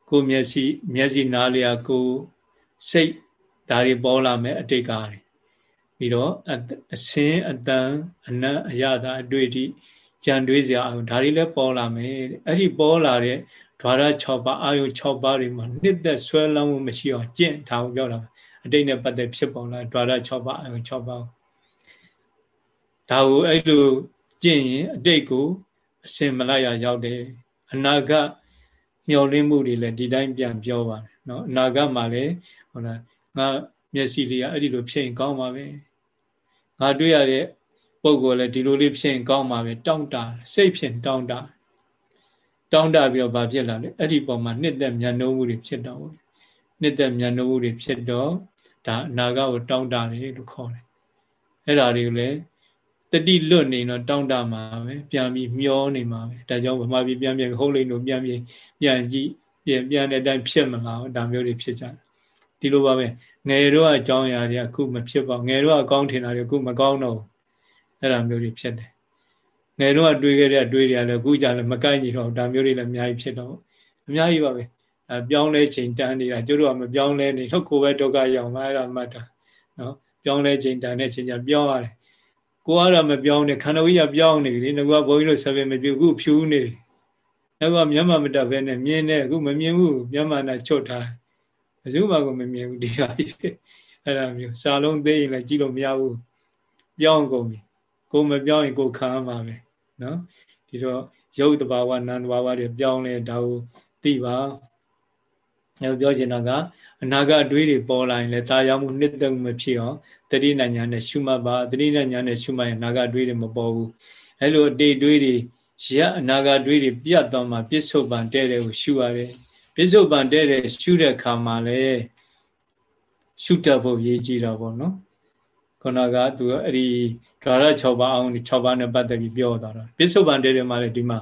ကိုမျက်စိမျက်စိနားလျာကိုစိတ်ဒါတွေပေါ်လာမယ်အတိတ်ကားတွေ ပြီးတော့အစင်းအတန်အနတ်အရသာအတွေ့အထိကြံတွေးစရာအောင်ဒါတွေလည်းပေါ်လာမယ်အဲ့ဒီပေါ်လာတဲ့ဓာရ6ပါးအာယု6ပါးတွေမှာနှစ်သက်ဆွဲလန်းမှုမရှိအောင်ကျင့်ထားဖို့ပြောတာအတိတ်နဲ့ပတ်သက်ဖြစ်ပေါ်လာဓာရ6ပါးအာယု6ပါးဒါကိုအဲ့လိုကျင့်ရင်အတိတ်ကိုအစင်မလိုက်ရရောက်တယ်အနာဂတ်မျောလင်းမှုတွေလည်းဒီတိုင်းပြန်ပြောပါတယ်เนาะအနာဂတ်မှာလည်းဟိုလားငါမျက်စိလေးကအဲ့ဒီလိုဖြစ်ရင်ကောင်းပါပဲ ငါတွေ့ရတဲ့ပုံကိုလည်းဒီလိုလေးဖြစ်ရင်ကောင်းပါပဲတောင့်တစိတ်ဖြင့်တောင့်တတောင့်တပြီးတော့ဘာဖြစ်လာလဲအဲ့ဒီပုံမှာနှစ်သက်မြတ်နှုံးမှုတွေဖြစ်တော့ဘူးနှစ်သက်မြတ်နှုံးမှုတွေဖြစ်တော့ဒါအနာဂတ်ကိုတောင့်တတယ်လို့ခေါ်တယ်အဲ့ဒါတွေကိုလည်းတတိလွတ်နေတော့တောင့်တမှာပဲပြန်ပြီးမျောနေမှာပဲဒါကြောင့်ဗမာပြည်ပြန်ပြန်ဟုတ်လိမ့်လို့ပြန်ပြန်ပြန်ကြည့်ပြန်ပြန်တဲ့အတိုင်းဖြစ်မလားဒါမျိုးတွေဖြစ်ကြတယ် ဒီလိုပါပဲငယ်တော့အကြောင်းအရာတွေအခုမဖြစ်ပါငယ်တော့အကောင်းထင်တာတွေအခုမကောင်းတော့အဲ့ဒါမျိုးတွေဖြစ်တယ်ငယ်တော့တွေးခဲ့တဲ့အတွေးတွေကလည်းအခုကြလည်းမကိုက်ညီတော့ဒါမျိုးတွေလည်းအများကြီးဖြစ်တော့အများကြီးပါပဲအဲပြောင်းလဲချိန်တန်းနေတာကျတို့ကမပြောင်းလဲနေတော့ကိုယ်ပဲဒုက္ခရောက်မှာအဲ့ဒါမှတ်တာနော်ပြောင်းလဲချိန်တန်းတဲ့ချိန်ကျပြောင်းရတယ်ကိုကတော့မပြောင်းနဲ့ခန္ဓာကြီးကပြောင်းနေပြီလေငါကဘုန်းကြီးတို့ဆက်ပဲမပြုတ်ခုဖြူးနေပြီငါကမျက်မှမတက်ပဲနဲ့မြင်နေအခုမမြင်ဘူးမျက်မှနာချွတ်ထား ဘယ်သူမှကိုမမြင်ဘူးဒီဟာကြီးအဲ့ဒါမျိုးစာလုံးသေးရင်လည်းကြည့်လို့မရဘူးပြောင်းကုန်ပြီကိုမပြောင်းရင်ကိုခံရမှာပဲနော်ဒီတော့ရုပ်တဘာဝနာမ်တဘာဝတွေပြောင်းလဲဒါကိုသိပါအဲပြောချင်တာကအနာဂတ်အတွေးတွေပေါ်လာရင်လည်းတာယာမှုနှစ်သက်မှုမဖြစ်အောင်တတိဏညာနဲ့ရှုမှတ်ပါတတိဏညာနဲ့ရှုမှတ်ရင်အနာဂတ်အတွေးတွေမပေါ်ဘူးအဲလိုအတိတ်တွေးတွေရအနာဂတ်တွေးတွေပြတ်သွားမှပြစ္ဆုတ်ပံတဲ့တဲ့ကိုရှုရတယ် ပြစ္ဆုတ်ပံတဲ့တဲ့ရှုတဲ့ခါမှာလည်းရှုတတ်ဖို့ရည်ကြည်တာပေါ့နော်ခုနကသူအဲ့ဒီဓာရ6ပါးအောင်6ပါးနဲ့ပတ်သက်ပြီးပြောသွားတာပြစ္ဆုတ်ပံတဲ့တဲ့မှာလည်းဒီမှာ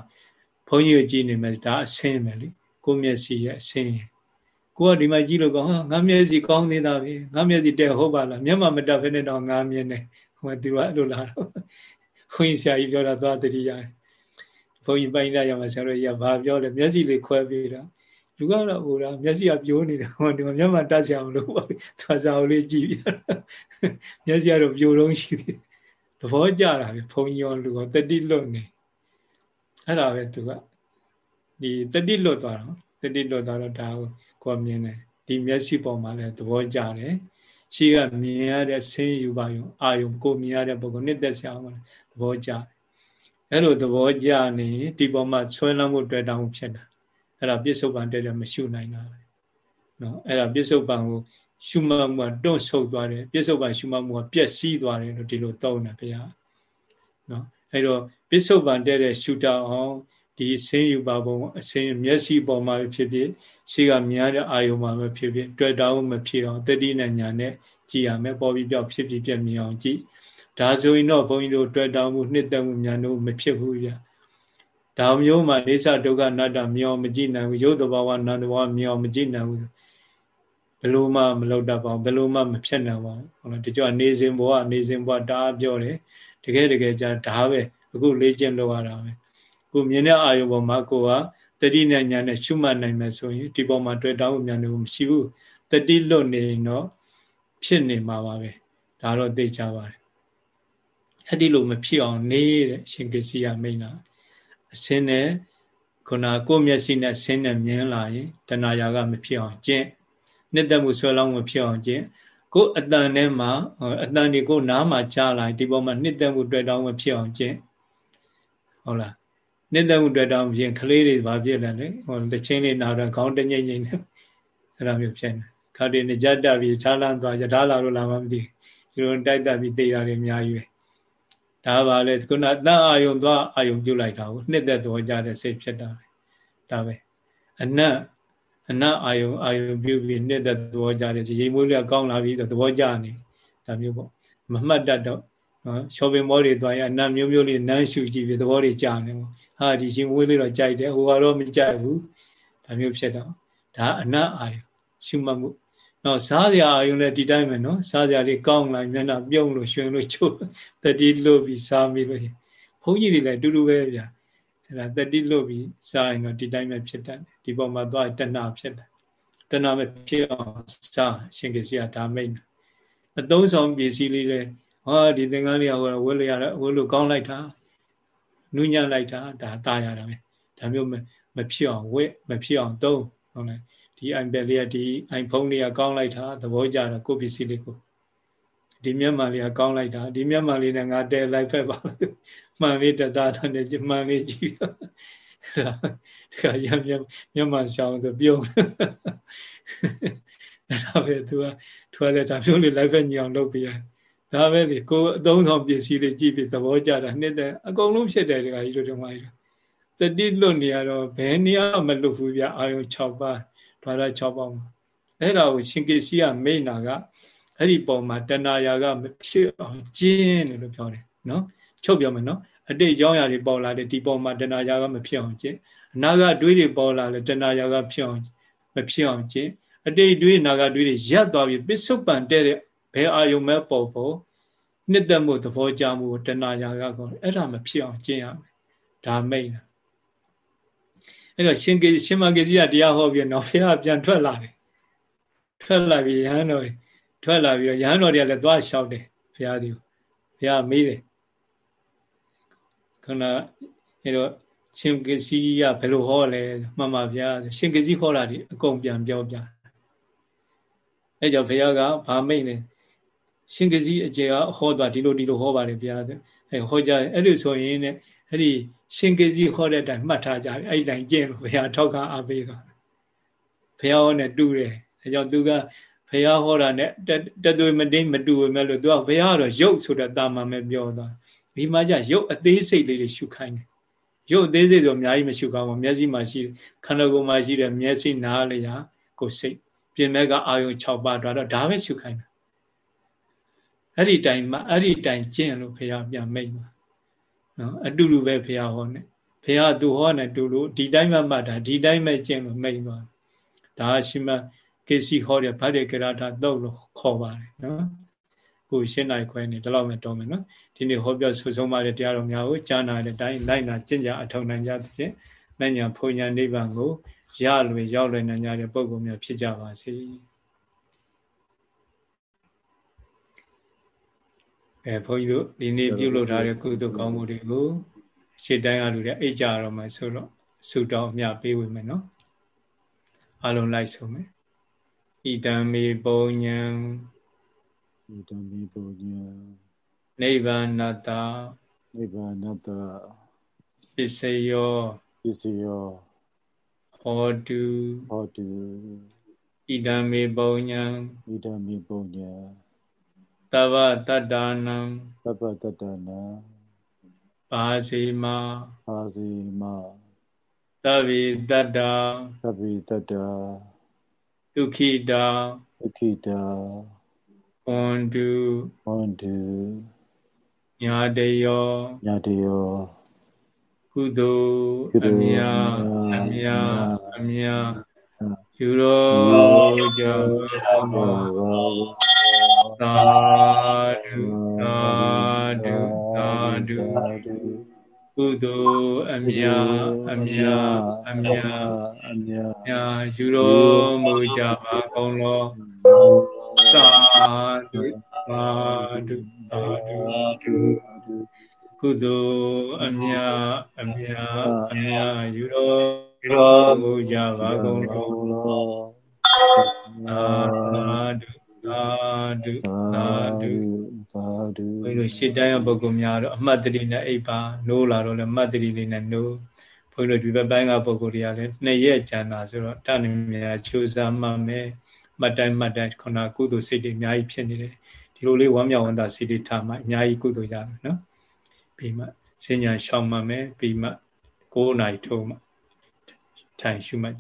ဘုန်းကြီးကိုကြည့်နေမယ်ဒါအဆင်းပဲလေကိုမျက်စိရဲ့အဆင်းကိုကဒီမှာကြည့်လို့ကောငါမျက်စိကောင်းနေတာပဲငါမျက်စိတဲ့ဟုတ်ပါလားမျက်မှမတက်ဖ ೇನೆ တော့ငါမြင်တယ်ဟိုသူကအဲ့လိုလာတော့ခွင်းဆရာကြီးပြောတာသွားတတိရတယ်ဘုန်းကြီးပိုင်းလာရမှာဆရာတို့ကြီးကဘာပြောလဲမျက်စိလေးခွဲပေးတာ လူကတော့ဟိုဒါမျက်စိကပြိုးနေတယ်ဟိုဒီမှာမျက်မှန်တတ်ချအောင်လို့ပါသာစာကိုလေးကြည့်ပြမျက်စိကတော့ပြိုးလုံးရှိသေးသဘောကျတာပဲဘုန်းကြီးရောလူရောတတိလွတ်နေအဲ့ဒါပဲသူကဒီတတိလွတ်သွားတော့တတိလွတ်သွားတော့ဒါကိုကိုမြင်တယ်ဒီမျက်စိပေါ်မှာလည်းသဘောကျတယ်ရှိကမြင်ရတဲ့ဆင်းယူပါယုံအာယုံကိုမြင်ရတဲ့ပုဂ္ဂိုလ်နှစ်သက်ဆရာမှာသဘောကျတယ်အဲ့လိုသဘောကျနေဒီပေါ်မှာဆွဲလန်းမှုတွေ့တောင်းဖြစ်တာ အဲ့ဒါပြစ္ဆုတ်ပံတဲ့တဲ့မရှုနိုင်တာပဲနော်အဲ့ဒါပြစ္ဆုတ်ပံကိုရှုမှတ်မှုကတွန့်ဆုတ်သွားတယ်ပြစ္ဆုတ်ပံရှုမှတ်မှုကပျက်စီးသွားတယ်လို့ဒီလိုသုံးတယ်ဘုရားနော်အဲ့တော့ပြစ္ဆုတ်ပံတဲ့တဲ့ရှုတတ်အောင်ဒီအစင်းယူပါပုံအစင်းမျက်စိပေါ်မှာဖြစ်ဖြစ်ရှိကမြင်ရတဲ့အာယုံမှာပဲဖြစ်ဖြစ်တွေ့တာမဖြစ်အောင်တတိနဲ့ညာနဲ့ကြည်ရမယ်ပေါ်ပြီးပြောက်ဖြစ်ဖြစ်ပြမြင်အောင်ကြည်ဒါဆိုရင်တော့ဘုန်းကြီးတို့တွေ့တာမှုနှစ်သက်မှုညာတို့မဖြစ်ဘူးဗျာ ဒါမျိုးမှအိသဒုက္ခအနတ္တမြောင်မကြည့်နိုင်ဘူးရုပ်တဘာဝနာမ်တဘာဝမြောင်မကြည့်နိုင်ဘူးဘယ်လိုမှမလုပ်တတ်ပါဘူးဘယ်လိုမှမဖြစ်နိုင်ပါဘူးဟုတ်လားဒီကြောင့်နေစဉ်ဘဝနေစဉ်ဘဝဒါပြောတယ်တကယ်တကယ်じゃဒါပဲအခုလေ့ကျင့်လို့ရတာပဲကိုမြင်တဲ့အာယုံပေါ်မှာကိုကတတိနဲ့ညာနဲ့ရှုမှတ်နိုင်မယ်ဆိုရင်ဒီပေါ်မှာတွေ့တောင်းမြန်လို့မရှိဘူးတတိလွတ်နေရင်တော့ဖြစ်နေမှာပါပဲဒါတော့သိကြပါတယ်အဲ့ဒီလိုမဖြစ်အောင်နေတဲ့ရှင်ကစီယမိန်တာ အစင်းနဲ့ခုနကိုမျက်စိနဲ့ဆင်းနဲ့မြင်လာရင်တဏှာရာကမဖြစ်အောင်ကျင့်နှစ်သက်မှုဆွဲလောင်းမဖြစ်အောင်ကျင့်ကိုအတန်ထဲမှာအတန်ဒီကိုနားမှာကြားလာဒီပေါ်မှာနှစ်သက်မှုတွေ့တောင်းမဖြစ်အောင်ကျင့်ဟုတ်လားနှစ်သက်မှုတွေ့တောင်းပြင်ကလေးတွေဘာဖြစ်လဲလေဟိုတချင်းလေးနာတော့ခေါင်းတငိမ့်ငိမ့်နေအဲ့လိုမျိုးဖြစ်နေခါတည်းနေကြတက်ပြီးခြားလန်းသွားကြဓာလာလို့လာမှမသိဒီလိုတိုက်တက်ပြီးသိတာတွေအများကြီးပဲ ဒါပါလေခုနတန်အာယုံသွားအာယုံပြုတ်လိုက်တာကိုနှစ်သက်တော်ကြတဲ့စိတ်ဖြစ်တာပဲဒါပဲအနတ်အနတ်အာယုံအာယုံပြုတ်ပြီးနှစ်သက်တော်ကြတဲ့ရိမ်မွေးလေးကောင်းလာပြီးတော့သဘောကျနေဒါမျိုးပေါ့မမှတ်တတ်တော့နော်ရှောပင်မောတွေသွားရအနတ်မျိုးမျိုးလေးနန်းရှူကြည့်ပြီးသဘောတွေကြာနေပေါ့ဟာဒီရင်မွေးလေးတော့ကြိုက်တယ်ဟိုကတော့မကြိုက်ဘူးဒါမျိုးဖြစ်တော့ဒါအနတ်အာယုံရှုမှတ်မှု နော်စားစရာအယုံလည်းဒီတိုင်းပဲနော်စားစရာလေးကောင်းလာမျက်နှာပြုံးလို့ရွှင်လို့ချိုးတတိလို့ပြီးစားမိလို့ဘုန်းကြီးတွေလည်းအတူတူပဲဗျာအဲ့ဒါတတိလို့ပြီးစားရင်တော့ဒီတိုင်းပဲဖြစ်တတ်တယ်ဒီပေါ်မှာသွားတဏှာဖြစ်တယ်တဏှာမဖြစ်အောင်စားရှင်ကစီကဒါမိတ်အသုံးဆောင်ပစ္စည်းလေးတွေဟာဒီသင်္ကန်းလေးကဟိုဝတ်လို့ရဝတ်လို့ကောင်းလိုက်တာနုညံ့လိုက်တာဒါตายရတာပဲဒါမျိုးမဖြစ်အောင်ဝတ်မဖြစ်အောင်သုံးဟုတ်လား ဒီ iPad လေးကဒီ iPhone လေးကကောင်းလိုက်တာသဘောကျတာကိုပစ္စည်းလေးကိုဒီမျက်မှန်လေးကကောင်းလိုက်တာဒီမျက်မှန်လေးနဲ့ငါတဲလိုက်ဖက်ပါမှန်လေးတသားသားနဲ့မှန်လေးကြည့်တော့ဒါကရမျက်မျက်မှန်ရှောင်းဆိုပြုံးအဲ့ဒါပဲသူကထွားလဲဒါမျိုးလေးလိုက်ဖက်ညောင်လုပ်ပြရဒါပဲလေကိုအသုံးဆောင်ပစ္စည်းလေးကြည့်ပြီးသဘောကျတာနှစ်တဲ့အကုန်လုံးဖြစ်တယ်တခါကြီးတို့ဒီမှာကြီးတတိလွတ်နေရတော့ဘယ်နေရာမလွတ်ဘူးဗျအာယုံ6ပါး ဓာရ6ပေါင်းအဲ့ဒါကိုရှင်ကေစီကမိန်နာကအဲ့ဒီပုံမှာတဏှာယာကမဖြစ်အောင်ကျင်းတယ်လို့ပြောတယ်နော်ချုပ်ပြောမယ်နော်အတိတ်ကြောင်းရာတွေပေါ်လာတယ်ဒီပုံမှာတဏှာယာကမဖြစ်အောင်ကျင်းအနာဂတ်တွေးတွေပေါ်လာတယ်တဏှာယာကဖြစ်အောင်မဖြစ်အောင်ကျင်းအတိတ်တွေးအနာဂတ်တွေးတွေရပ်သွားပြီးပစ္စုပန်တဲ့တဲ့ဘယ်အာယုံမဲ့ပေါ်ပေါ်နှစ်သက်မှုသဘောကြမှုတဏှာယာကကောအဲ့ဒါမဖြစ်အောင်ကျင့်ရမယ်ဒါမိတ်လား အဲ့တော့ရှင်ကေရှင်မကေစီကတရားဟောပြီးတော့ဘုရားပြန်ထွက်လာတယ်ထွက်လာပြီးရဟန်းတော်ထွက်လာပြီးတော့ရဟန်းတော်တွေကလည်းသွားလျှောက်တယ်ဘုရားဒီဘုရားမေးတယ်ခဏအဲ့တော့ရှင်ကေစီကဘယ်လိုဟောလဲမှန်ပါဗျာရှင်ကေစီဟောတာဒီအကုန်ပြန်ပြောပြအဲ့ကြောင့်ဘုရားကဗာမိတ်နေရှင်ကေစီအကျေကဟောသွားဒီလိုဒီလိုဟောပါတယ်ဗျာအဲ့ဟောကြအဲ့လိုဆိုရင်ね အဲ့ဒီရှင်ကေစီခေါ်တဲ့အတိုင်းမှတ်ထားကြတယ်အဲ့ဒီတိုင်းကျင့်လို့ဘုရားထောက်ခံအားပေးသွားဘုရားဟောနဲ့တူတယ်အဲကြောင့်သူကဘုရားဟောတာနဲ့တသွေမတိန်မတူပဲလို့သူကဘုရားကတော့ရုပ်ဆိုတဲ့တာမန်ပဲပြောသွားဒီမှာကျရုပ်အသေးစိတ်လေးတွေရှုခိုင်းတယ်ရုပ်အသေးစိတ်ဆိုအများကြီးမရှုကောင်းဘူးမျက်စိမှာရှိခန္ဓာကိုယ်မှာရှိတဲ့မျက်စိနားလျာကိုယ်စိတ်ပြင်မဲ့ကအာယုံ6ပါးတော့ဒါပဲရှုခိုင်းတာအဲ့ဒီတိုင်မှာအဲ့ဒီတိုင်ကျင့်လို့ဘုရားပြန်မိတ်ပါ နော်အတူတူပဲဘုရားဟောနေဘုရားသူဟောနေတူလို့ဒီတိုင်းမှမှတ်တာဒီတိုင်းပဲကျင့်လို့မိတ်သွားဒါရှိမှကေစီဟောတဲ့ဗတ္တေကရတာတော့လို့ခေါ်ပါတယ်နော်ကိုရှင်းနိုင်ခွဲနေဒီလောက်ပဲတော်မယ်နော်ဒီနေ့ဟောပြောဆုဆုံးပါတဲ့တရားတော်များကိုကြားနာတဲ့အတိုင်းလိုက်နာကျင့်ကြအထောက်နိုင်ကြသဖြင့်မညာဖုန်ညာနိဗ္ဗာန်ကိုရလွယ်ရောက်လွယ်နိုင်ကြတဲ့ပုဂ္ဂိုလ်များဖြစ်ကြပါစေ အဲဘုန်းကြီးတို့ဒီနေ့ပြုလုပ်ထားတဲ့ကုသိုလ်ကောင်းမှုတွေကိုရှေ့တိုင်းအားလူတွေအိတ်ကြတော့မှဆိုတော့ဆုတောင်းအမြပေးဝင်မယ်နော်အလုံးလိုက်ဆုံးမယ်ဣတံမေပုံညံဣတံမေပုံညံနိဗ္ဗာနတနိဗ္ဗာနတပစ္စယောပစ္စယောဟောတုဟောတုဣတံမေပုံညံဣတံမေပုံညံ တဗ္ဗတတ္တနံတဗ္ဗတတ္တနံပါစီမပါစီမသဗ္ဗေတတ္တသဗ္ဗေတတ္တဒုခိတာဒုခိတာဝန္တုဝန္တုညာတယောညာတယောကုသိုလ်အမြအမြအမြယူရောကြောင့် သာဓုသာဓုသာဓုကုသိုလ်အမြအမြအမြအမြညာယူတော်မူကြပါကုန်လောသာဓုသာဓုသာဓုကုသိုလ်အမြအမြအမြယူတော်မူကြပါကုန်လောသာဓု သာဓုသာဓုသာဓုဘုန်းကြီးတို့ရှေ့တိုင်းပုဂ္ဂိုလ်များတော့အမှတ်တရနဲ့အိပ်ပါနိုးလာတော့လည်းအမှတ်တရလေးနဲ့နိုးဘုန်းကြီးတို့ဒီဘက်ပိုင်းကပုဂ္ဂိုလ်တွေကလည်းနှစ်ရက်ကြာတာဆိုတော့တဏှမြာချိုးစားမှမယ်မှတ်တိုင်းမှတ်တိုင်းခုနကုသိုလ်စိတ်တွေအများကြီးဖြစ်နေတယ်ဒီဒီလိုလေးဝမ်းမြောက်ဝမ်းသာစိတ်တွေထားမှအများကြီးကုသိုလ်ရတယ်နော်ပြီးမှစဉ္ညာရှောင်းမှမယ်ပြီးမှ9နာရီထိုးမှထိုင်ရှုမှတ်